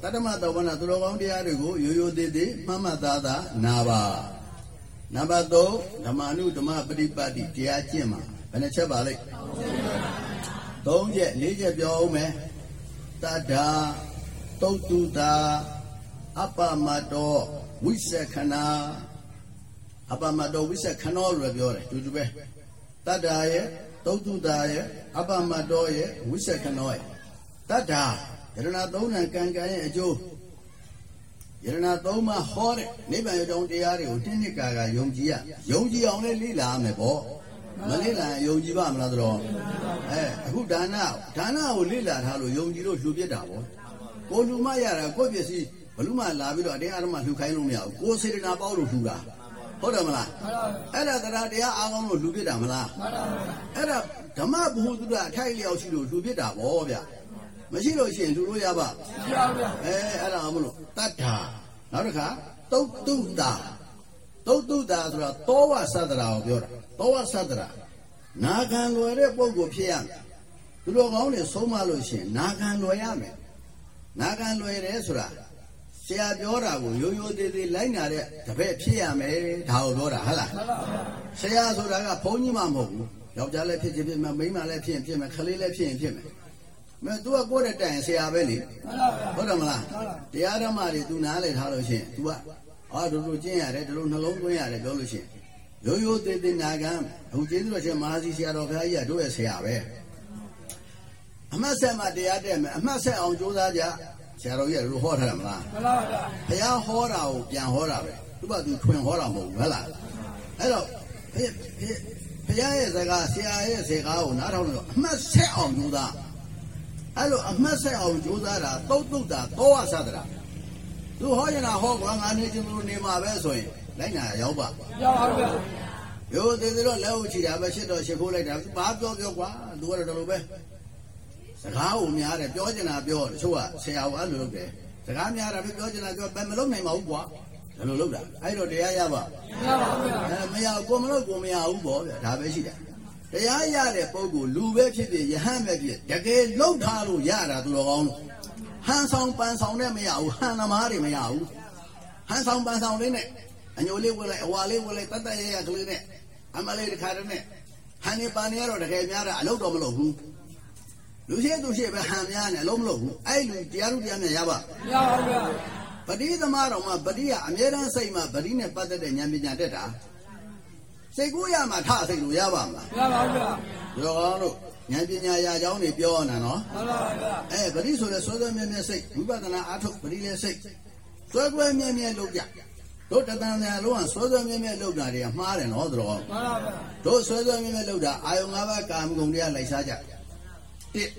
တတ္တမတဝနာသူတော်ကောင်းတရားတွေကိုရိုးရိုးသေးသေးမှတ်မှတ်သားသားနာပါနံပါတ်3ဓမ္မနုဓမ္မပฏิပတ်တိတရားကျင့်မှာဘယ်နှချက်ပါလိမ့်၃ချက်၄ချက်ပြောအောင်မယ်တတ္ထာတုတ်တုတာအပ္ပမတောဝိသခဏာအပ္ပမတောဝိသခဏောလို့ပြောတယ်တူတူပဲတတ္ထာရဲ့ တုတ်တုတာရဲ့အပ္ပမတောရဲ့ဝိသခဏောရဲ့တတ္ထာယရဏသုံးဏကံကံရဲ့အကျိုးယရဏသုံးပါးဟောတဲ့နိဗ္ဗာန်ရုံတရားတွေကိုနှစ်နှစ်ကာကယုံကြည်ရယုံကြည်အောင်လည်းလေ့လာရမယ်ပေါ့မလေ့လာရင်ယုံကြည်ပါမလားသတော်အဲအခုဒါနဒါနကိုလေ့လာထားလို့ယုံကြည်လို့လှူပြစ်တာပေါ့ကိုလူမရတာကိုယ့်ပစ္စည်းဘလူမလာပြီးတော့အတင်းအဓမ္မလှူခိုင်းလို့မရဘူးကိုယ်စေတနာပေါက်လို့လှူတာ ဟုတ်တယ်မလားမှန်ပါဗျာအဲ့ဒါတရားတရားအားကောင်းလို့လှူပြစ်တာမလားမှန်ပါဗျာအဲ့ဒါဓမ္မဘုဟုတုဒအထိုက်လျောက်ရှိလို့လှူပြစ်တာဗောဗျမရှိလို့ရှိရင်လှူလို့ရပါရှိပါဗျာအဲအဲ့ဒါမလို့တတ္ထာနောက်တစ်ခါသုတ်တုတာသုတ်တုတာဆိုတာသောဝသတ္တရာကိုပြောတာသောဝသတ္တရာနာခံလွယ်တဲ့ပုံကိုဖြစ်ရမယ်သူတော်ကောင်းတွေဆုံးမလို့ရှိရင်နာခံလွယ်ရမယ်နာခံလွယ်တယ်ဆိုတာ ဆရာပြောတာကိုရိုးရိုးသေးသေးလိုက်နာတဲ့တပည့်ဖြစ်ရမယ်ဒါကိုပြောတာဟုတ်လား မှန်ပါဗျာ ဆရာဆိုတာကဘုန်းကြီးမှမဟုတ်ဘူးယောက်ျားလည်းဖြစ်ချင်ဖြစ်မယ်မိန်းမလည်းဖြစ်ရင်ဖြစ်မယ်ခလေးလည်းဖြစ်ရင်ဖြစ်မယ်မင်း तू ကကိုယ့်တဲ့တိုင်ဆရာပဲလေ မှန်ပါဗျာ ဟုတ်တယ်မလား ဟုတ်ပါ တရားဓမ္မတွေ तू နားလည်ထားလို့ရှိရင် तू ကအာတို့တို့ကျင့်ရတယ်တို့နှလုံးသွင်းရတယ်ပြောလို့ရှိရင်ရိုးရိုးသေးသေးနာခံအခုကျေးဇူးတော်ရှင်မဟာစီဆရာတော်ဘုရားကြီးကတို့ရဲ့ဆရာပဲအမှတ်ဆက်မှတရားတဲ့မယ်အမှတ်ဆက်အောင်ကြိုးစားကြ ဆရာတော်ကြီးကတို့ဟောထားတယ်မလားမှန်ပါဗျာဘုရားဟောတာကိုပြန်ဟောတာပဲသူကသူထွင်ဟောတာမဟုတ်ဘူးဟုတ်လားအဲ့တော့ဘုရားဘုရားရဲ့စကားဆရာရဲ့စကားကိုနားထောင်လို့အမှတ်ဆက်အောင်ကြိုးစားအဲ့လိုအမှတ်ဆက်အောင်ကြိုးစားတာတုတ်တုတ်တာတောဝသဒ္ဒရာသူဟောရင်ဟောကွာငါနေချင်းသူနေမှာပဲဆိုရင်လိုက်နာရောက်ပါရောက်ပါဗျာရိုးသေးသေးတော့လက်ဟုတ်ချီတာပဲရှစ်တော့ရှစ်ခိုးလိုက်တာဘာပြောပြောကွာသူကတော့တော်လိုပဲ စကားကိုများတယ်ပြောချင်တာပြောတချို့ကဆရာကအဲ့လိုလုပ်တယ်စကားများတာပဲပြောချင်တာပြောဘယ်မလုပ်နိုင်ပါဘူးကွာဘယ်လိုလုပ်တာအဲ့တော့တရားရပါရပါဗျာအဲမရဘူးကိုမလို့ကိုမရဘူးပေါ့ဗျာဒါပဲရှိတယ်တရားရတဲ့ပုဂ္ဂိုလ်လူပဲဖြစ်ဖြစ်ယဟန်ပဲဖြစ်တကယ်လှုပ်ထားလို့ရတာသူတော်ကောင်းလို့ဟန်ဆောင်ပန်ဆောင်နဲ့မရဘူးဟန်သမားတွေမရဘူးဟန်ဆောင်ပန်ဆောင်လေးနဲ့အညိုလေးဝင်လိုက်အဝါလေးဝင်လိုက်တတ်တတ်ရရကလေးနဲ့အမလေးတစ်ခါတည်းနဲ့ဟန်နေပန်နေရတော့တကယ်များတာအလုပ်တော့မလုပ်ဘူး လူရှိသူရှိပဲဟန်များနဲ့အလုပ်မလုပ်ဘူးအဲ့လူတရားလူတရားများရပါရပါဗျာပတိသမားတော်မှာပတိကအမြဲတမ်းစိတ်မှာပတိနဲ့ပတ်သက်တဲ့ဉာဏ်ပညာတက်တာစိတ်ကူးရမှာထစိတ်လို့ရပါမလားရပါဗျာရောကောင်းတို့ဉာဏ်ပညာရာကြောင်းတွေပြောနေတာနော်မှန်ပါဗျာအဲပတိဆိုတဲ့ဆွဲဆွဲမြဲမြဲစိတ်ဝိပဿနာအားထုတ်ပတိလည်းစိတ်ဆွဲဆွဲမြဲမြဲလုပ်ကြတို့တသံများလုံးကဆွဲဆွဲမြဲမြဲလုပ်တာတွေကမှားတယ်နော်တို့မှန်ပါဗျာတို့ဆွဲဆွဲမြဲမြဲလုပ်တာအာယုံ၅ပါးကာမဂုဏ်တွေကလိုက်စားကြ တစ်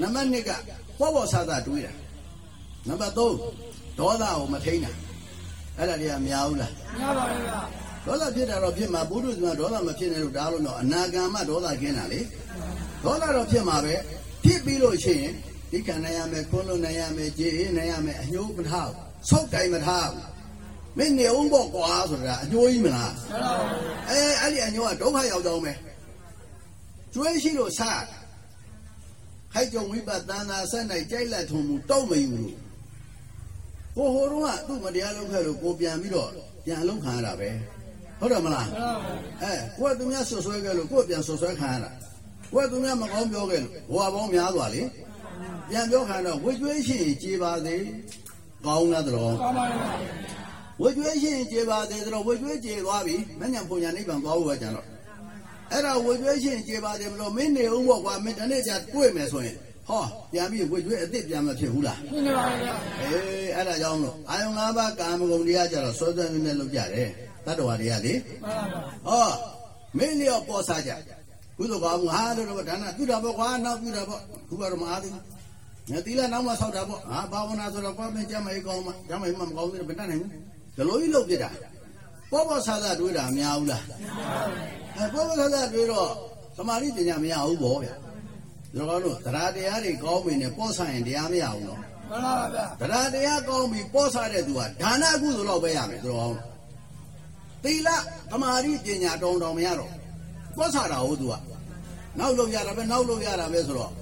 နံပါတ်2ကပေါ်ပေါ်ဆာဆာတွေးတာနံပါတ်3ဒေါသကိုမထိန်တာအဲ့ဒါတွေကမများဘူးလားရပါဗျာဒေါသဖြစ်တာတော့ဖြစ်မှာဘုဒ္ဓဇမဒေါသမဖြစ်နေလို့ဒါလို့တော့အနာဂံမဒေါသကင်းတာလေဒေါသတော့ဖြစ်မှာပဲဖြစ်ပြီးလို့ရှိရင်ဒီကံနိုင်ရမယ်ခွန်းလို့နိုင်ရမယ်ကြည်အေးနိုင်ရမယ်အညှိုးမထားဘူးဆုတ်တိုင်မထားဘူးမင်းနေအောင်ပေါ့ကွာဆိုတာအညှိုးကြီးမလားမှန်ပါဗျာအဲအဲ့ဒီအညှိုးကဒုက္ခရောက်တော့မယ်ကျွေးရှိလို့စား ခိုက်ကြုံဝိပတ်တန်သာဆက်နိုင်ကြိုက်လက်ထုံမူတောက်မယူလို့ကိုဟိုတော့ကသူ့မတရားလုပ်ခဲ့လို့ကိုပြန်ပြီးတော့ပြန်အလုံးခံရတာပဲဟုတ်တယ်မလားမှန်ပါဗျာအဲကိုကသူများဆွဆွဲခဲ့လို့ကိုကပြန်ဆွဆွဲခံရတာကိုကသူများမကောင်းပြောခဲ့လို့ဘဝပေါင်းများသွားလေပြန်ပြောခံတော့ဝိကျွေးရှိရင်ကြေပါသေးကောင်းလားတော်ကောင်းပါဗျာဝိကျွေးရှိရင်ကြေပါသေးတော်ဝိကျွေးကြေသွားပြီမညံပုံညာနိဗ္ဗာန်သွားဖို့ပဲကြံတော့ အဲ့ဒါဝိကျွေးရှိရင်ကြေပါသေးမလို့မင်းနေဦးပေါ့ကွာမင်းတနေ့ကျတွေ့မယ်ဆိုရင်ဟောပြန်ပြီးဝိကျွေးအစ်စ်ပြန်မဖြစ်ဘူးလားရှင်းပါဗျာအေးအဲ့ဒါကြောင့်လို့အာယုံ၅ပါးကာမဂုဏ်တရားကြတော့စောစောမြဲမြဲလုပ်ကြတယ်တတ္တဝါတွေကလေမှန်ပါဗျာဟောမင်းလျော့ပေါ်စားကြကုသိုလ်ကောင်းမှုဟာလို့တော့ဒါနပြုတာပေါ့ကွာနောက်ပြုတာပေါ့ခုကတော့မအားသေးဘူးငါသီလနောက်မှဆောက်တာပေါ့ဟာဘာဝနာဆိုတော့ကွာမင်းကြမ်းမေကောင်းမှကြမ်းမေမှမကောင်းသေးဘူးဘယ်တတ်နိုင်ဘူးဒီလိုကြီးလုပ်ပြတာ ပေါ်ပေါ်စားစားတွေးတာမများဘူးလားအဲပေါ်ပေါ်စားစားတွေးတော့သမာဓိပညာမရဘူးပေါ့ဗျာဒီလိုကောင်းလို့တရားတရားတွေကောင်းပြီနဲ့ပေါ်ဆိုင်ရင်တရားမရဘူးနော်မှန်ပါဗျာတရားတရားကောင်းပြီပေါ်စားတဲ့သူကဒါနကုသိုလ်တော့ပဲရမယ်ဒီလိုကောင်းသီလသမာဓိပညာတောင်းတောင်းမရတော့ပေါ်စားတာဟုတ်သူကနောက်လို့ရတာပဲနောက်လို့ရတာပဲဆိုတော့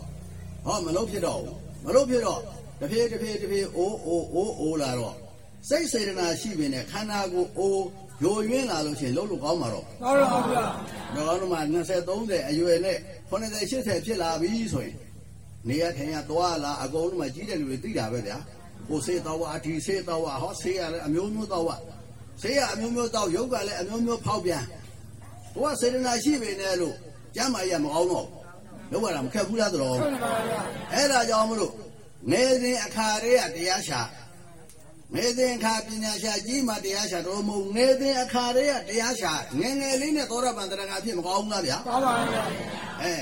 ဟောမလို့ဖြစ်တော့ဘူးမလို့ဖြစ်တော့တဖြည်းတဖြည်းတဖြည်းအိုးအိုးအိုးအိုးလာတော့စိတ်စေတနာရှိပြီနဲ့ခန္ဓာကိုယ်အိုး ယိုယွင်းလာလို့ရှိရင်လုံးလို့ကောင်းမှာတော့ကောင်းပါဗျာတော့ကောင်းတော့မှ20 30အရွယ်နဲ့90 80ဖြစ်လာပြီဆိုရင်နေရထိုင်ရသွားလာအကုန်လုံးမှကြီးတဲ့လူတွေသိတာပဲဗျာကိုစေးတော့ဝအဒီစေးတော့ဝဟောဆေးရလည်းအမျိုးမျိုးတော့ဝဆေးရအမျိုးမျိုးတော့ရုပ်ကလည်းအမျိုးမျိုးဖောက်ပြန်ဘုရားစေတနာရှိပေနဲ့လို့ကျမ်းမာရမကောင်းတော့လောက်ရတာမခက်ဘူးလားတော်ရှင်းပါဗျာအဲ့ဒါကြောင့်မလို့နေစဉ်အခါတွေကတရားရှာ နေစဉ်အခါပညာရှာကြီးမှတရားရှာတော့မဟုတ်နေစဉ်အခါတွေကတရားရှာငယ်ငယ်လေးနဲ့သောရပန်တရကအဖြစ်မကောင်းဘူးလားဗျာကောင်းပါဗျာအဲ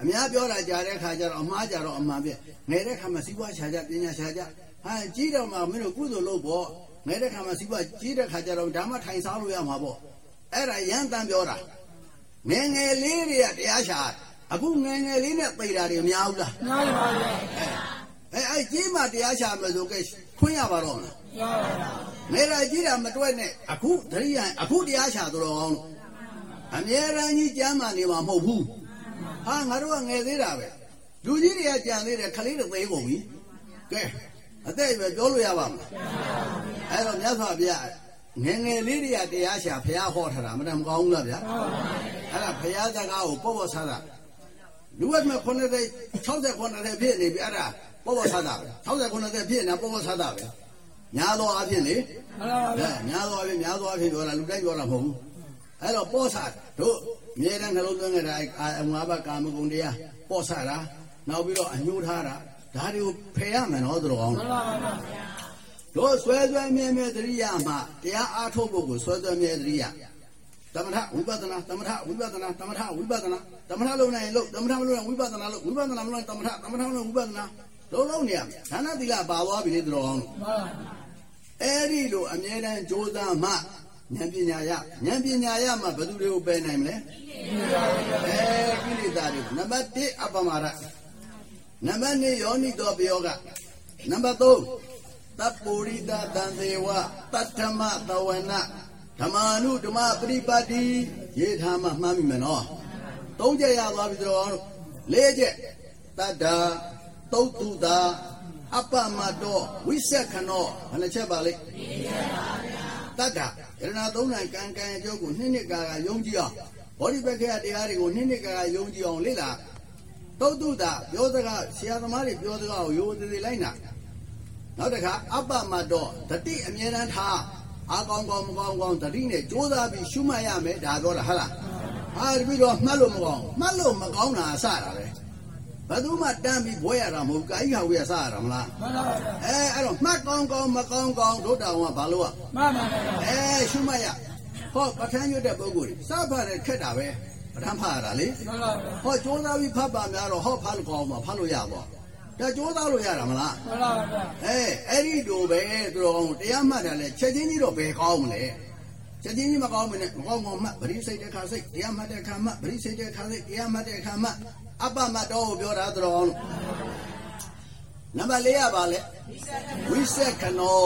အများပြောတာကြားတဲ့အခါကျတော့အမှားကြတော့အမှန်ပြငယ်တဲ့ခါမှာစီးပွားရှာကြပညာရှာကြဟာကြီးတော့မှမင်းတို့ကုသိုလ်လုပ်ပေါ့ငယ်တဲ့ခါမှာစီးပွားကြီးတဲ့ခါကျတော့ဒါမှထိုင်စားလို့ရမှာပေါ့အဲ့ဒါရန်တန်ပြောတာငယ်ငယ်လေးတွေကတရားရှာအခုငယ်ငယ်လေးနဲ့သိတာတွေမများဘူးလားနားရပါဗျာအဲအဲကြီးမှတရားရှာမယ်ဆိုကဲခွင့်ရပါတော့မလား ရပါဗျာနေလာကြီးတာမတွက်နဲ့အခုတရိယာအခုတရားရှာတော်ကောင်းလို့အမြဲတမ်းကြီးကြမ်းမှနေမှာမဟုတ်ဘူးဟာငါတို့ကငယ်သေးတာပဲလူကြီးတွေကကြံသေးတယ်ခလေးတွေသေးကုန်ပြီကဲအသက်ပဲပြောလို့ရပါမလားအဲ့တော့မြတ်စွာဘုရားငယ်ငယ်လေးတွေကတရားရှာဘုရားဟောထားတာမတမ်းမကောင်းဘူးလားဗျာအဲ့ဒါဘုရားစကားကိုပေါ့ပေါ့ဆဆလူဝက်မဲ့90 60 90ဖြစ်နေပြီအဲ့ဒါပေါ့ပေါ့ဆဆပဲ60 90ဖြစ်နေပေါ့ပေါ့ဆဆပဲ ညာတော့အဖြစ်လေမှန်ပါဗျာအဲညာတော့အဖြစ်ညာတော့အဖြစ်ပြောတာလူတိုင်းပြောတာမဟုတ်ဘူးအဲ့တော့ပေါ့ဆတို့အမြဲတမ်းနှလုံးသွင်းကြတာအာငါးပါးကာမဂုဏ်တရားပေါ့ဆတာနောက်ပြီးတော့အညှိုးထားတာဒါတွေကိုဖယ်ရမယ်နော်သူတော်ကောင်းမှန်ပါဗျာတို့ဆွဲဆွဲမြဲမြဲတရိယာမှာတရားအားထုတ်ဖို့ကိုဆွဲဆွဲမြဲတရိယာသမထဝိပဿနာသမထဝိပဿနာသမထဝိပဿနာသမထလုံးနိုင်လို့သမထမလုံးနိုင်ဝိပဿနာလို့ဝိပဿနာမလုံးနိုင်သမထသမထမလုံးဝိပဿနာလုံးလုံးနေရမယ်ဒါနသီလပါသွားပြီလေသူတော်ကောင်းတို့မှန်ပါ အဲ့ဒီလိုအမြဲတမ်းကြိုးစားမှဉာဏ်ပညာရဉာဏ်ပညာရမှဘယ်သူတွေကိုပယ်နိုင်မလဲအဲကိလေသာတွေနံပါတ်1အပမရနံပါတ်2ယောနိတောပယောကနံပါတ်3တပ္ပုရိတတံသေးဝတတ္ထမသဝနဓမ္မာနုဓမ္မပရိပတ်တိရေးထားမှမှတ်မိမယ်နော်သုံးချက်ရသွားပြီတော်တို့လေးချက်တတ္တာသုတ်တုတာ အပ္ပမတောဝိဆက်ခနောဘယ်နှချက်ပါလိမ့်တတ္တယရနာသုံးနိုင်ကံကံအကျိုးကိုနှစ်နှစ်ကာကယုံကြည်အောင်ဘောဓိပက္ခယတရားတွေကိုနှစ်နှစ်ကာကယုံကြည်အောင်လေ့လာသုတ်တုတာပြောစကားဆရာသမားတွေပြောစကားကိုရိုးသေးသေးလိုက်နာနောက်တစ်ခါအပ္ပမတော်တတိအမြဲတမ်းထားအာကောင်းကောင်းမကောင်းကောင်းတတိနဲ့ကြိုးစားပြီးရှုမှတ်ရမယ်ဒါပြောတာဟုတ်လားဟာတပိတော့မှတ်လို့မကောင်းမှတ်လို့မကောင်းတာအစတာပဲ ဘယ်သူမှတန်းပြီးဘွဲရတာမဟုတ်ဘူးကာကြီးဟာဝေးရစရတာမလားမှန်ပါဗျာအဲအဲ့တော့မှတ်ကောင်းကောင်းမကောင်းကောင်းတို့တောင်ကဘာလို့อ่ะမှန်ပါဗျာအဲရှုမှတ်ရဟောပဋ္ဌာန်းရွတ်တဲ့ပုဂ္ဂိုလ်တွေစဖတ်တဲ့ခက်တာပဲပဋ္ဌာန်းဖတ်ရတာလေမှန်ပါဗျာဟောကြိုးစားပြီးဖတ်ပါများတော့ဟောဖတ်လို့ကောင်းမှာဖတ်လို့ရပါဒါကြိုးစားလို့ရတာမလားမှန်ပါဗျာအဲအဲ့ဒီလိုပဲသူတော်ကောင်းတရားမှတ်တယ်လေချက်ချင်းကြီးတော့ဘယ်ကောင်းမလဲချက်ချင်းကြီးမကောင်းမနဲ့မကောင်းကောင်းမှတ်ပရိစိတ်တဲ့ခါစိတ်တရားမှတ်တဲ့ခါမှတ်ပရိစိတ်တဲ့ခါစိတ်တရားမှတ်တဲ့ခါမှတ် အပ္ပမတော်ကိုပြောတာသူတော်ကောင်းနံပါတ်၄ရပါလေဝိသက်ကနော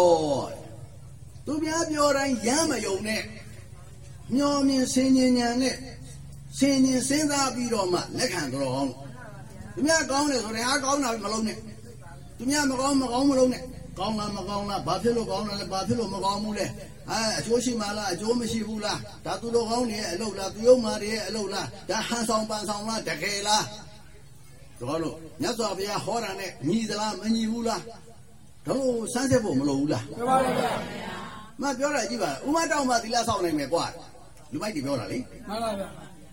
သူများပြောတိုင်းရမ်းမယုံနဲ့မျောမြင်စင်ញင်ညာနဲ့စင်ញင်စဉ်းစားပြီးတော့မှလက်ခံတော်အောင်သူများကောင်းတယ်ဆိုရင်အားကောင်းတာမလုံးနဲ့သူများမကောင်းမကောင်းမလုံးနဲ့ကောင်းလားမကောင်းလားဘာဖြစ်လို့ကောင်းလဲဘာဖြစ်လို့မကောင်းဘူးလဲ အဲအကျိုးရှိမှလားအကျိုးမရှိဘူးလားဒါသူတို့ကောင်းနေရဲ့အလုပ်လားသူယုံမာတွေရဲ့အလုပ်လားဒါဟန်ဆောင်ပန်ဆောင်လားတကယ်လားတော်လို့မြတ်စွာဘုရားဟောတာနဲ့ညီသလားမညီဘူးလားတို့စမ်းစစ်ဖို့မလိုဘူးလားမှန်ပါဗျာမပြောတာကြည့်ပါဥမတောင်းမှသီလဆောက်နိုင်မယ်ကွာလူမိုက်တွေပြောတာလေမှန်ပါဗျာ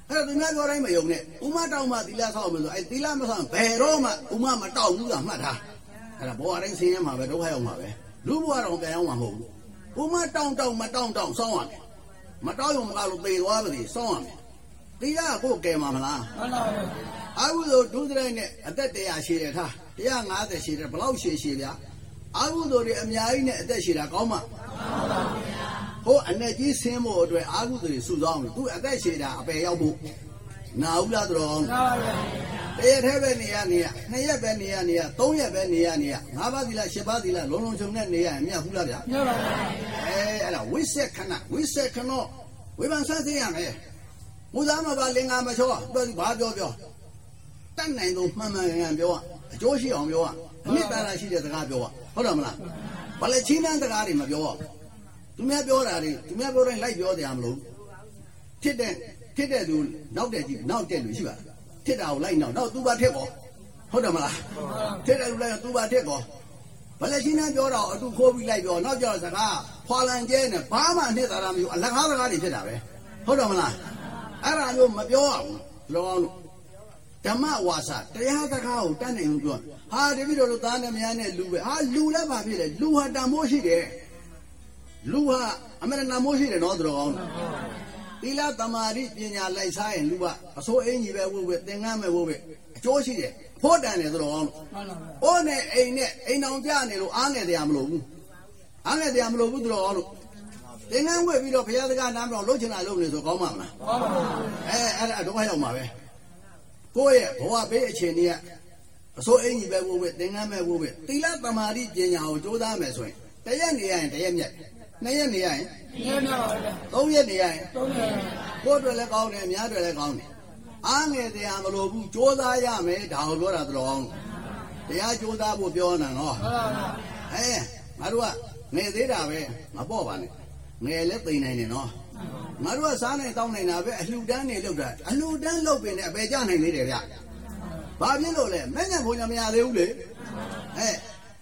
အဲ့တော့သူများပြောတိုင်းမယုံနဲ့ဥမတောင်းမှသီလဆောက်မယ်ဆိုအဲ့သီလမဆောက်ဘယ်တော့မှဥမမတောင်းဘူးလားမှတ်ထားအဲ့ဒါဘောအတိုင်းဆင်းရဲမှာပဲဒုက္ခရောက်မှာပဲလူဘဝတော့ပြန်ရောက်မှာမဟုတ်ဘူး ဥမတောင်းတောင်းမတောင်းတောင်းဆောင်းရမယ်မတောင်းရုံမကလို့သေသွားပါသေးဆောင်းရမယ်သီလကိုကဲမှာမလားမှန်ပါဗျာအာဟုသောဒုစရိုက်နဲ့အသက်100ရှိတယ်ထား150ရှိတယ်ဘယ်လောက်ရှိရှိဗျာအာဟုသောတွေအများကြီးနဲ့အသက်ရှိတာကောင်းမှာဟိုအနေကြီးဆင်းဖို့အတွက်အာဟုသောတွေစုဆောင်းတယ်သူအသက်ရှိတာအပယ်ရောက်ဖို့ နာဘူးလားတော်နာပါပါတရက်ထဲပဲနေရနေရနှစ်ရက်ပဲနေရနေရသုံးရက်ပဲနေရနေရငါးပါးသီလရှစ်ပါးသီလလုံးလုံးချုပ်နဲ့နေရရင်မြတ်ဘူးလားဗျာမြတ်ပါပါအဲအဲ့ဒါဝိဆက်ခဏဝိဆက်ခဏဝိပန်ဆက်သိရမယ်မူသားမပါလင်္ကာမချောတော်ဒီဘာပြောပြောတတ်နိုင်ဆုံးမှန်မှန်ကန်ပြောအကျိုးရှိအောင်ပြောရအမြင့်တာရှိတဲ့စကားပြောရဟုတ်တယ်မလားဘယ်လက်ချင်းတန်းစကားတွေမပြောရသူများပြောတာတွေသူများပြောတိုင်းလိုက်ပြောကြရမလို့ဖြစ်တဲ့ ဖြစ်တဲ့သူနောက်တဲ့ကြည့်နောက်တဲ့လူရှိပါလားဖြစ်တာကိုလိုက်နောက်နောက်သူပါထက်ပေါ့ဟုတ်တယ်မလားထက်တဲ့လူလိုက်သူပါထက်ကောဘယ်လဲချင်းတန်းပြောတာကိုအတူခိုးပြီးလိုက်ပြောနောက်ကြောစကားဖွာလန်ကျဲနဲ့ဘာမှအနှစ်သာရမျိုးအလကားစကားတွေဖြစ်တာပဲဟုတ်တယ်မလားအဲ့ဒါမျိုးမပြောအောင်လောအောင်လို့ဓမ္မဝါစာတရားစကားကိုတတ်နိုင်လို့ပြောဟာတပည့်တော်တို့သားနဲ့မယားနဲ့လူပဲဟာလူလည်းပါဖြစ်တယ်လူဟာတန်မိုးရှိတယ်လူဟာအမရဏမိုးရှိတယ်နော်သူတော်ကောင်းသီ လသမာဓိပညာလိုက်စားရင်လူကအစိုးအင်းကြီးပဲဝုတ်ဝဲသင်္ကန်းပဲဝုတ်ဝဲအကျိုးရှိတယ်ဖို့တန်တယ်သူတော်ကောင်းမှန်ပါဗျာအိုးနဲ့အိမ်နဲ့အိမ်အောင်ကြနေလို့အားငယ်တရားမလို့ဘူးအားငယ်တရားမလို့ဘူးသူတော်ကောင်းလို့သင်္ကန်းဝဲပြီးတော့ဘုရားစကားနားမလို့လှုပ်ချင်တာလှုပ်နေဆိုကောင်းမှာမလားမှန်ပါဗျာအဲအဲ့ဒါဒုက္ခရောက်မှာပဲကိုယ့်ရဲ့ဘဝဘေးအခြေအနေကအစိုးအင်ကြီးပဲဘိုးပဲသင်္ကန်းပဲဘိုးပဲသီလသမာဓိပညာကိုကြိုးစားမယ်ဆိုရင်တရက်နေရရင်တရက်မြတ် နှစ်ရက်နေရရင်ညံ့ပါဗျာသုံးရက်နေရရင်သုံးတယ်ကိုယ့်အတွက်လည်းကောင်းတယ်အများအတွက်လည်းကောင်းတယ်အားငယ်တရားမလိုဘူးကြိုးစားရမယ်ဒါကိုပြောတာတော်အောင်တရားကြိုးစားဖို့ပြောနေတာနော်မှန်ပါဗျာအဲငါတို့ကငယ်သေးတာပဲမပေါ့ပါနဲ့ငယ်လဲသိမ့်နိုင်တယ်နော်ငါတို့ကစားနိုင်တောင်းနိုင်တာပဲအလှူဒန်းနေလောက်တာအလှူဒန်းလောက်ပင်နဲ့အပေကြနိုင်သေးတယ်ဗျဘာဖြစ်လို့လဲမဲ့ညံဘုံညာမရသေးဘူးလေအဲ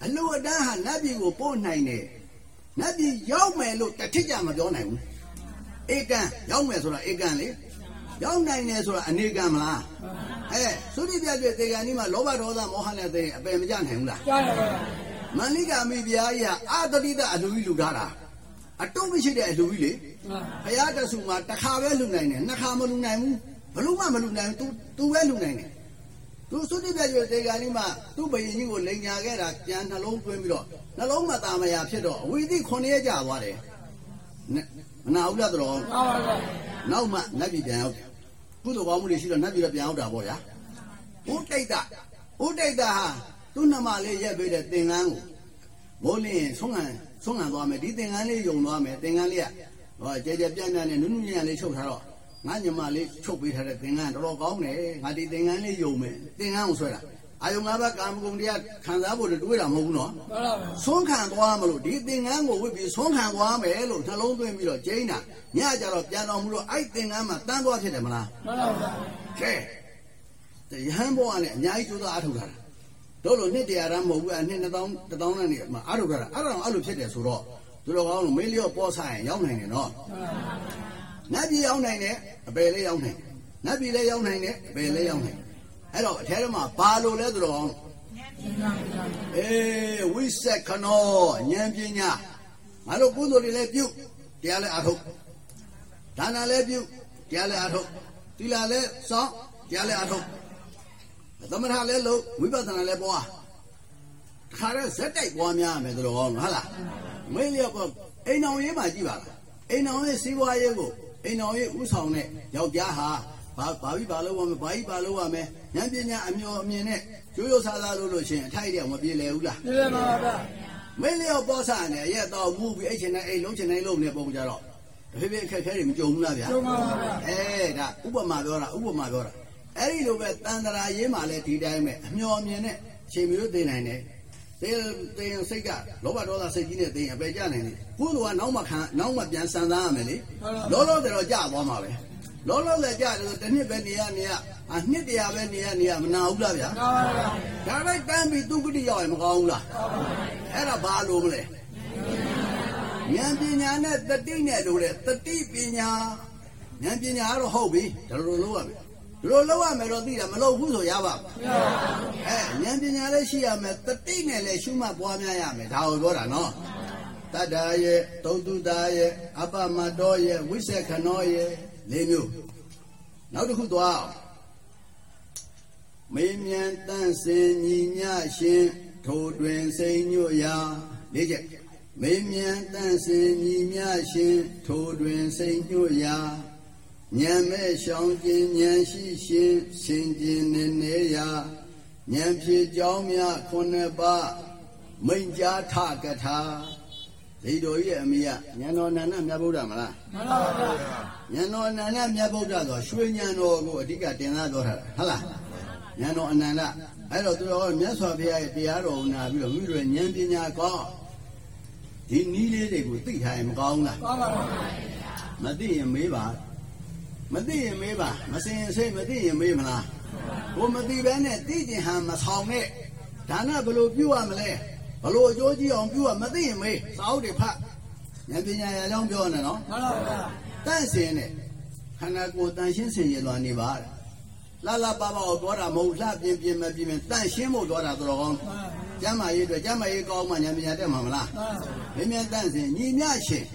အလှူအဒန်းဟာနတ်ပြည်ကိုပို့နိုင်တယ် နတ်ပြည်ရောက်မယ်လို့တစ်ထစ်ကြမပြောနိုင်ဘူးဧကံရောက်မယ်ဆိုတာဧကံလေရောက်နိုင်တယ်ဆိုတာအနေကံမလားအဲသုတိပြည့်တေကံဒီမှာလောဘဒေါသမောဟနဲ့သိရင်အပယ်မကြနိုင်ဘူးလားကြားတယ်ဗျာမန္လိကာမိဘုရားကြီးဟာအာတတိတအလူကြီးလူထားတာအတုံးမရှိတဲ့အလူကြီးလေဘုရားတဆူမှာတစ်ခါပဲလူနိုင်တယ်နှစ်ခါမလူနိုင်ဘူးဘလို့မှမလူနိုင်ဘူး तू तू ပဲလူနိုင်တယ် သူသုတိပြည့်တေကံဒီမှာသူ့ဘယင်ကြီးကိုလိန်ညာခဲ့တာကြံနှလုံးသွင်းပြီးတော့နှလုံးမသားမယာဖြစ်တော့အဝိသိ9ရက်ကြာသွားတယ်နဲ့မနာဘူးလားတော်ဟုတ်ပါဗျာနောက်မှနတ်ပြည်ပြန်ရောက်တယ်ကုသိုလ်ကောင်းမှုတွေရှိတော့နတ်ပြည်တော့ပြန်ရောက်တာပေါ့ဗျာဥဒိတ်တဥဒိတ်တဟာသူ့နှမလေးရက်ပေးတဲ့သင်္ကန်းကိုမိုးလင်းရင်ဆုံးခံဆုံးခံသွားမယ်ဒီသင်္ကန်းလေးယုံသွားမယ်သင်္ကန်းလေးကဟောကြဲကြဲပြန့်ပြန့်နဲ့နုနုညံ့လေးချုပ်ထားတော့ ငါညီမလေးချုပ်ပေးထားတဲ့သင်္ကန်းတော်တော်ကောင်းတယ်ငါဒီသင်္ကန်းလေးယုံမယ်သင်္ကန်းကိုဆွဲတာအာယုံငါးပါးကာမဂုဏ်တရားခံစားဖို့တွေးတာမဟုတ်ဘူးနော်ဟုတ်ပါဗျာဆုံးခံသွားမလို့ဒီသင်္ကန်းကိုဝစ်ပြီးဆုံးခံသွားမယ်လို့နှလုံးသွင်းပြီးတော့ကျိန်းတာညကြတော့ပြန်တော်မူလို့အဲ့သင်္ကန်းမှာတန်းသွားဖြစ်တယ်မလားဟုတ်ပါဗျာကဲရဟန်းဘောကလည်းအများကြီးကြိုးစားအထုတ်တာတို့လိုနှစ်တရားရမ်းမဟုတ်ဘူးအနှစ်1000 1000နဲ့နေမှာအထုတ်တာအဲ့ဒါတော့အဲ့လိုဖြစ်တယ်ဆိုတော့သူတော်ကောင်းလို့မေးလျော့ပေါ်ဆိုင်ရောက်နိုင်တယ်နော်န တ်ပြည်ရောက်နိုင်တယ်အပယ်လေးရောက်နိုင်တယ်နတ်ပြည်လည်းရောက်နိုင်တယ်အပယ်လည်းရောက်နိုင်တယ်အဲ့တော့အထဲထဲမှာဘာလို့လဲသူတော်ကောင်းအေးဝိဆက်ခနောဉာဏ်ပညာငါတို့ကုသိုလ်တွေလည်းပြုတရားလည်းအထုတ်ဒါနလည်းပြုတရားလည်းအထုတ်သီလလည်းစောင့်တရားလည်းအထုတ်သမထလည်းလုပ်ဝိပဿနာလည်းပွားခါရဲဇက်တိုက်ပွားများမယ်သူတော်ကောင်းဟုတ်လားမင်းလျော့ပေါ့အိမ်အောင်ရေးမှာကြည့်ပါလားအိမ်အောင်ရေးစီးပွားရေးကို အိမ်အောင်ရေးဥဆောင်တဲ့ယောက်ျားဟာဘာဘာပြီးဘာလို့ရမလဲဘာကြီးဘာလို့ရမလဲဉာဏ်ပညာအမျော်အမြင်နဲ့ရိုးရိုးစားစားလို့လို့ရှရင်အထိုက်တဲ့မပြေလည်ဘူးလားဒီလိုပါဗျာမင်းလျော့ပေါ့စားနေရဲ့တော့မူပြီးအဲ့ချင်တဲ့အိမ်လုံးချင်တဲ့လုံးနဲ့ပုံကြတော့တဖြည်းဖြည်းအခက်အခဲတွေမကြုံဘူးလားဗျာကျုံပါဗျာအဲဒါဥပမာပြောတာဥပမာပြောတာအဲ့ဒီလိုပဲတန်တရာရေးမှလည်းဒီတိုင်းပဲအမျော်အမြင်နဲ့ချိန်မျိုးသိနိုင်တယ် သေသေရင်စိတ်ကလောဘဒေါသစိတ်ကြီးနဲ့သိရင်အပေကြနိုင်တယ်ကုသိုလ်ကနောက်မှခံနောက်မှပြန်ဆန်းစားရမယ်လေလောလောဆယ်တော့ကြာသွားမှာပဲလောလောဆယ်ကြာတယ်ဆိုတစ်နှစ်ပဲနေရနေရအနှစ်တရာပဲနေရနေရမနာဘူးလားဗျာဟုတ်ပါဗျာဒါလိုက်တန်းပြီးသူပတိရောက်ရင်မကောင်းဘူးလားအဲ့ဒါဘာလို့မလဲဉာဏ်ပညာနဲ့တတိနဲ့လို့လေတတိပညာဉာဏ်ပညာကတော့ဟုတ်ပြီဒါလိုလုပ်ရမယ် ဒီလိုလုပ်ရမယ်တော့သိတာမလုပ်ဘူးဆိုရပါဘူးအဲဉာဏ်ပညာလည်းရှိရမယ်တတိနဲ့လည်းရှုမှတ်ပွားများရမယ်ဒါကိုပြောတာနော်တတ္တာရဲ့သုတ်တုတာရဲ့အပမတောရဲ့ဝိသေခနောရဲ့လေးမျိုးနောက်တစ်ခုသွားအောင်မေမြန်တန့်စင်ညီညရှင်ထိုတွင်စိန်ညွတ်ရာလေးချက်မေမြန်တန့်စင်ညီညရှင်ထိုတွင်စိန်ညွတ်ရာ ဉာဏ်မဲ့ရှောင်းခြင်းဉာဏ်ရှိရှင်ရှင်ကျင်နေနေရာဉာဏ်ဖြည့်ကြောင်းများခုနှစ်ပါးမိန်ကြားထကထာဒိတော်ကြီးရဲ့အမိကဉာဏ်တော်နန္ဒမြတ်ဗုဒ္ဓမလားမှန်ပါဗျာဉာဏ်တော်အနန္တမြတ်ဗုဒ္ဓဆိုရွှေဉာဏ်တော်ကိုအဓိကတင်သားပြောထားတာဟုတ်လားဉာဏ်တော်အနန္တအဲ့တော့သူတော်ကမြတ်စွာဘုရားရဲ့တရားတော်ကိုနာပြီးတော့မိတို့ရဲ့ဉာဏ်ပညာကောင်းဒီနည်းလေးတွေကိုသိထားရင်မကောင်းဘူးလားကောင်းပါဗျာမသိရင်မေးပါ မသိရင်မေးပါမစင်ရင်စိတ်မသိရင်မေးမလားဘုမသိဘဲနဲ့သိကျင်ဟန်မဆောင်နဲ့ဒါနဘယ်လိုပြုရမလဲဘယ်လိုအကျိုးကြီးအောင်ပြုရမသိရင်မေးစာအုပ်တွေဖတ်ဉာဏ်ပညာရအောင်ပြောနေနော်မှန်ပါဗျာတန့်စင်နဲ့ခန္ဓာကိုယ်တန်ရှင်းစင်ရသွားနေပါတဲ့လာလာပါပါကိုပြောတာမဟုတ်လှပြင်းပြင်းမပြင်းပြင်းတန့်ရှင်းဖို့ပြောတာတော်ကောင်းကျမ်းမာရေးအတွက်ကျမ်းမာရေးကောင်းမှဉာဏ်ပညာတက်မှာမလားမှန်ပါမင်းမြန်တန့်စင်ညီမြရှင်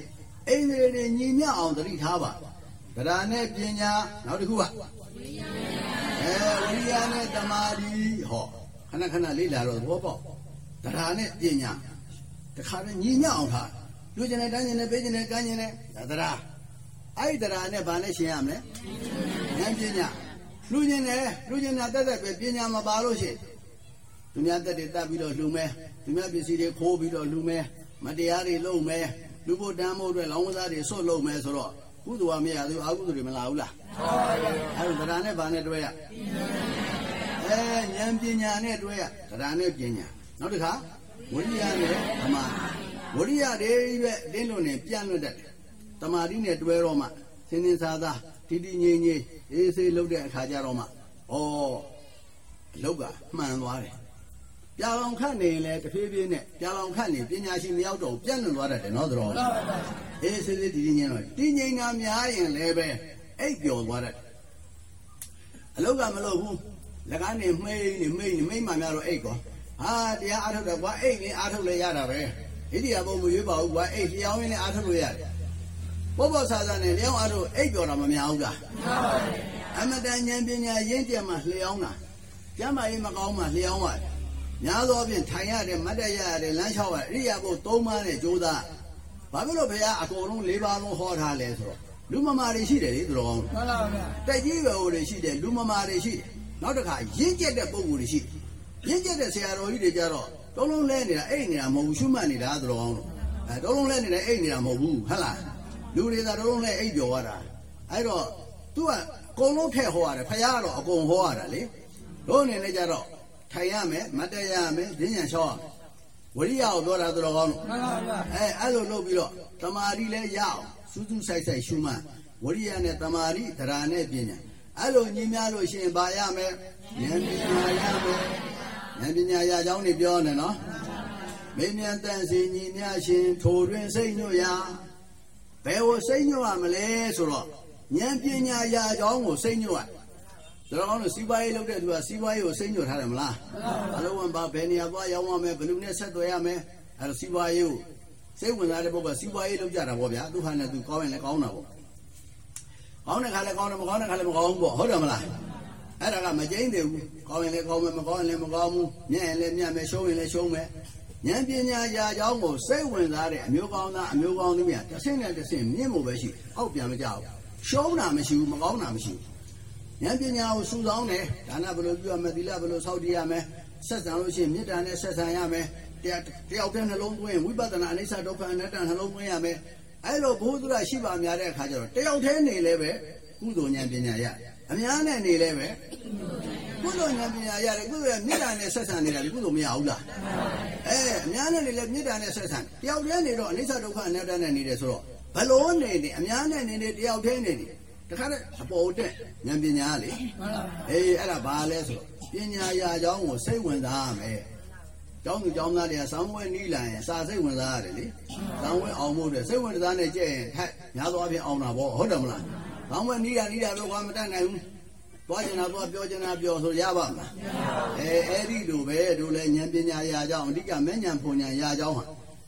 အိန္ဒြေတွေညီမြအောင်သတိထားပါ တရားနဲ့ပညာနောက်တစ်ခုကအဲဝိရိယနဲ့တမာတိဟောခဏခဏလေးလာတော့သဘောပေါက်တရားနဲ့ပညာတခါတည်းညီမြအောင်ထားလူကျင်တဲ့တန်းကျင်တဲ့ပေးကျင်တဲ့ကမ်းကျင်တဲ့ဒါတရားအဲ့ဒီတရားနဲ့ဗာနဲ့ရှင်းရမလဲဉာဏ်ပညာလူကျင်တယ်လူကျင်တာတက်တက်ပဲပညာမပါလို့ရှိရင်သူများတက်တွေတက်ပြီးတော့လူမဲသူများပစ္စည်းတွေခိုးပြီးတော့လူမဲမတရားတွေလုပ်မဲလူဖို့တမ်းဖို့အတွက်လောင်းဝသားတွေဆွတ်လုပ်မဲဆိုတော့ ကုသိုလ်ကမရသေးဘူးအကုသိုလ်တွေမလာဘူးလားအဲ့ဒါတရားနဲ့ဗာနဲ့တွဲရအဲဉာဏ်ပညာနဲ့တွဲရတရားနဲ့ပညာနောက်တစ်ခါဝရိယနဲ့သမာဝရိယတွေပဲအတင်းလို့နေပြန့်လွတ်တတ်တယ်တမာတိနဲ့တွဲတော့မှသင်္သင်သာသာတိတိငြိမ်ငြိမ်အေးဆေးလုပ်တဲ့အခါကျတော့မှဩအလောက်ကမှန်သွားတယ် ပြာလောင်ခတ်နေရင်လည်းတဖြည်းဖြည်းနဲ့ပြာလောင်ခတ်နေပညာရှိမရောက်တော့ပြန့်လွတ်သွားတတ်တယ်နော်သတော်မှန်ပါဗျာအေးဆေးဆေးတိတိငြိမ်တော့တိငြိမ်တာများရင်လည်းပဲအိပ်ပျော်သွားတတ်တယ်အလောက်ကမလုပ်ဘူးလက်ကားနေမှိတ်နေမှိတ်နေမိတ်မှများတော့အိပ်ကောဟာတရားအားထုတ်တယ်ကွာအိပ်နေအားထုတ်လဲရတာပဲဣတိယဘုံမရွေးပါဘူးကွာအိပ်လျှောင်းရင်းနဲ့အားထုတ်လို့ရတယ်ဘောဘောဆာဆာနဲ့လျှောင်းအားထုတ်အိပ်ပျော်တာမများဘူးလားမှန်ပါဗျာအမတန်ဉာဏ်ပညာရင့်ကျက်မှလျှောင်းတာကျမ်းမာရေးမကောင်းမှလျှောင်းရတယ် များသောဖြင့်ထိုင်ရတယ်မတ်တရရတယ်လမ်းလျှောက်ရတယ်အရိယာဘုသုံးပါးနဲ့ကြိုးစားဘာဖြစ်လို့ဘုရားအကုန်လုံး၄ပါးလုံးဟောထားလဲဆိုတော့လူမမာတွေရှိတယ်လေသူတော်ကောင်းမှန်ပါဗျာတက်ကြီးပဲဟိုတွေရှိတယ်လူမမာတွေရှိတယ်နောက်တစ်ခါရင့်ကျက်တဲ့ပုံကိုယ်တွေရှိတယ်ရင့်ကျက်တဲ့ဆရာတော်ကြီးတွေကြတော့တုံးလုံးလဲနေတာအိတ်နေတာမဟုတ်ဘူးရှုမှတ်နေတာသူတော်ကောင်းတို့အဲတုံးလုံးလဲနေတာအိတ်နေတာမဟုတ်ဘူးဟုတ်လားလူတွေကတုံးလုံးလဲအိတ်ပြော်ရတာအဲ့တော့ तू ကအကုန်လုံးထည့်ဟောရတယ်ဖခင်ကတော့အကုန်ဟောရတာလေတို့အနေနဲ့ကြတော့ ထိုင်ရမယ်မတ်တရရမယ်ဈဉ္ညာလျှောက်ရမယ်ဝရိယကိုပြောတာသူတော်ကောင်းတို့မှန်ပါဗျာအဲအဲ့လိုလုပ်ပြီးတော့တမာရီလည်းရအောင်စူးစူးဆိုင်ဆိုင်ရှုမှတ်ဝရိယနဲ့တမာရီတရားနဲ့ပညာအဲ့လိုညီများလို့ရှိရင်ဗာရမယ်ဉာဏ်ပညာရမယ်ဉာဏ်ပညာရကြောင်းနေပြောနေနော်မင်းမြန်တန်စီညီများရှင်ထိုတွင်စိတ်ညွတ်ရာဘယ်ကိုစိတ်ညွတ်ရမလဲဆိုတော့ဉာဏ်ပညာရကြောင်းကိုစိတ်ညွတ်ရ ဒါတော့လို့စီးပွားရေးလုပ်တဲ့သူကစီးပွားရေးကိုစိတ်ညွတ်ထားတယ်မလားအလုံးဝဘာဘယ်နေရာသွားရောက်ရမယ်ဘယ်လူနဲ့ဆက်သွယ်ရမယ်အဲ့လိုစီးပွားရေးကိုစိတ်ဝင်စားတဲ့ပုဂ္ဂိုလ်ကစီးပွားရေးလုပ်ကြတာပေါ့ဗျာသူဟာနဲ့သူကောင်းရင်လည်းကောင်းတာပေါ့ကောင်းတဲ့ခါလည်းကောင်းတယ်မကောင်းတဲ့ခါလည်းမကောင်းဘူးပေါ့ဟုတ်တယ်မလားအဲ့ဒါကမကျိန်းသေးဘူးကောင်းရင်လည်းကောင်းမယ်မကောင်းရင်လည်းမကောင်းဘူးညံ့ရင်လည်းညံ့မယ်ရှုံးရင်လည်းရှုံးမယ်ဉာဏ်ပညာရာကြောင်းကိုစိတ်ဝင်စားတဲ့အမျိုးကောင်းသားအမျိုးကောင်းသမီးကတစ်ဆင့်နဲ့တစ်ဆင့်မြင့်ဖို့ပဲရှိတယ်အောက်ပြန်မကြောက်ဘူးရှုံးတာမရှိဘူးမကောင်းတာမရှိဘူး ဉာဏ်ပညာကိုစူဆောင်းတယ်ဒါနဘယ်လိုပြုရမလဲသီလဘယ်လိုစောင့်တည်ရမလဲဆက်ဆံလို့ရှိရင်မေတ္တာနဲ့ဆက်ဆံရမယ်တရားတယောက်တည်းနှလုံးသွင်းဝိပဿနာအနိစ္စဒုက္ခအနတ္တနှလုံးသွင်းရမယ်အဲ့လိုဘုသူရရှိပါများတဲ့အခါကျတော့တယောက်တည်းနေလဲပဲကုသိုလ်ဉာဏ်ပညာရအများနဲ့နေလဲပဲကုသိုလ်ဉာဏ်ပညာရတယ်ကုသိုလ်ရမေတ္တာနဲ့ဆက်ဆံနေတာလေကုသိုလ်မရဘူးလားအဲအများနဲ့နေလဲမေတ္တာနဲ့ဆက်ဆံတယောက်တည်းနေတော့အနိစ္စဒုက္ခအနတ္တနဲ့နေတယ်ဆိုတော့ဘလို့နေနေအများနဲ့နေနေတယောက်တည်းနေနေ တခါတည်းအပေါ်တက်ဉာဏ်ပညာလေမှန်ပါဗျာအေးအဲ့ဒါဘာလဲဆိုတော့ပညာရာအကြောင်းကိုစိတ်ဝင်စားရမယ်။ကျောင်းသူကျောင်းသားတွေကစောင်းဝဲနီးလာရင်စာစိတ်ဝင်စားရတယ်လေ။စောင်းဝဲအောင်ဖို့တဲ့စိတ်ဝင်စားနဲ့ကြည့်ရင်ဟဲ့များသောအားဖြင့်အောင်တာပေါ့ဟုတ်တယ်မလား။စောင်းဝဲနီးတာနီးတာတော့ဘာမတတ်နိုင်ဘူး။သွားကျင်တာသွားပြောကျင်တာပြောဆိုရပါမလား။အဲအဲ့ဒီလိုပဲတို့လည်းဉာဏ်ပညာရာအကြောင်းအဓိကမဲ့ဉာဏ်ဖွဉာဏ်ရာအကြောင်းဟာ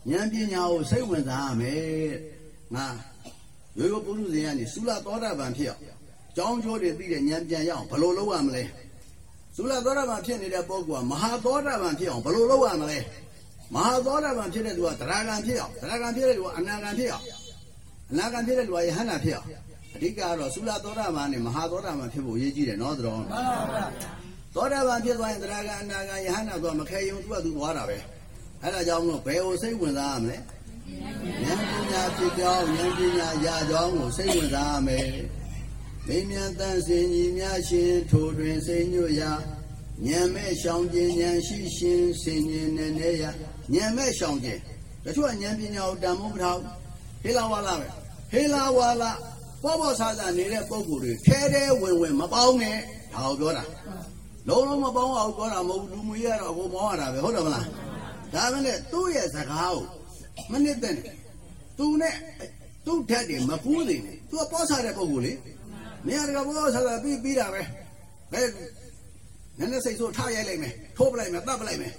ဉာဏ်ပညာကိုစိတ်ဝင်စားရမယ်။ငါ ရိုးရိုးပုရုဇဉ်ကနေသုလသောတာပန်ဖြစ်အောင်ကျောင်းကျိုးတွေသိတဲ့ဉာဏ်ပြန်ရအောင်ဘယ်လိုလုပ်ရမလဲ။သုလသောတာပန်ဖြစ်နေတဲ့ပုဂ္ဂိုလ်ကမဟာသောတာပန်ဖြစ်အောင်ဘယ်လိုလုပ်ရမလဲမဟာသောတာပန်ဖြစ်တဲ့သူကသရဂံဖြစ်အောင်သရဂံဖြစ်တဲ့သူကအနာဂံဖြစ်အောင်အနာဂံဖြစ်တဲ့သူကယဟန္တာဖြစ်အောင်အဓိကတော့သုလသောတာပန်နဲ့မဟာသောတာပန်ဖြစ်ဖို့အရေးကြီးတယ်နော်သတော်မှန်ပါဗျာသောတာပန်ဖြစ်သွားရင်သရဂံအနာဂံယဟန္တာကမခဲယုံသူကသူသွားတာပဲအဲ့ဒါကြောင့်မို့ဘယ်ကိုစိတ်ဝင်စားရမလဲ ဉာဏ်ပညာဖြစ်ကြောင်းဉာဏ်ပညာရာကြောင်းကိုစိတ်ဝင်စားရမယ်မိမြန်တန်စင်ကြီးများရှင်ထိုတွင်စိတ်ညွတ်ရာညံမဲ့ရှောင်ကျင်ဉာဏ်ရှိရှင်စင်ញင်နေနေရညံမဲ့ရှောင်ကျင်တချို့ကဉာဏ်ပညာကိုတန်ဖိုးမထားဘူးဟေလာဝါလာပဲဟေလာဝါလာပေါ်ပေါ်ဆာဆာနေတဲ့ပုံကိုယ်တွေခဲတဲဝင်ဝင်မပေါင်းနဲ့ဒါကိုပြောတာလုံးလုံးမပေါင်းအောင်ပြောတာမဟုတ်ဘူးလူမျိုးရတော့အကုန်ပေါင်းရတာပဲဟုတ်တယ်မလားဒါပဲနဲ့သူ့ရဲ့စကားကို မနစ်တဲ့နဲ့သူနဲ့သူ့ဓာတ်တွေမကူးနေနဲ့သူကပေါ်ဆာတဲ့ပုံကိုယ်လေနေရာတကာဘောဆာဆာပြီးပြီးတာပဲဘယ်နည်းနည်းစိတ်ဆိုးထားရိုက်လိုက်မယ်ထိုးပလိုက်မယ်တတ်ပလိုက်မယ်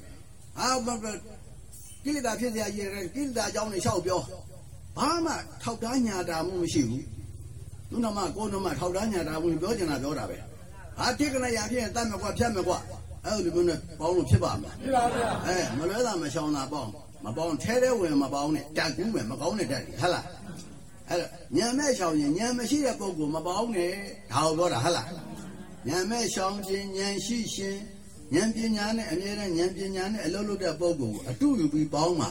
အာဘဘကိလေသာဖြစ်စရာရည်ရဲကိလေသာအကြောင်းတွေလျှောက်ပြောဘာမှထောက်တားညာတာမှုမရှိဘူးသူနမကိုနမထောက်တားညာတာမှုပြောချင်တာပြောတာပဲဟာတိကနရာဖြစ်ရင်တတ်မယ်ကွာဖြတ်မယ်ကွာအဲ့လိုမျိုးနဲ့ပေါင်းလို့ဖြစ်ပါမလားပြပါဗျာအဲမလွဲတာမရှောင်တာပေါင်း မပေါင်းထဲထဲဝင်မပေါင်းနဲ့တက်ကူးမယ်မကောင်းတဲ့တက်ကြီးဟဟလားအဲ့တော့ညံမဲ့ရှောင်ရင်ညံမရှိတဲ့ပုံကိုမပေါင်းနဲ့ဒါကိုပြောတာဟဟလားညံမဲ့ရှောင်ခြင်းညံရှိရှင်ဉာဏ်ပညာနဲ့အမြဲတမ်းဉာဏ်ပညာနဲ့အလုပ်လုပ်တဲ့ပုံကိုအတူယူပြီးပေါင်းပါ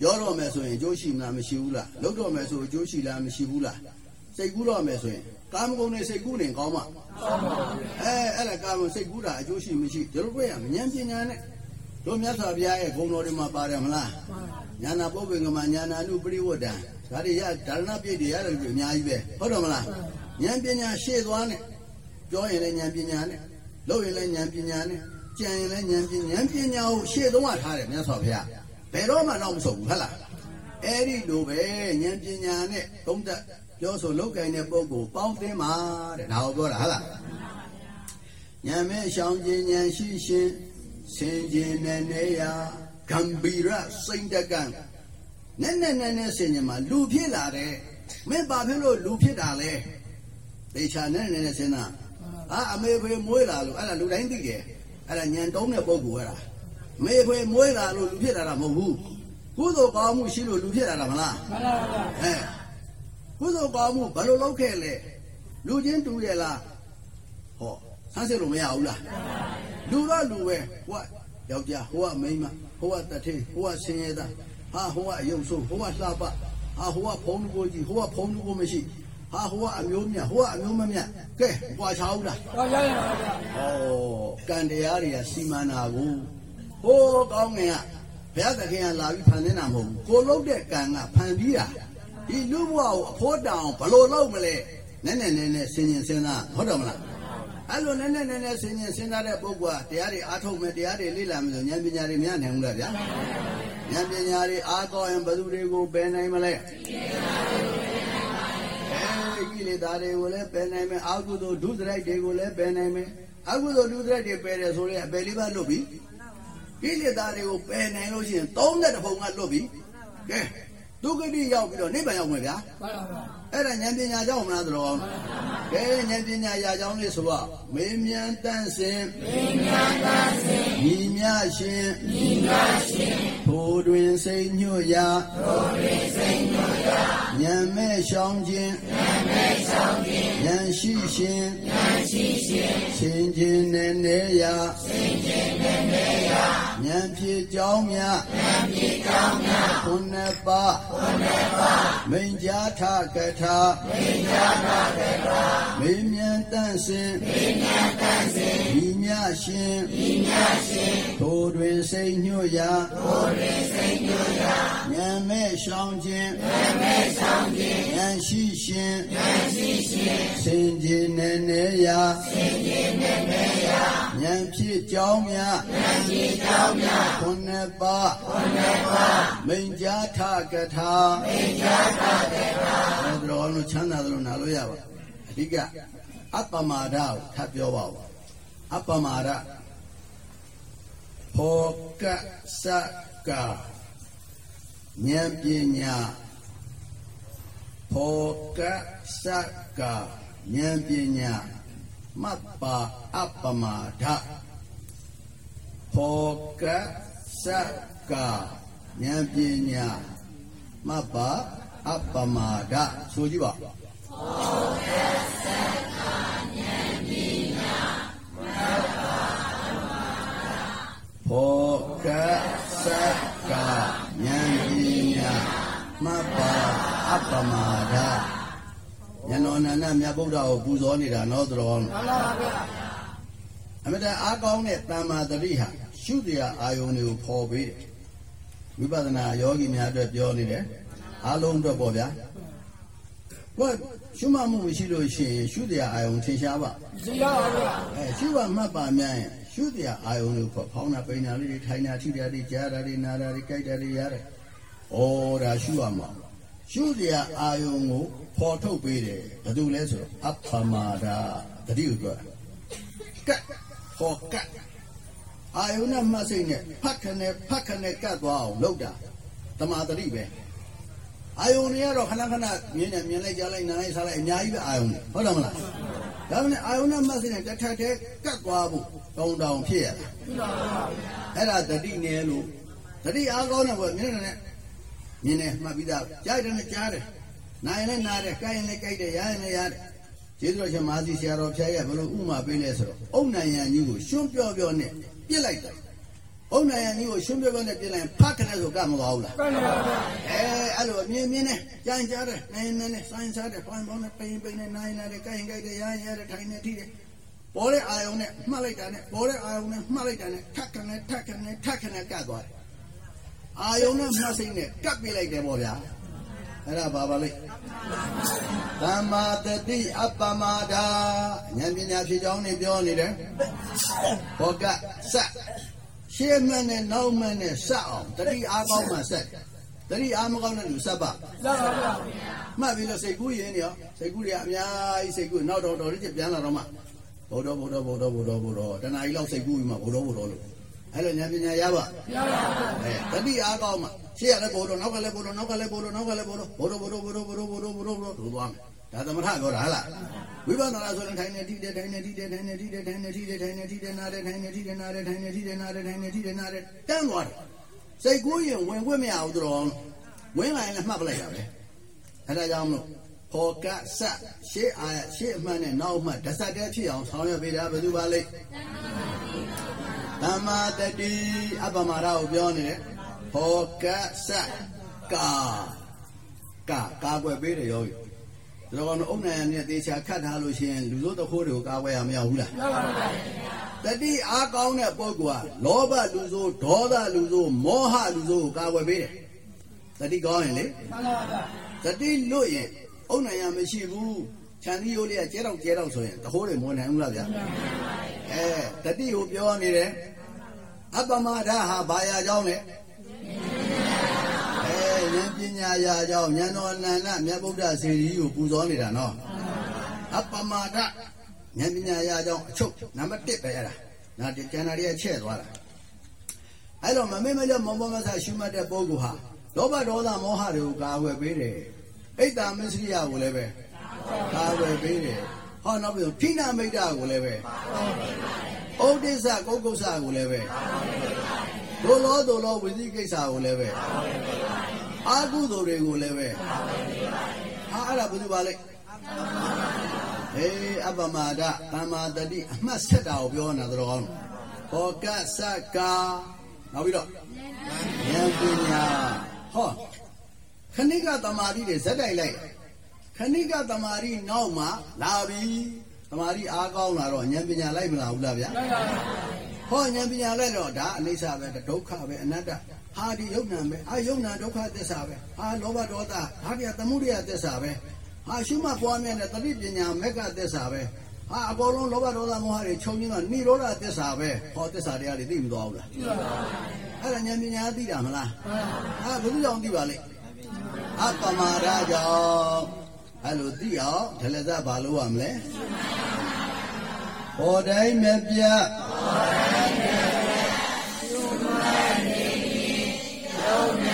ပြောတော့မယ်ဆိုရင်အကျိုးရှိမလားမရှိဘူးလားလုပ်တော့မယ်ဆိုအကျိုးရှိလားမရှိဘူးလားစိတ်ကူးတော့မယ်ဆိုရင်ကာမဂုဏ်နဲ့စိတ်ကူးနေကောင်းမှာအဲအဲ့ဒါကာမစိတ်ကူးတာအကျိုးရှိမရှိဒီလိုတွေ့ရမဉာဏ်ပညာနဲ့ တို့မြတ်စွာဘုရားရဲ့ဂုဏ်တော်တွေမှာပါတယ်မလားပါညာနာပုပ္ပင်ကမညာနာနုပရိဝတ္တံဒါတွေရဒါရဏပြည့်တွေရတယ်လို့အများကြီးပဲဟုတ်တယ်မလားဉာဏ်ပညာရှေ့သွားနဲ့ပြောရင်လည်းဉာဏ်ပညာနဲ့လုပ်ရင်လည်းဉာဏ်ပညာနဲ့ကြံရင်လည်းဉာဏ်ပညာဉာဏ်ပညာကိုရှေ့သုံးရထားတယ်မြတ်စွာဘုရားဘယ်တော့မှတော့မဆုံးဘူးဟုတ်လားအဲ့ဒီလိုပဲဉာဏ်ပညာနဲ့သုံးသက်ပြောဆိုလောက်ကင်တဲ့ပုဂ္ဂိုလ်ပေါင်းသင်းပါတဲ့ဒါကိုပြောတာဟုတ်လားဉာဏ်မဲ့ရှောင်ခြင်းဉာဏ်ရှိရှင် စင်ခြင်းနဲ့နေရာဂံဗီရစိတ်တကံနဲ့နဲ့နဲ့နဲ့ဆင်ញမှာလူဖြစ်လာတယ်မင်းဘာဖြစ်လို့လူဖြစ်တာလဲတေချာနဲ့နဲ့နဲ့ဆင်တာအာအမေဖေမွေးလာလို့အဲ့ဒါလူတိုင်းသိတယ်အဲ့ဒါညံတုံးတဲ့ပုံကူအဲ့ဒါမေဖေမွေးလာလို့လူဖြစ်လာတာမဟုတ်ဘူးကုသိုလ်ကောင်းမှုရှိလို့လူဖြစ်လာတာမလားမှန်ပါပါအဲကုသိုလ်ကောင်းမှုဘယ်လိုလုပ်ခဲ့လဲလူချင်းတူရဲ့လားဟောဆန်းစစ်လို့မရဘူးလား လူတော့လူပဲဟိုကယောက်ျားဟိုကမိန်းမဟိုကတထေးဟိုကဆင်းရဲသားဟာဟိုကအယုံဆိုးဟိုကလှပဟာဟိုကဖုံးလူကိုကြီးဟိုကဖုံးလူကိုမရှိဟာဟိုကအမျိုးမြတ်ဟိုကအမျိုးမမြတ်ကဲကြွားချအောင်လားတော့ရရင်ပါဗျာဩကံတရားတွေကစီမံတာကိုဟိုးကောင်းငင်ကဘုရားသခင်ကလာပြီးဖန်နေတာမဟုတ်ဘူးကိုလုတ်တဲ့ကံကဖန်ပြီးတာဒီလူဘဝကိုအဖို့တောင်ဘယ်လိုလုပ်မလဲနည်းနည်းနည်းနည်းဆင်ញင်စဉ်းစားဟုတ်တယ်မလား အဲ့လိုနည်းနည်းနည်းနည်းဆင်ញင်စဉ်းစားတဲ့ပုဂ္ဂိုလ်ကတရားတွေအားထုတ်မယ်တရားတွေလေ့လာမယ်ဆိုဉာဏ်ပညာတွေမရနိုင်ဘူးလားဗျာဉာဏ်ပညာတွေအားကောင်းရင်ဘယ်သူတွေကိုပယ်နိုင်မလဲကိလေသာတွေကိုလည်းပယ်နိုင်မယ်အာဟုသောဒုစရိုက်တွေကိုလည်းပယ်နိုင်မယ်အာဟုသောဒုစရိုက်တွေပယ်တယ်ဆိုရင်အပယ်လေးပါလွတ်ပြီကိလေသာတွေကိုပယ်နိုင်လို့ရှိရင်သုံးတဲ့တစ်ပုံကလွတ်ပြီကဲဒုက္ခတိရောက်ပြီးတော့နိဗ္ဗာန်ရောက်မယ်ဗျာပါပါပါ အဲ့ဒါဉာဏ်ပညာကြောင့်မလားသတော်ကဲဉာဏ်ပညာရာကြောင့်လေးဆိုတော့မေမြန်းတန့်စင်မေမြန်းတန့်စင်ညီမြရှင်ညီမြရှင်ထိုတွင်စိတ်ညွတ်ရာထိုတွင်စိတ်ညွတ်ရာဉာဏ်မဲ့ရှောင်ခြင်းဉာဏ်မဲ့ရှောင်ခြင်းဉာဏ်ရှိရှင်ဉာဏ်ရှိရှင်စင်ခြင်းနဲ့နေရာစင်ခြင်းနဲ့နေရာဉာဏ်ဖြစ်ကြောင်းများဉာဏ်ဖြစ်ကြောင်းများခုနှစ်ပါးမိန်ကြားထကထာမိန်ကြားထကထာမိန်မြန်တန့်စင်မိန်မြန်တန့်စင်ဤမြရှင်ဤမြရှင်ထိုတွင်စိတ်ညွတ်ရာထိုတွင်စိတ်ညွတ်ရာဉာဏ်မဲ့ရှောင်ခြင်းဉာဏ်မဲ့ရှောင်ခြင်းဉာဏ်ရှိရှင်ဉာဏ်ရှိရှင်စင်ခြင်းနဲ့နေရာစင်ခြင်းနဲ့နေရာဉာဏ်ဖြစ်ကြောင်းများဉာဏ်ဖြစ်ကြောင်းများခုနှစ်ပါးခုနှစ်ပါးမိန်ကြားထကထာအဲဒါတော့လို့ချမ်းသာတယ်လို့နားလို့ရပါအဓိကအပ္ပမာဒကိုထပ်ပြောပါဦးအပ္ပမာဒဖောကစကဉာဏ်ပညာဖောကစကဉာဏ်ပညာမပ္ပါအပ္ပမာဒဖောကစကဉာဏ်ပညာမပ္ပါ အပ္ပမာဒဆိုကြည့်ပါဖောကစကဉာဏ်ပညာမပ္ပါအပ္ပမာဒဉာဏ်တော်နန္ဒမြတ်ဗုဒ္ဓကိုပူဇော်နေတာနော်တော်မှန်ပါပါဗျာအမတန်အားကောင်းတဲ့တမ္မာတတိဟာရှုတရားအာယုန်တွေကိုဖော်ပေးတယ်ဝိပဿနာယောဂီများအတွက်ပြောနေတယ် အားလုံးအတွက်ပေါ့ဗျာဘယ်ရှုမှတ်မှုမရှိလို့ရှိရင်ရှုတရားအာယုန်ထင်ရှားပါစီရပါဗျာအဲရှုပါမှတ်ပါများရင်ရှုတရားအာယုန်တွေကိုဖောင်းတာပိန်တာလေးတွေထိုင်တာထိတာတွေကြားတာတွေနာတာတွေကြိုက်တာတွေရတယ်ဩဒါရှုရမှာရှုတရားအာယုန်ကိုဖော်ထုတ်ပေးတယ်ဘာလို့လဲဆိုတော့အပ္ပမာဒတတိကိုပြောတာကတ်ဟောကတ်အာယုဏမစိတ်နဲ့ဖတ်ခနဲ့ဖတ်ခနဲ့ကတ်သွားအောင်လုပ်တာတမာတတိပဲ အာယုန်တွေကတော့ခဏခဏမြင်နေမြင်လိုက်ကြားလိုက်နားလိုက်စားလိုက်အများကြီးပဲအာယုန်တွေဟုတ်တယ်မလားဒါမှမဟုတ်အာယုဏမစိတ်နဲ့တစ်ထပ်တည်းကတ်သွားဖို့တောင်းတောင်းဖြစ်ရတာအဲ့ဒါတတိနဲ့လို့တတိအားကောင်းတယ်ပေါ့မြင်နေတယ်မြင်နေမှတ်ပြီးသားကြားတယ်နဲ့ကြားတယ်နားရင်လည်းနားတယ်ကြိုက်ရင်လည်းကြိုက်တယ်ရားရင်လည်းရားတယ်ကျေးဇူးတော်ရှင်မာသီဆရာတော်ဖျားရဘယ်လိုဥမာပေးလဲဆိုတော့အုံနိုင်ရန်ကြီးကိုရှွန့်ပြော့ပြော့နဲ့ပြစ်လိုက်တယ် အုံနိုင်ရန်ကြီးကိုရှွန့်ပြော့ပြော့နဲ့ပြစ်လိုက်ရင်ဖတ်ခနဲ့ဆိုကမသွားဘူးလားကဲနေပါဗျာအဲအဲ့လိုအမြင်မြင်နဲ့ကြံကြားတယ်နိုင်နေနဲ့စိုင်းစားတယ်ဖိုင်ပေါင်းနဲ့ပိန်ပိန်နဲ့နိုင်နေတယ်ကြိုင်ကြိုက်တယ်ရရင်ရတယ်ထိုင်နေထိတယ်ပေါ်တဲ့အာယုံနဲ့မှတ်လိုက်တာနဲ့ပေါ်တဲ့အာယုံနဲ့မှတ်လိုက်တာနဲ့ထက်ခနဲ့ထက်ခနဲ့ထက်ခနဲ့ကတ်သွားတယ်အာယုံနဲ့မှတ်စိတ်နဲ့ကတ်ပြလိုက်တယ်ပေါ့ဗျာအဲ့ဒါဘာပါလိမ့်သမ္မာတတိအပ္ပမဒာဉာဏ်ပညာဖြစ်ကြောင်းနေပြောနေတယ်ဘောကစ ရှေ့မှနဲ့နောက်မှနဲ့စအောင်တတိအားကောင်းမှဆက်တတိအားမကောင်းတဲ့လူစပ်ပါရပါဗျာမှတ်ပြီးတော့စိတ်ကူးရင်ရောစိတ်ကူးတွေအများကြီးစိတ်ကူးနောက်တော့တော်လေးပြန်လာတော့မှဘုဒ္ဓဘုဒ္ဓဘုဒ္ဓဘုဒ္ဓဘုဒ္ဓတဏှာကြီးလောက်စိတ်ကူးပြီးမှဘုဒ္ဓဘုဒ္ဓလို့အဲ့လိုဉာဏ်ပညာရပါရပါဗျာအဲတတိအားကောင်းမှရှေ့ရလည်းဘုဒ္ဓနောက်ကလည်းဘုဒ္ဓနောက်ကလည်းဘုဒ္ဓနောက်ကလည်းဘုဒ္ဓဘုဒ္ဓဘုဒ္ဓဘုဒ္ဓဘုဒ္ဓဘုဒ္ဓဘုဒ္ဓဘုဒ္ဓဘုဒ္ဓလို့သွားမယ် ဒါသမထပြောတာဟလားဝိပဿနာဆိုရင်ထိုင်နေတိတယ်ထိုင်နေတိတယ်ထိုင်နေတိတယ်ထိုင်နေတိတယ်ထိုင်နေတိတယ်နာတယ်ထိုင်နေတိတယ်နာတယ်ထိုင်နေတိတယ်နာတယ်ထိုင်နေတိတယ်နာတယ်တန်းသွားတယ်စိတ်ကူးရင်ဝင်ခွင့်မရဘူးတော်ဝင်လာရင်လည်းမှတ်ပလိုက်ရပဲအဲ့ဒါကြောင့်မလို့ဖောကစရှေ့အာရှေ့အမှန်နဲ့နောက်အမှန်ဒသတ်တဲ့ဖြစ်အောင်ဆောင်ရွက်ပေးတာဘယ်သူပါလိမ့်သမ္မာတတိအပ္ပမာဒကိုပြောနေတယ်ဖောကစကာကာကာကွယ်ပေးတယ်ယောဂီ ဒါကောင်အုံနိုင်ရနဲ့တေချာခတ်ထားလို့ရှိရင်လူလို့တခိုးတွေကိုကာကွယ်ရမရဘူးလားရပါဗျာတတိအားကောင်းတဲ့ပုဂ္ဂိုလ်ကလောဘလူဆိုးဒေါသလူဆိုးမောဟလူဆိုးကိုကာကွယ်ပေးတယ်တတိကောင်းရင်လေမှန်ပါဗျာတတိလွတ်ရင်အုံနိုင်ရမရှိဘူးခြံသီးရိုးလေးကကျဲတော့ကျဲတော့ဆိုရင်တခိုးတွေမဝင်နိုင်ဘူးလားဗျာအဲတတိကိုပြောနေတယ်အပ္ပမဒဟာဘာယာကြောင်းလဲအဲ ဉာဏ်ပညာရာကြောင်းဉာဏ်တော်အနန္တမြတ်ဗုဒ္ဓစေတီကိုပူဇော်နေတာနော်အပ္ပမဒဉာဏ်ပညာရာကြောင်းအချုပ်နံပါတ်1ပဲအဲ့ဒါနာဒီကျန်တာတွေကချဲ့သွားတာအဲ့တော့မမေ့မလျော့မောမောမဆရှုမှတ်တဲ့ပုဂ္ဂိုလ်ဟာလောဘဒေါသမောဟတွေကိုကာဝယ်ပေးတယ်အိတ်တာမစ္စရိယကိုလည်းပဲကာဝယ်ပေးတယ်ဟောနောက်ပြီးတော့ဖိနာမိတ်တာကိုလည်းပဲဩဒိစ္စကုတ်ကုတ်ဆာကိုလည်းပဲဒိုလောဒိုလောဝိသိကိစ္စကိုလည်းပဲ အာကုသိုလ်တွေကိုလည်းပဲဟာအဲ့ဒါဘယ်သူပါလဲဟေးအပ္ပမဒသမ္မာတတိအမှတ်ဆက်တာကိုပြောနေတာတော်ကောင်းဘောကစကာနောက်ပြီးတော့ဉာဏ်ပညာဟောခဏိကတမာတိတွေဇက်တိုက်လိုက်ခဏိကတမာတိနောက်မှလာပြီတမာတိအားကောင်းလာတော့ဉာဏ်ပညာလိုက်မလာဘူးလားဗျာရပါဗျာဟောဉာဏ်ပညာလိုက်တော့ဒါအနိစ္စပဲဒုက္ခပဲအနတ္တ ဟာဒီယုံနာပဲအာယုံနာဒုက္ခသစ္စာပဲဟာလောဘဒေါသဟာဒီကသမှုရိယသစ္စာပဲဟာရှုမှတ်ပွားမြတ်တဲ့တတိပညာမက္ကသစ္စာပဲဟာအကုန်လုံးလောဘဒေါသမောဟတွေခြုံငင်းတော့နိရောဓသစ္စာပဲဟောသစ္စာတရားတွေသိမသွားဘူးလားကြည့်ပါဗျာအဲ့ဒါဉာဏ်ပညာသိတာမလားဟာဘယ်သူကြောင့်သိပါလိမ့်အပမာဒကြောင့်အဲ့လိုသိအောင်ဒလဇဘာလို့ရမလဲဟောတိုင်းမြတ်ပြတ် Oh, no.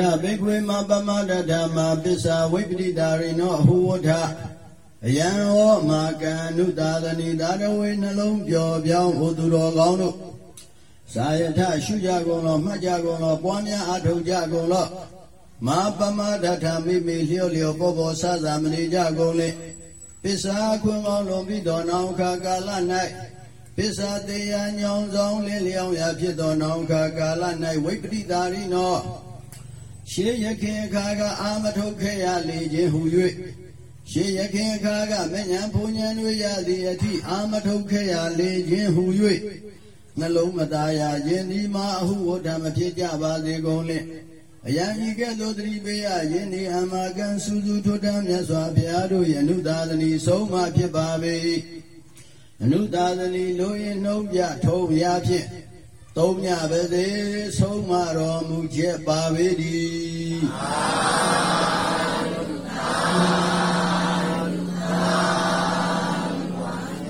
ထဘေကွေမပမဒဓမ္မာပစ္စာဝိပတိတာရိနောအဟုဝထအယံဟောမာကံနုသာသနိသာရဝေနှလုံးပျော်ပြောင်းဟိုသူတော်ကောင်းတို့သာယထရှုကြကုန်လောမှတ်ကြကုန်လောပွားများအထောက်ကြကုန်လောမာပမဒဓမ္မိမိလျော့လျော့ပေါ်ပေါ်ဆဆမနေကြကုန်လေပစ္စာခွင်ကောင်းလုံးပြီးတော်နောင်ခါကာလ၌ပစ္စာတရားညောင်းဆောင်လင်းလျောင်းရာဖြစ်တော်နောင်ခါကာလ၌ဝိပတိတာရိနော ရှေးရခင်အခါကအာမထုတ်ခဲ့ရလေခြင်းဟု၍ရှေးရခင်အခါကမဉ္ဇဉ်ဘုံဉဏ်တွေရသည့်အထိအာမထုတ်ခဲ့ရလေခြင်းဟု၍နှလုံးမသားရခြင်းဒီမှာအဟုဝတ္တမဖြစ်ကြပါစေကုန်လေအယံဤကဲ့သို့သတိပေးရခြင်းဒီအမကံစူးစူးထွတ်တမ်းမြတ်စွာဘုရားတို့ရဲ့အနုသာသနီဆုံးမဖြစ်ပါပေအနုသာသနီလိုရင်နှုံးပြထုံးရာဖြင့် သုံးညပဲစေဆုံးမတော်မူချက်ပါပေသည်သာသာ